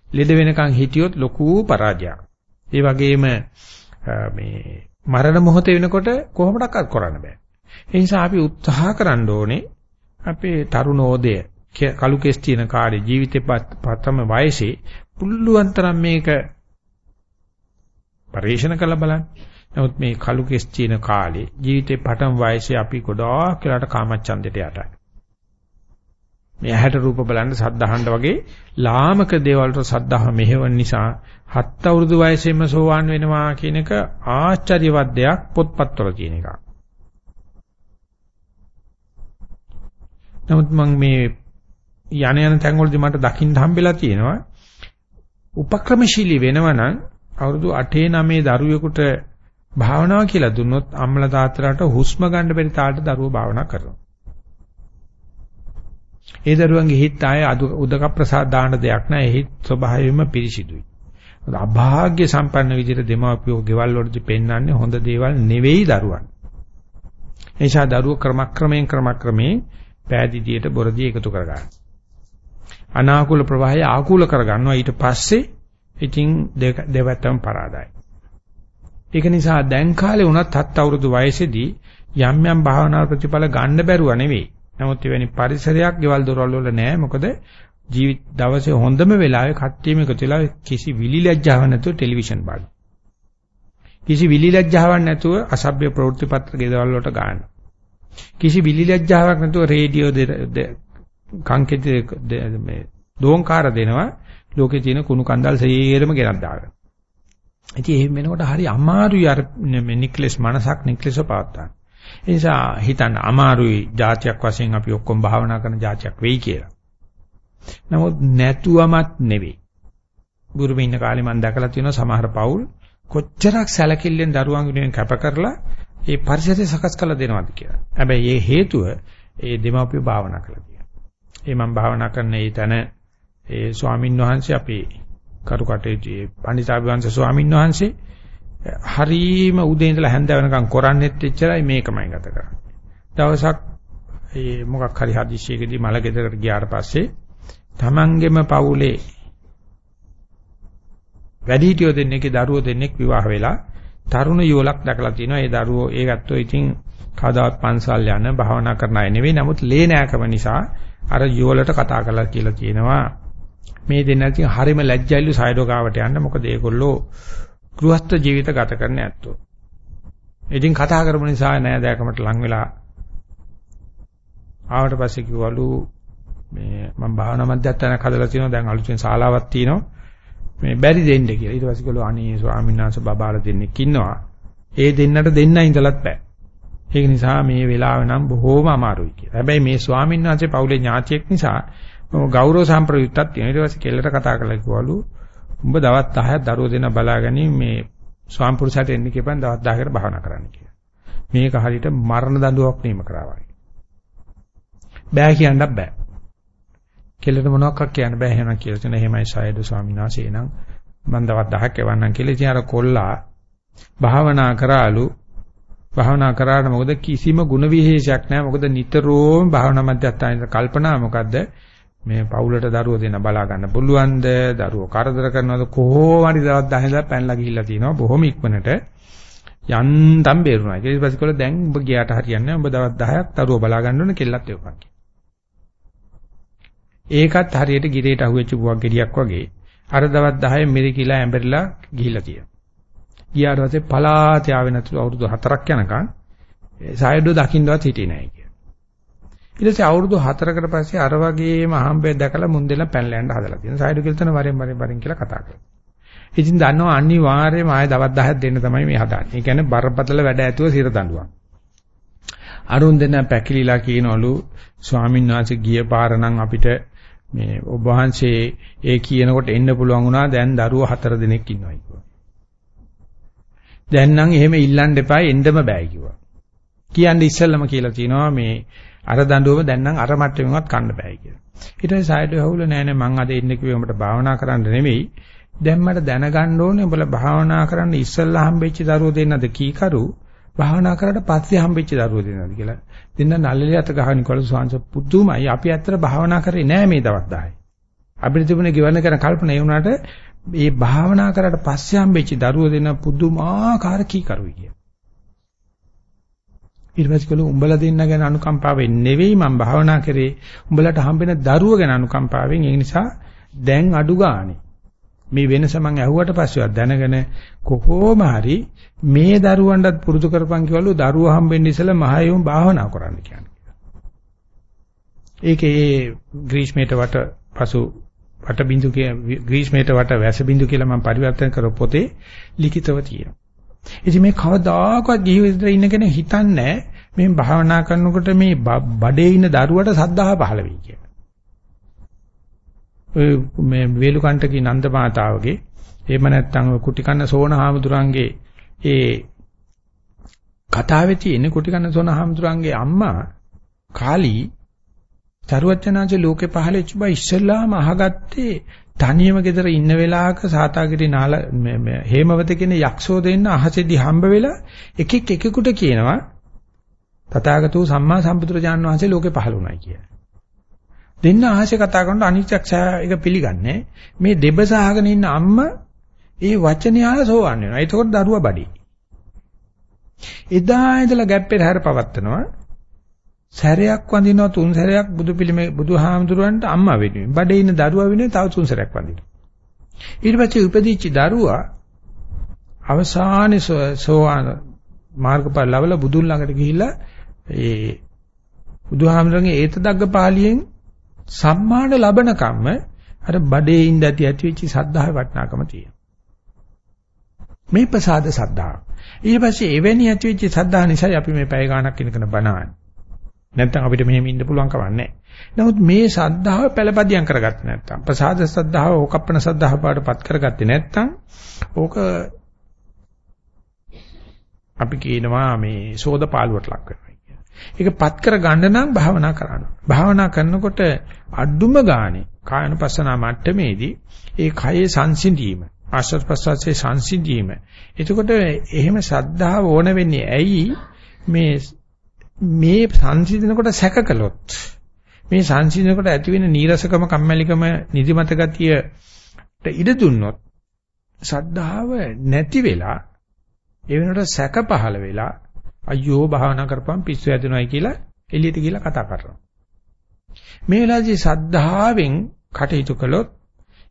ලෙඩ වෙනකන් හිටියොත් ලොකු පරාජයක්. ඒ වගේම මේ මරණ මොහොත වෙනකොට කොහොමඩක්වත් කරන්න බෑ. ඒ නිසා අපි උත්සාහ කරන්න ඕනේ අපේ තරුණෝදය කලු කෙස් තියෙන කාලේ ජීවිතේ පතම වයසේ පුළුවන් තරම් මේක පරිශන කරලා බලන්න. නමුත් මේ කලු කෙස් තියෙන කාලේ ජීවිතේ පටන් වයසේ අපි ගොඩාක් වෙලාට කාමච්ඡන්දයට යටයි. මේ ඇහැට රූප බලන්න සද්ධාහඬ වගේ ලාමක දේවල් වලට සද්ධාහ මෙහෙවන නිසා හත් අවුරුදු වයසේම සෝවාන් වෙනවා කියන එක ආශ්චර්යවත් දෙයක් පොත්පත්වල තියෙන එකක්. නමුත් මම මේ යන යන තැන්වලදී මට දකින්න හම්බෙලා තියෙනවා උපක්‍රමශීලී වෙනවනම් අවුරුදු 8 9 දරුවෙකුට භාවනාව කියලා දුන්නොත් අම්මලා තාත්තලාට හුස්ම ගන්න බැරි තාලට දරුවෝ භාවනා කරනවා. ඒ දරුවන්ගේ හිත ආයේ උදක ප්‍රසාද දාන්න දෙයක් නැහැ. ඒ හිත ස්වභාවයෙන්ම පිරිසිදුයි. අභාග්‍ය සම්පන්න විදිහට දෙමාපියෝ ගෙවල් වලදී පෙන්වන්නේ හොඳ දේවල් නෙවෙයි දරුවන්. ඒ නිසා දරුවෝ ක්‍රමක්‍රමයෙන් ක්‍රමක්‍රමයෙන් පෑදීදියට බොරදී එකතු කරගන්නවා. අනාකූල ප්‍රවාහය ආකූල කරගන්නවා ඊට පස්සේ ඉතින් දෙවැත්තම පරාදයි. ඒක නිසා දැන් කාලේ වුණත් හත් අවුරුදු වයසේදී යම් යම් භාවනා ප්‍රතිඵල ගන්න බැරුව නෙවෙයි. නමුත් එවැනි පරිසරයක් ගෙවල් දොරවල් වල නැහැ. මොකද ජීවිත දවසේ හොඳම වෙලාවේ කට්ටියම එකතු වෙලා කිසි විලි ලැජ්ජාවක් නැතුව ටෙලිවිෂන් බලන. කිසි විලි ලැජ්ජාවක් නැතුව අසභ්‍ය ප්‍රවෘත්ති පත්‍ර ගෙදවල් වලට ගන්න. කිසි විලි ලැජ්ජාවක් නැතුව රේඩියෝ කංකෙත මේ දෝංකාර දෙනවා ලෝකේ තියෙන කුණු කන්දල් සේරම ගෙනත් දාගෙන. ඉතින් එහෙම වෙනකොට හරි අමාරුයි අර නික්ලස් මනසක් නික්ලස්ව පවත්තා. ඒ නිසා හිතන්න අමාරුයි જાතියක් වශයෙන් අපි ඔක්කොම භාවනා කරන જાතියක් වෙයි කියලා. නමුත් නැතුවමත් නෙවෙයි. බුරුමේ ඉන්න කාලේ මම දැකලා තියෙනවා සමහර පවුල් කොච්චරක් සැලකිල්ලෙන් දරුවන් වෙනුවෙන් කැප කරලා ඒ පරිසරය සකස් කරලා දෙනවද කියලා. හැබැයි ඒ හේතුව ඒ දෙමාපිය භාවනා කළා. ඒ මම භාවනා කරන ඒ තැන ඒ ස්වාමින් වහන්සේ අපේ කරුකටේ පණිතාභිවංශ ස්වාමින් වහන්සේ හරීම උදේ ඉඳලා හැන්ද වෙනකම් කරන්නේත් එච්චරයි මේකමයි ගත කරන්නේ. දවසක් ඒ මොකක් හරි හදිස්සියකදී මල ගෙදරකට ගියාට පස්සේ තමන්ගෙම පවුලේ වැඩිහිටියෝ දෙන්නෙක්ගේ දරුවෝ දෙන්නෙක් විවාහ වෙලා තරුණ යුවලක් දැකලා තිනවා. ඒ දරුවෝ ඒ ගත්තෝ ඉතින් කවදාවත් පන්සල් යන භාවනා කරන අය නෙවෙයි. නමුත් ලේ නෑකම නිසා අර යුවලට කතා කරලා කියලා කියනවා මේ දෙන්න ඉතින් හරිම ලැජ්ජයිලු සයිඩෝ ගාවට යන්න. මොකද ඒගොල්ලෝ ගෘහස්ත ජීවිත ගත කරන්න ඇත්තෝ. ඉතින් කතා කරපු නිසා නෑදෑකමට ලං වෙලා ආවට පස්සේ කිව්වලු මේ මම භාවනා මධ්‍යස්ථානයක් හදලා තියෙනවා දැන් අලුතෙන් ශාලාවක් තියෙනවා මේ බැරි දෙන්න කියලා. ඊට පස්සේ කිව්වලු අනේ ස්වාමීන් වහන්සේ බබාලා දෙන්නෙක් ඉන්නවා. ඒ දෙන්නට දෙන්න ඉඳලත් බෑ. ඒක නිසා මේ වෙලාව නම් බොහෝම අමාරුයි කියලා. හැබැයි මේ ස්වාමීන් වහන්සේ පවුලේ ඥාතියෙක් නිසා ගෞරව සම්ප්‍රයුක්තක් තියෙනවා. ඊට පස්සේ කෙල්ලට කතා කරලා කිව්වලු උඹ දවස් 10ක් දරුවෝ දෙන බලාගනි මේ ස්වාම පුරුෂයාට එන්න කියපන් දවස් 10කට භාවනා කරන්න කියලා. මේක හරියට මරණ දඬුවමක් නීම කරා වගේ. බෑ කියන්නත් බෑ. කෙල්ලට මොනවක් කියන්න බෑ එහෙනම් කියලා තියෙන එහෙමයි සයද ස්වාමීන් වහන්සේ එනං මම දවස් 10ක් එවන්නම් කියලා ඉතින් අර කොල්ලා භාවනා කරාලු භාවනා කරාට මොකද කිසිම ಗುಣ විශේෂයක් නැහැ. මොකද නිතරම භාවනා මධ්‍යස්ථානයේ කල්පනා මොකද්ද? මේ පවුලට දරුවෝ දෙන්න බලා ගන්න පුළුවන්ද? දරුවෝ කරදර කරනවද? කොහොම හරි දවස් 10 ඉඳලා පැනලා ගිහිල්ලා තිනවා බොහොම ඉක්මනට යන්තම් බේරුණා. ඊට පස්සේ කොල්ල දැන් ඔබ ගියාට හරියන්නේ නැහැ. ඔබ දවස් 10ක් දරුවෝ බලා ගන්න ඕනේ කෙල්ලත් එවපන් ඒකත් හරියට ගිරේට අහුවෙච්ච බුවක් ගෙඩියක් වගේ අර දවස් 10 මිරිකිලා ඇඹරිලා ගිහිලා තියෙනවා. ගියාට පස්සේ පලාත යාවේ නැතුළු අවුරුදු 4ක් යනකම් සායඩෝ දකින්නවත් හිටියේ නැහැ කියලා. ඊට පස්සේ අවුරුදු 4කට පස්සේ අර වගේම අහම්බෙක් දැකලා මුන්දෙලා පැනලා යන්න හදලා තියෙනවා. සායඩෝ කියලා තන වරෙන් වරෙන් වරෙන් කියලා කතා කරනවා. ඉතින් දන්නවා අනිවාර්යයෙන්ම ආයෙ දවස් 10ක් දෙන්න තමයි මේ හදාන්නේ. ඒ කියන්නේ බරපතල වැඩ ඇතුව සිර දඬුවම්. අරුන් දෙන්න පැකිලිලා කියනවලු ස්වාමීන් වහන්සේ ගිය පාර නම් අපිට මේ ඔබ වහන්සේ ඒ කියනකොට එන්න පුළුවන් වුණා දැන් දරුවෝ හතර දෙනෙක් ඉන්නවා කිව්වා. දැන් නම් එහෙම ඉල්ලන්න එපා එන්නම බෑ කිව්වා. කියන්නේ ඉස්සෙල්ලම කියලා තියෙනවා මේ අර දඬුවම දැන් නම් අර මට්ටමෙන්වත් කන්න බෑ කියලා. ඊට පස්සේ සායඩ් හවුල නෑ නෑ මං අද එන්න කිව්වේ උඹට භාවනා කරන්න නෙමෙයි. දැන් මට දැනගන්න ඕනේ උඹලා භාවනා කරන්න ඉස්සෙල්ලා හම්බෙච්ච දරුවෝ දෙන්නද කීකරු භාවනා කරලා පස්සේ හම්බෙච්ච දරුවෝ දෙන්නද කියලා. දෙන්න නල්ලලේ අත ගහන කොළ සුවංශ පුදුමයි. අපි ඇත්තට භාවනා කරේ නෑ මේ දවස් 10. අපිට තිබුණේ ගෙවන්න කරන කල්පනා ඒ වුණාට මේ භාවනා කරලා පස්සේ හම්බෙච්ච දරුවෝ දෙන්න පුදුමාකාර කීකරුයි කිය. ඊට පස්සේ කළු උඹලා දෙන්න ගැන අනුකම්පාවෙන් නෙවෙයි මම භාවනා කරේ. උඹලට හම්බෙන දරුවෝ ගැන අනුකම්පාවෙන් ඒ නිසා දැන් අඩු ගානේ මේ වෙනස මං ඇහුවට පස්සෙවත් දැනගෙන කොහොම හරි මේ දරුවන්ටත් පුරුදු කරපන් කිව්වලු දරුවෝ හම්බෙන්න ඉස්සෙල්ලා මහයෝම් භාවනා කරන්න කියන්නේ. ඒකේ ග්‍රීෂ්මේට වට පසු වට බින්දු කිය ග්‍රීෂ්මේට වට වැස බින්දු කියලා මම පරිවර්තන කරපු පොතේ ලිඛිතව තියෙනවා. ඉතින් මේ කවදාකවත් ජීවිතේ ඉන්න කෙනෙක් හිතන්නේ මේ භාවනා කරනකොට මේ බඩේ ඉන්න දරුවට සද්ධාව පහළ වෙයි කියලා. ඔය මේ වේලුකණ්ඨකී නන්ද මාතාවගේ එහෙම නැත්නම් කුටි කන්න සෝන හාමුදුරන්ගේ ඒ කතාවේ තියෙන කුටි කන්න සෝන හාමුදුරන්ගේ අම්මා කාලී චරුවචනාංශ ලෝකේ පහළෙච්ච බා ඉස්සෙල්ලාම අහගත්තේ තනියම ගෙදර ඉන්න වෙලාවක සාතාගිරි නාල හේමවත කියන යක්ෂෝ දෙන්න අහසෙදි හම්බ වෙලා එකෙක් එකෙකුට කියනවා තථාගතෝ සම්මා සම්බුදුරජාණන් වහන්සේ ලෝකේ පහළ වුණයි කියලා. දෙන්න ආහසේ කතා කරනකොට අනිත්‍යක්ෂය එක පිළිගන්නේ මේ දෙබස අහගෙන ඉන්න අම්මා ඒ වචනේ ආල සෝවන් වෙනවා. එතකොට දරුවා බඩි. එදා ඉඳලා ගැප්පේ හැර පවත්නවා. සැරයක් වඳිනවා තුන් සැරයක් බුදු පිළිමේ බුදුහාමුදුරන්ට අම්මා වෙනුවෙන්. බඩේ ඉන්න දරුවා වෙනුවෙන් තව තුන් සැරයක් වඳිනවා. ඊට පස්සේ උපදීච්ච දරුවා අවසානයේ සෝවාන් මාර්ගඵල ලැබලා බුදුන් ළඟට ගිහිල්ලා ඒ බුදුහාමුදුරන්ගේ ඒත දග්ග පාළියෙන් සම්මාන ලබන කම්ම අර බඩේ ඉඳ ඇති ඇති වෙච්ච සද්ධාවේ වටිනාකම තියෙනවා. මේ ප්‍රසාද සද්ධා. ඊට පස්සේ එවැනි ඇති වෙච්ච සද්ධා නිසා අපි මේ පැය ගාණක් ඉනකන බනවන්නේ. නැත්තම් අපිට මෙහෙම ඉන්න පුළුවන් කමක් නැහැ. නමුත් මේ සද්ධාව පළපදියම් කරගත්තේ නැත්තම් ප්‍රසාද සද්ධාව ඕකප්පන සද්ධාව පාඩපත් කරගත්තේ නැත්තම් ඕක අපි කියනවා මේ සෝද පාළුවට ලක් වෙනවා. ඒකපත් කර ගන්න නම් භාවනා කරන්න. භාවනා කරනකොට අඩුම ගානේ කායනුපස්සනා මට්ටමේදී ඒ කයේ සංසිඳීම ආශ්‍රත් ප්‍රසවාසයේ සංසිඳීම. එතකොට එහෙම ශ්‍රද්ධාව ඕන වෙන්නේ ඇයි මේ මේ සංසිඳනකොට සැක කළොත් මේ සංසිඳනකොට ඇති වෙන නීරසකම කම්මැලිකම නිදිමත ගතියට ඉඩ දුන්නොත් සද්ධාව නැති වෙලා ඒ වෙනකොට සැක පහළ වෙලා අයියෝ භාවනා කරපම් පිස්සු හැදෙනවයි කියලා එළියට ගිහලා කතා කරනවා. මේ වෙලාවේදී සද්ධාවෙන් කටයුතු කළොත්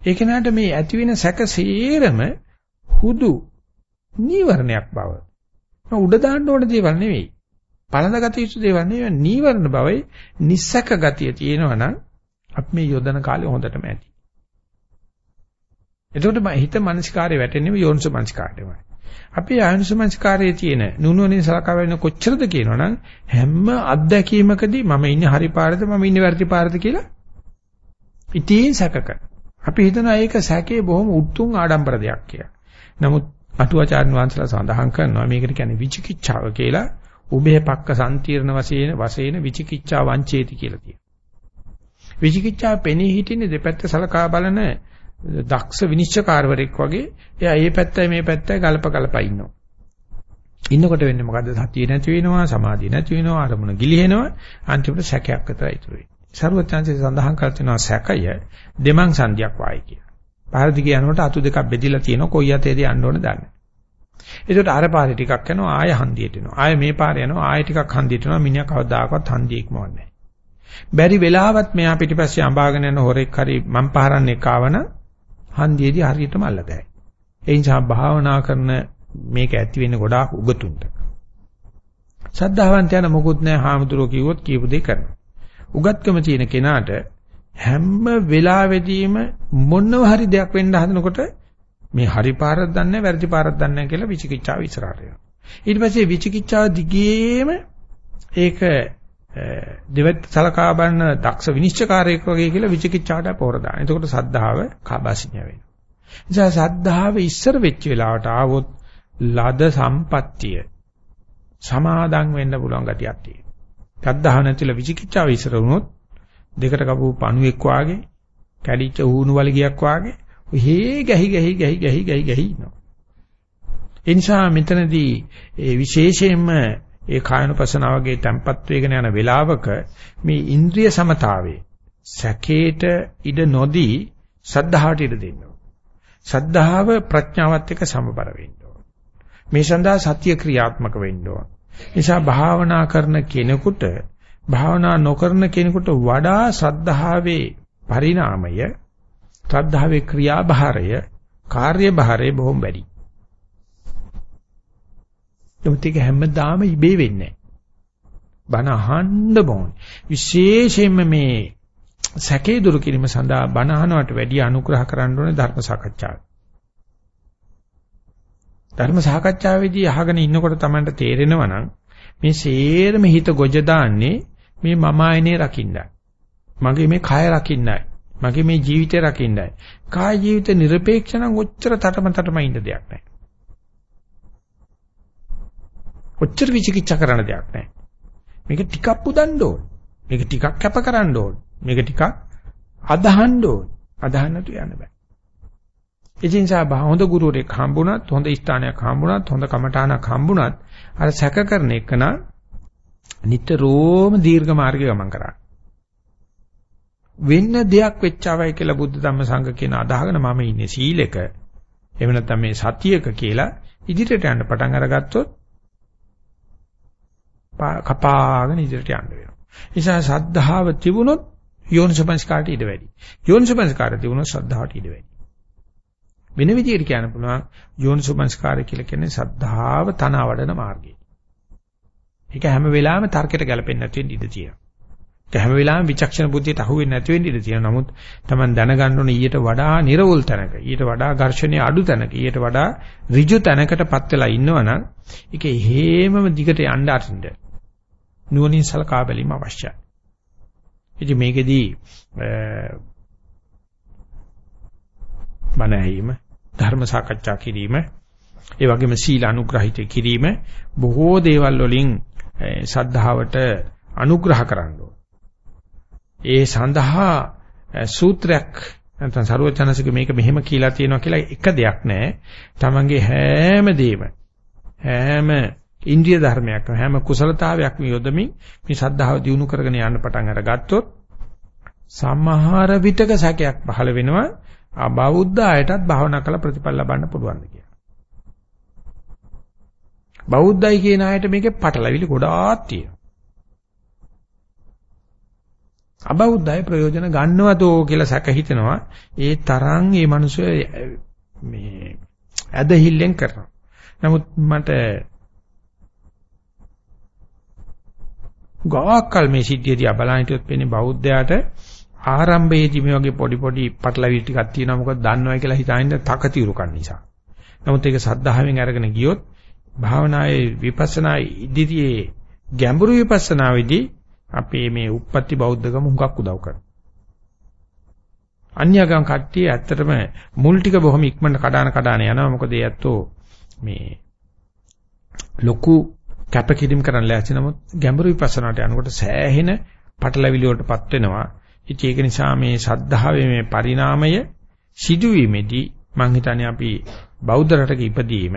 ඒ කෙනාට මේ ඇති වෙන සැක සේරම හුදු නීවරණයක් බව. උඩ දාන්න ඕන දේවල් නෙවෙයි. පළඳගත යුතු දේවල් නෙවෙයි නීවරණ බවයි නිස්සක ගතිය තියෙනවා නම් අපි මේ යොදන කාලේ හොඳටම ඇති. එතකොට හිත මනසිකාරය වැටෙන්නේ යෝනිසෝ මනසිකාරයමයි. අපි ආයුෂ මනසිකාරයේ තියෙන නුනුවණින් සලකා වෙන කොච්චරද කියනවනම් හැම අත්දැකීමකදී මම ඉන්නේ හරි පාරද මම ඉන්නේ වැරදි පාරද කියලා ඉතින් සැකක. අපි හිතනවා ඒක සැකේ බොහොම උතුම් ආඩම්බර දෙයක් කියලා. නමුත් අටුවාචාර්ය වංශලා සඳහන් කරනවා මේකට කියන්නේ විචිකිච්ඡාව කියලා උභය පක්ක සම්තිර්ණ වශයෙන් වශයෙන් විචිකිච්ඡා වංචේති කියලා තියෙනවා. විචිකිච්ඡාව පෙනී හිටින්නේ දෙපැත්ත සලකා බලන දක්ෂ විනිශ්චයකාරවරයෙක් වගේ එයා මේ පැත්තයි මේ පැත්තයි ගලප ගලප ඉන්නවා. ඉන්නකොට වෙන්නේ මොකද්ද? සතිය නැති වෙනවා, සමාධිය නැති වෙනවා, අරමුණ ගිලිහෙනවා, අන්තිමට සැකයක් විතරයි ඉතුරු වෙන්නේ. ਸਰවඥාන්සේ සඳහන් කර තිනවා සැකය දෙමං සංධියක් වායි කියලා. පාරදි කියනකොට අතු දෙකක් බෙදිලා තියෙනවා කොයි අතේද යන්න ඕන දන්නේ. ඒකට අර පාරේ ටිකක් යනවා ආය හන්දියට එනවා. ආය මේ පාරේ යනවා ආය ටිකක් හන්දියට එනවා මිනිහා කවදාකවත් හන්දිය ඉක්මවන්නේ බැරි වෙලාවත් මෙයා පිටිපස්සේ අඹාගෙන යන හොරෙක් හරි මම් පහරන්නේ කාවන හන්දියේදී හරියටම අල්ලදැයි. ඒ නිසා භාවනා කරන මේක ඇති වෙන්නේ ගොඩාක් උගතුන්ට. සද්ධාවන්ත යන මොකුත් නැහැ හාමුදුරුවෝ කිව්වොත් කියපු දේ කරනවා. උගත්කම තියෙන කෙනාට හැම වෙලාවෙදීම මොනව හරි දෙයක් වෙන්න හදනකොට මේ හරි පාරක් දන්නේ වැරදි පාරක් දන්නේ කියලා විචිකිච්ඡාව ඉස්සරහට යනවා. ඊට පස්සේ විචිකිච්ඡාව දිගේම ඒක දෙවත් සලකා බලන දක්ෂ විනිශ්චයකාරයෙක් වගේ කියලා විචිකිච්ඡාට පොර දාන. එතකොට සද්ධාව කාබාසිනිය වෙනවා. නිසා සද්ධාව ඉස්සර වෙච්ච වෙලාවට ආවොත් ලද සම්පත්තිය සමාදන් වෙන්න පුළුවන් ගතියක් තියෙනවා. සද්ධාව නැතිල විචිකිච්ඡාව ඉස්සර වුණොත් දෙකට කපු පණුවෙක් වාගේ කැඩිච්ච ඌණු වලිගයක් වාගේ ඔහේ ගැහි ගැහි ගැහි ගැහි ගැහි ගැහි ඉන්නවා. ඒ නිසා මෙතනදී ඒ විශේෂයෙන්ම ඒ කායනුපසනාව වගේ තැම්පත් වේගෙන යන වෙලාවක මේ ඉන්ද්‍රිය සමතාවේ සැකේට ඉඩ නොදී සද්ධාවට ඉඩ දෙන්න සද්ධාව ප්‍රඥාවත් එක්ක සමබර වෙන්න මේ සඳහා සත්‍ය ක්‍රියාත්මක වෙන්න ඕන. නිසා භාවනා කරන කෙනෙකුට භාවනා නොකරන කෙනෙකුට වඩා ශ්‍රද්ධාවේ පරිණාමය ශ්‍රද්ධාවේ ක්‍රියාභාරය කාර්යභාරය බොහොම වැඩි. නමුත් ඒක හැමදාම ඉබේ වෙන්නේ නැහැ. බණ අහන්න ඕනේ. විශේෂයෙන්ම මේ සැකේ දුරු කිරීම සඳහා බණ අහනවට වැඩි අනුග්‍රහ කරන්න ඕනේ ධර්ම සාකච්ඡාව. ධර්ම සාකච්ඡාවේදී අහගෙන ඉන්නකොට තමයි තේරෙනවා නම් මේ සේරම හිත ගොජ දාන්නේ මේ මම ආයනේ රකින්නයි. මගේ මේ කය රකින්නයි. මගේ මේ ජීවිතය රකින්නයි. කාය ජීවිත নিরপেক্ষ නම් ඔච්චර තටම තටම ඉන්න දෙයක් නැහැ. ඔච්චර විචිකිච්ඡා කරන්න දෙයක් නැහැ. මේක ටිකක් පුදන්න ඕන. මේක ටිකක් කැප කරන්න ඕන. මේක ටිකක් අදහන්න ඕන. අදහන්නට යන්න බෑ. ඒ නිසා හොඳ ගුරුවරයෙක් හම්බුණත්, හොඳ ස්ථානයක් හම්බුණත්, හොඳ කමඨානක් හම්බුණත් අර සැක කරන එක නා නිතරම දීර්ඝ මාර්ගය ගමන් කරා. වෙන්න දෙයක් වෙච්චවයි කියලා බුද්ධ ධම්ම සංඝ කියන අදහගෙන මම ඉන්නේ සීලෙක. එහෙම නැත්නම් මේ සතියක කියලා ඉදිරියට යන්න පටන් අරගත්තොත් කපාගෙන ඉදිරියට යන්න වෙනවා. නිසා සද්ධාව තිබුණොත් යෝනිසපංස්කාරට ඉඩ වැඩි. යෝනිසපංස්කාරය තිබුණොත් ශ්‍රද්ධාවට ඉඩ වැඩි. වෙන විදිහට කියන්න පුළුවන් යෝනිසපංස්කාරය කියලා කියන්නේ සද්ධාව තන වඩන මාර්ගය. ඒක හැම වෙලාවෙම තර්කයට ගැලපෙන්නේ නැති වෙන්න ඉඩ තියෙනවා. ඒක හැම වෙලාවෙම විචක්ෂණ බුද්ධියට අහු වෙන්නේ නැති වෙන්න ඉඩ තියෙනවා. නමුත් Taman දැනගන්න ඕනේ ඊට වඩා නිර්වුල් තැනක, ඊට වඩා ඝර්ෂණයේ අඩු තැනක, ඊට වඩා ඍජු තැනකටපත් වෙලා ඉන්නවනම් ඒක හේමම දිගට යන්න අරින්න. නුවණින් සලකා බැලීම අවශ්‍යයි. ඉතින් මේකෙදී බණ ඇහිම, ධර්ම සාකච්ඡා කිරීම, ඒ වගේම සීල අනුග්‍රහිත කිරීම බොහෝ දේවල් වලින් සද්ධාවට අනුග්‍රහ කරන්න ඒ සඳහා සූත්‍රයක් නැත්නම් සරුවචනසික මේක මෙහෙම කියලා තියෙනවා කියලා එක දෙයක් නැහැ. තමන්ගේ හැම දෙයක්ම හැම ඉන්ද්‍රිය ධර්මයක් හැම කුසලතාවයක්ම යොදමින් මේ සද්ධාව දිනු කරගෙන යන්න පටන් අරගත්තොත් සමහර විටක සැකයක් පහළ වෙනවා අබෞද්ධ අයටත් භාවනා කළ ප්‍රතිඵල ලබන්න පුළුවන්ද කියලා. බෞද්ධයි කියන අයට මේකේ පටලවිලි ගොඩාක් තියෙනවා. අබෞද්ධය ප්‍රයෝජන ගන්නවදෝ කියලා සැක හිතනවා. ඒ තරම් මේ මිනිස්සු මේ ඇදහිල්ලෙන් කරනවා. නමුත් මට ගාකල් මේ සිද්ධිය දිහා බලන හිටියොත් වෙන්නේ බෞද්ධයාට ආරම්භයේදී මේ වගේ පොඩි පොඩි පටලවිලි ටිකක් තියෙනවා මොකද දන්නවයි කියලා හිතාගෙන තකතිරුකන් නිසා. නමුත් ඒක සද්ධාවෙන් අරගෙන ගියොත් භාවනායේ විපස්සනා ඉදිරියේ ගැඹුරු විපස්සනාවේදී අපේ මේ උප්පත්ති බෞද්ධකම හුඟක් උදව් කරනවා. අන්‍යගම් කට්ටිය ඇත්තටම මුල් ටික බොහොම ඉක්මනට කඩාන කඩාන යනවා මොකද ඒ ඇත්තෝ මේ ලොකු කැපකිරීම කරන්න ලෑස්ති නමුත් ගැඹුරු විපස්සනාට යනකොට සෑහෙන පටලැවිලි වලටපත් වෙනවා. ඉතින් ඒක නිසා මේ සද්ධාවේ මේ පරිණාමය සිදුවීමේදී මම හිතන්නේ අපි බෞද්ධ රටක ඉපදීම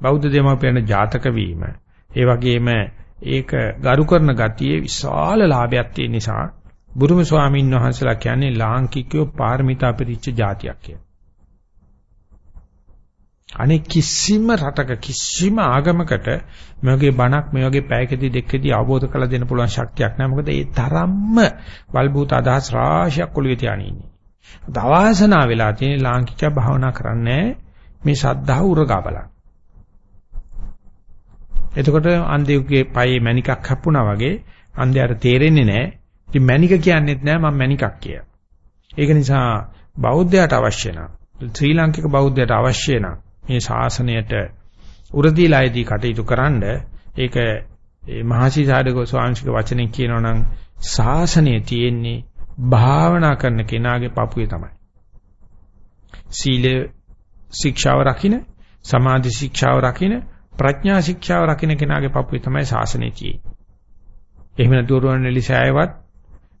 බෞද්ධ දෙමාපියන් ජාතක වීම ඒ වගේම ඒක ගරු කරන ගතියේ විශාල ලාභයක් තියෙන නිසා බුදුම ස්වාමීන් වහන්සේලා කියන්නේ ලාංකිකයෝ පාරමිතා පිරිච්ච જાතියක් කියලා. අනේ කිසිම රටක කිසිම ආගමකට මේ වගේ බණක් මේ වගේ පැයකදී දෙකදී අවබෝධ කරලා දෙන්න පුළුවන් ශක්තියක් නැහැ. මොකද ඒ තරම්ම වල්බූත අදහස් රාශියක් ඔළුවේ තියාගෙන ඉන්නේ. දවාසනා වෙලා තියෙන ලාංකිකයා භාවනා කරන්නේ මේ ශද්ධාව උරගා බලන්න. එතකොට අන්ධයෙකුගේ පයේ මණිකක් හැප්පුණා වගේ අන්ධයාට තේරෙන්නේ නැහැ. ඉතින් මණික කියන්නේත් නැහැ මම මණිකක් කියලා. ඒක නිසා බෞද්ධයාට අවශ්‍ය නම් ශ්‍රී ලාංකික බෞද්ධයාට අවශ්‍ය නම් මේ ශාසනයට උරදීලායේදී කටයුතු කරන්න ඒක ඒ මහසිසාරක ස්වාමීන්ගේ වචනෙන් කියනවා නම් ශාසනය තියෙන්නේ භාවනා කරන කෙනාගේ පපුවේ තමයි. සීල ශික්ෂාව රකින්න, සමාධි ශික්ෂාව රකින්න, ප්‍රඥා ශික්ෂාව රකින්න කෙනාගේ පපුවේ තමයි ශාසනය තියෙන්නේ. එහෙම නැතුව රුවන්වැලිසෑයවත්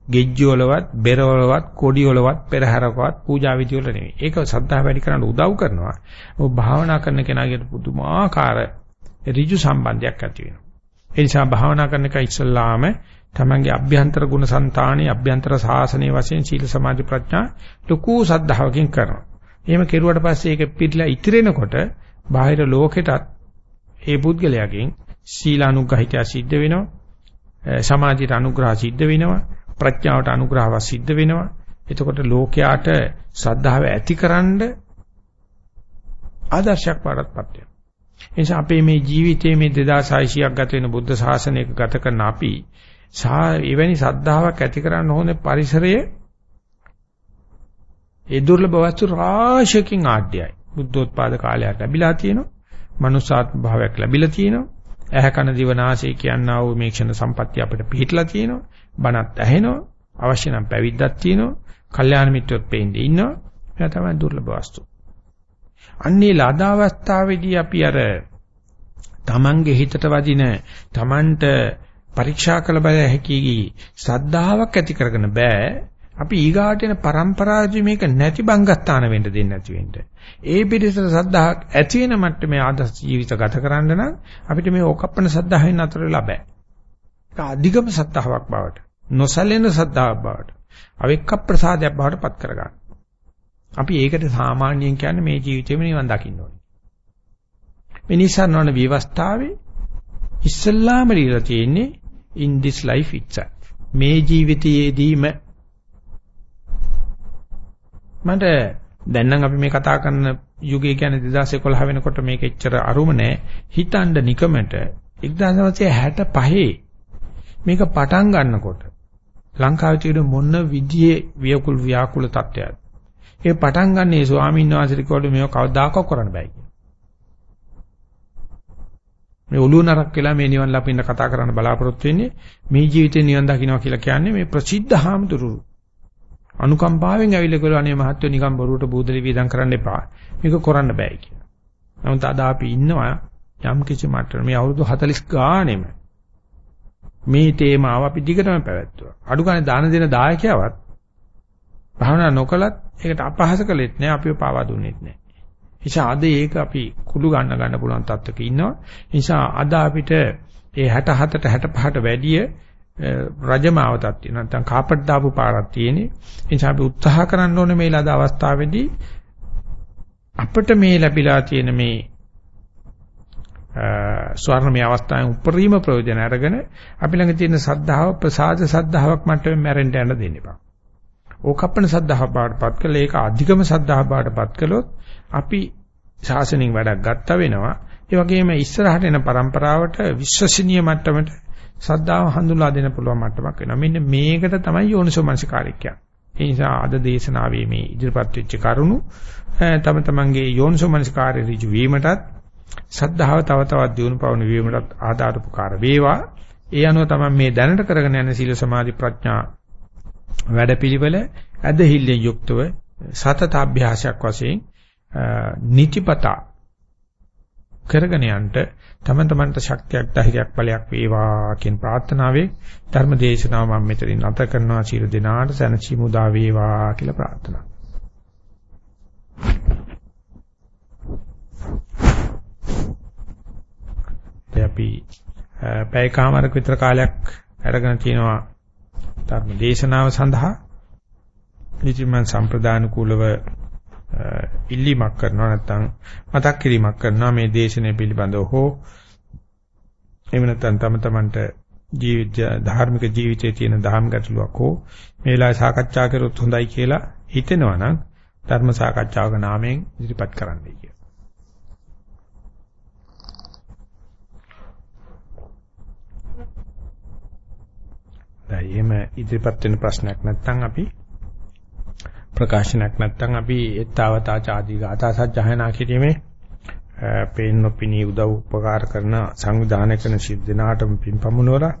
ගෙජ්ජි වලවත්, බෙර වලවත්, කොඩි වලවත්, පෙරහැරකවත් පූජා විදි වල නෙවෙයි. ඒක සද්ධා වැඩි කරන්න උදව් කරනවා. ඔබ භාවනා කරන කෙනාගේ පුදුමාකාර ඍජු සම්බන්ධයක් ඇති වෙනවා. ඒ නිසා භාවනා කරන එක ඉස්සල්ලාම තමන්ගේ අභ්‍යන්තර ගුණ సంతානේ අභ්‍යන්තර සාසනයේ වශයෙන් සීල සමාධි ප්‍රඥා ලකු සද්ධාවකින් කරනවා. එහෙම කෙරුවට පස්සේ ඒක පිටලා ඉතිරෙනකොට බාහිර ලෝකෙටත් ඒ පුද්ගලයාගෙන් සීලානුග්‍රහිතය සිද්ධ වෙනවා. සමාධියට අනුග්‍රහ සිද්ධ වෙනවා. ප්‍රඥාවට අනුග්‍රහව සිද්ධ වෙනවා. එතකොට ලෝකයාට ශ්‍රද්ධාව ඇතිකරනද ආදර්ශයක් පාඩත්පත් වෙනවා. එනිසා අපේ මේ ජීවිතයේ මේ 2600ක් ගත වෙන බුද්ධ ශාසනයක ගත කරන අපි එවැනි ශ්‍රද්ධාවක් ඇති කරන්න ඕනේ පරිසරය ඒ දුර්ලභ වස්තු රාශියකින් ආඩ්‍යයි. බුද්ධෝත්පාද කාලයක් ලැබිලා තියෙනවා. මනුෂ්‍යාත්ම භාවයක් ලැබිලා තියෙනවා. ඇහැ කන දිව නාසය කියනා වූ මේ ක්ෂණ සම්පත්‍ය අපිට පිහිටලා තියෙනවා. බණත් ඇහෙනවා. අවශ්‍ය නම් පැවිද්දක් තියෙනවා. කල්යාණ මිත්‍රොත් පෙන්නේ ඉන්නවා. එයා තමයි දුර්ලභ වස්තු. අන්නේ ලද අවස්ථාවේදී අපි අර තමන්ගේ හිතට වදින තමන්ට පරීක්ෂා කළ බල හැකි ශ්‍රද්ධාවක් ඇති කරගෙන බෑ අපි ඊගාට එන પરම්පරාවේ මේක නැති බංගස්ථාන වෙන්න දෙන්නේ නැති වෙන්න. ඒ පිළිසර සද්ධාහක් ඇති වෙන මට්ටමේ ආදර්ශ ජීවිත ගත කරන්න නම් අපිට මේ ඕකප්පන සද්ධාහෙන් අතර වෙලා බෑ. ඒක අධිගම සද්ධාාවක් බවට නොසැලෙන සද්ධාාවක් බවට අවික්ක ප්‍රසාදයක් බවට පත් කරගන්න. අපි ඒකට සාමාන්‍යයෙන් කියන්නේ මේ ජීවිතේම නිවන් දකින්න ඕනේ. මේ නිසන්වන විවස්ථාවේ ඉස්සල්ලාම ලියලා තියෙන්නේ in this life itself. මේ ජීවිතයේදීම මට දැන් නම් අපි මේ කතා කරන යුගය කියන්නේ 2011 වෙනකොට මේක එච්චර අරුම නෑ. හිතන්න නිකමට 1965 මේක පටන් ගන්නකොට ලංකාවේ තියෙන මොන විදිහේ ව්‍යකුල් ව්‍යාකුල තත්ත්වයක්ද? ඒ පටන් ගන්න ඒ ස්වාමීන් වහන්සේට කිව්වලු මේක කවදාකවත් කරන්න බෑ කියලා. මේ ඔළුව නරක් වෙලා මේ නිවන් ලපින්න කතා කරන්න බලාපොරොත්තු වෙන්නේ මේ ජීවිතේ නිවන් දකින්නවා කියලා කියන්නේ මේ ප්‍රසිද්ධ හාමුදුරුවෝ. අනුකම්පාවෙන් ඇවිල්ලා කියලා අනේ මහත්වෝ නිකන් බොරුවට බූදලි වීදම් කරන්න එපා. මේක කරන්න බෑ කියලා. නමුත් අද අපි ඉන්නවා යම් කිසි මට්ටමක මේ අවුරුදු 40 ගානෙම මේ තේමාව අපි දිගටම පැවැත්තුවා. අඩු ගානේ දාන දෙන දායකයවත් භාවනා නොකලත් ඒකට අපහාස කළෙත් නෑ අපිව පාවා දුන්නෙත් නෑ. නිසා අද ඒක අපි කුළු ගන්න ගන්න පුළුවන් තත්ත්වක ඉන්නවා. නිසා අද අපිට ඒ 67ට 65ට වැඩිය රජමාවතක් තියෙනවා නැත්නම් කාපට් දාපු පාරක් තියෙන්නේ ඒ නිසා අපි උත්සාහ කරන්න ඕනේ මේ ලද අවස්ථාවේදී අපිට මේ ලැබිලා තියෙන මේ ස්වර්ණමය අවස්ථාවෙන් උපරිම ප්‍රයෝජන අරගෙන අපි ළඟ තියෙන සද්ධාව ප්‍රසාද සද්ධාාවක් මට්ටමින් මැරෙන්න යන්න දෙන්න එපා. ඕකප්පන සද්ධාව බාටපත් කළා ඒක අධිකම සද්ධාව බාටපත් කළොත් අපි ශාසනින් වැඩක් ගත්තා වෙනවා. ඒ වගේම ඉස්සරහට එන પરම්පරාවට විශ්වසනීය මට්ටමට සද්ධාව හඳුන්වා දෙන්න පුළුවන් මට්ටමක් වෙනවා. මෙන්න මේකට තමයි යෝනිසෝ මනසිකාරය කියන්නේ. ඒ නිසා අද දේශනාවේ මේ ඉදිරිපත් වෙච්ච කරුණු තම තමන්ගේ යෝනිසෝ මනසිකාරය ඍජු වීමටත් සද්ධාව තව තවත් දියුණු පවුණු වීමටත් ආධාර උපකාර වේවා. ඒ අනුව තමයි මේ දැනට කරගෙන යන සීල සමාධි ප්‍රඥා වැඩපිළිවෙල ඇදහිල්ලෙන් යුක්තව සතත අභ්‍යාසයක් වශයෙන් නිතිපතා කරගෙන යන්න තම තමන්ට ශක්තියක් ධෛර්යයක් බලයක් වේවා කියන ප්‍රාර්ථනාවේ ධර්ම දේශනාව මම මෙතනින් නැත කරනවා සියලු දෙනාට සැනසීම උදා වේවා කියලා ප්‍රාර්ථනා. අපි පැයකමාරක විතර කාලයක් අරගෙන තිනවා ධර්ම දේශනාව සඳහා ඉතින් මම සම්ප්‍රදාන කුලව ඉල්ලීමක් කරනවා නැත්නම් මතක් කිරීමක් කරනවා මේ දේශනාව පිළිබඳව හෝ එහෙම නැත්නම් තම තමන්ට ජීවිත ධාර්මික ජීවිතයේ තියෙන දහම් ගැටලුවක් හෝ මේ වෙලාවේ සාකච්ඡා කරොත් හොඳයි කියලා හිතෙනවා නම් ධර්ම සාකච්ඡාවක නාමයෙන් ඉදිරිපත් කරන්නයි කිය. දැන් එහෙම ඉදිරිපත් වෙන ප්‍රශ්නයක් නැත්නම් අපි ප්‍රකාශනයක් නැත්නම් අපි ඒතාවතා ආදී ගාථා සජ්ජායනා කිරීමේ පේන්න පිණි උදව් උපකාර කරන සංවිධානය කරන සිද්ධ දිනාටම පින් පමුණවලා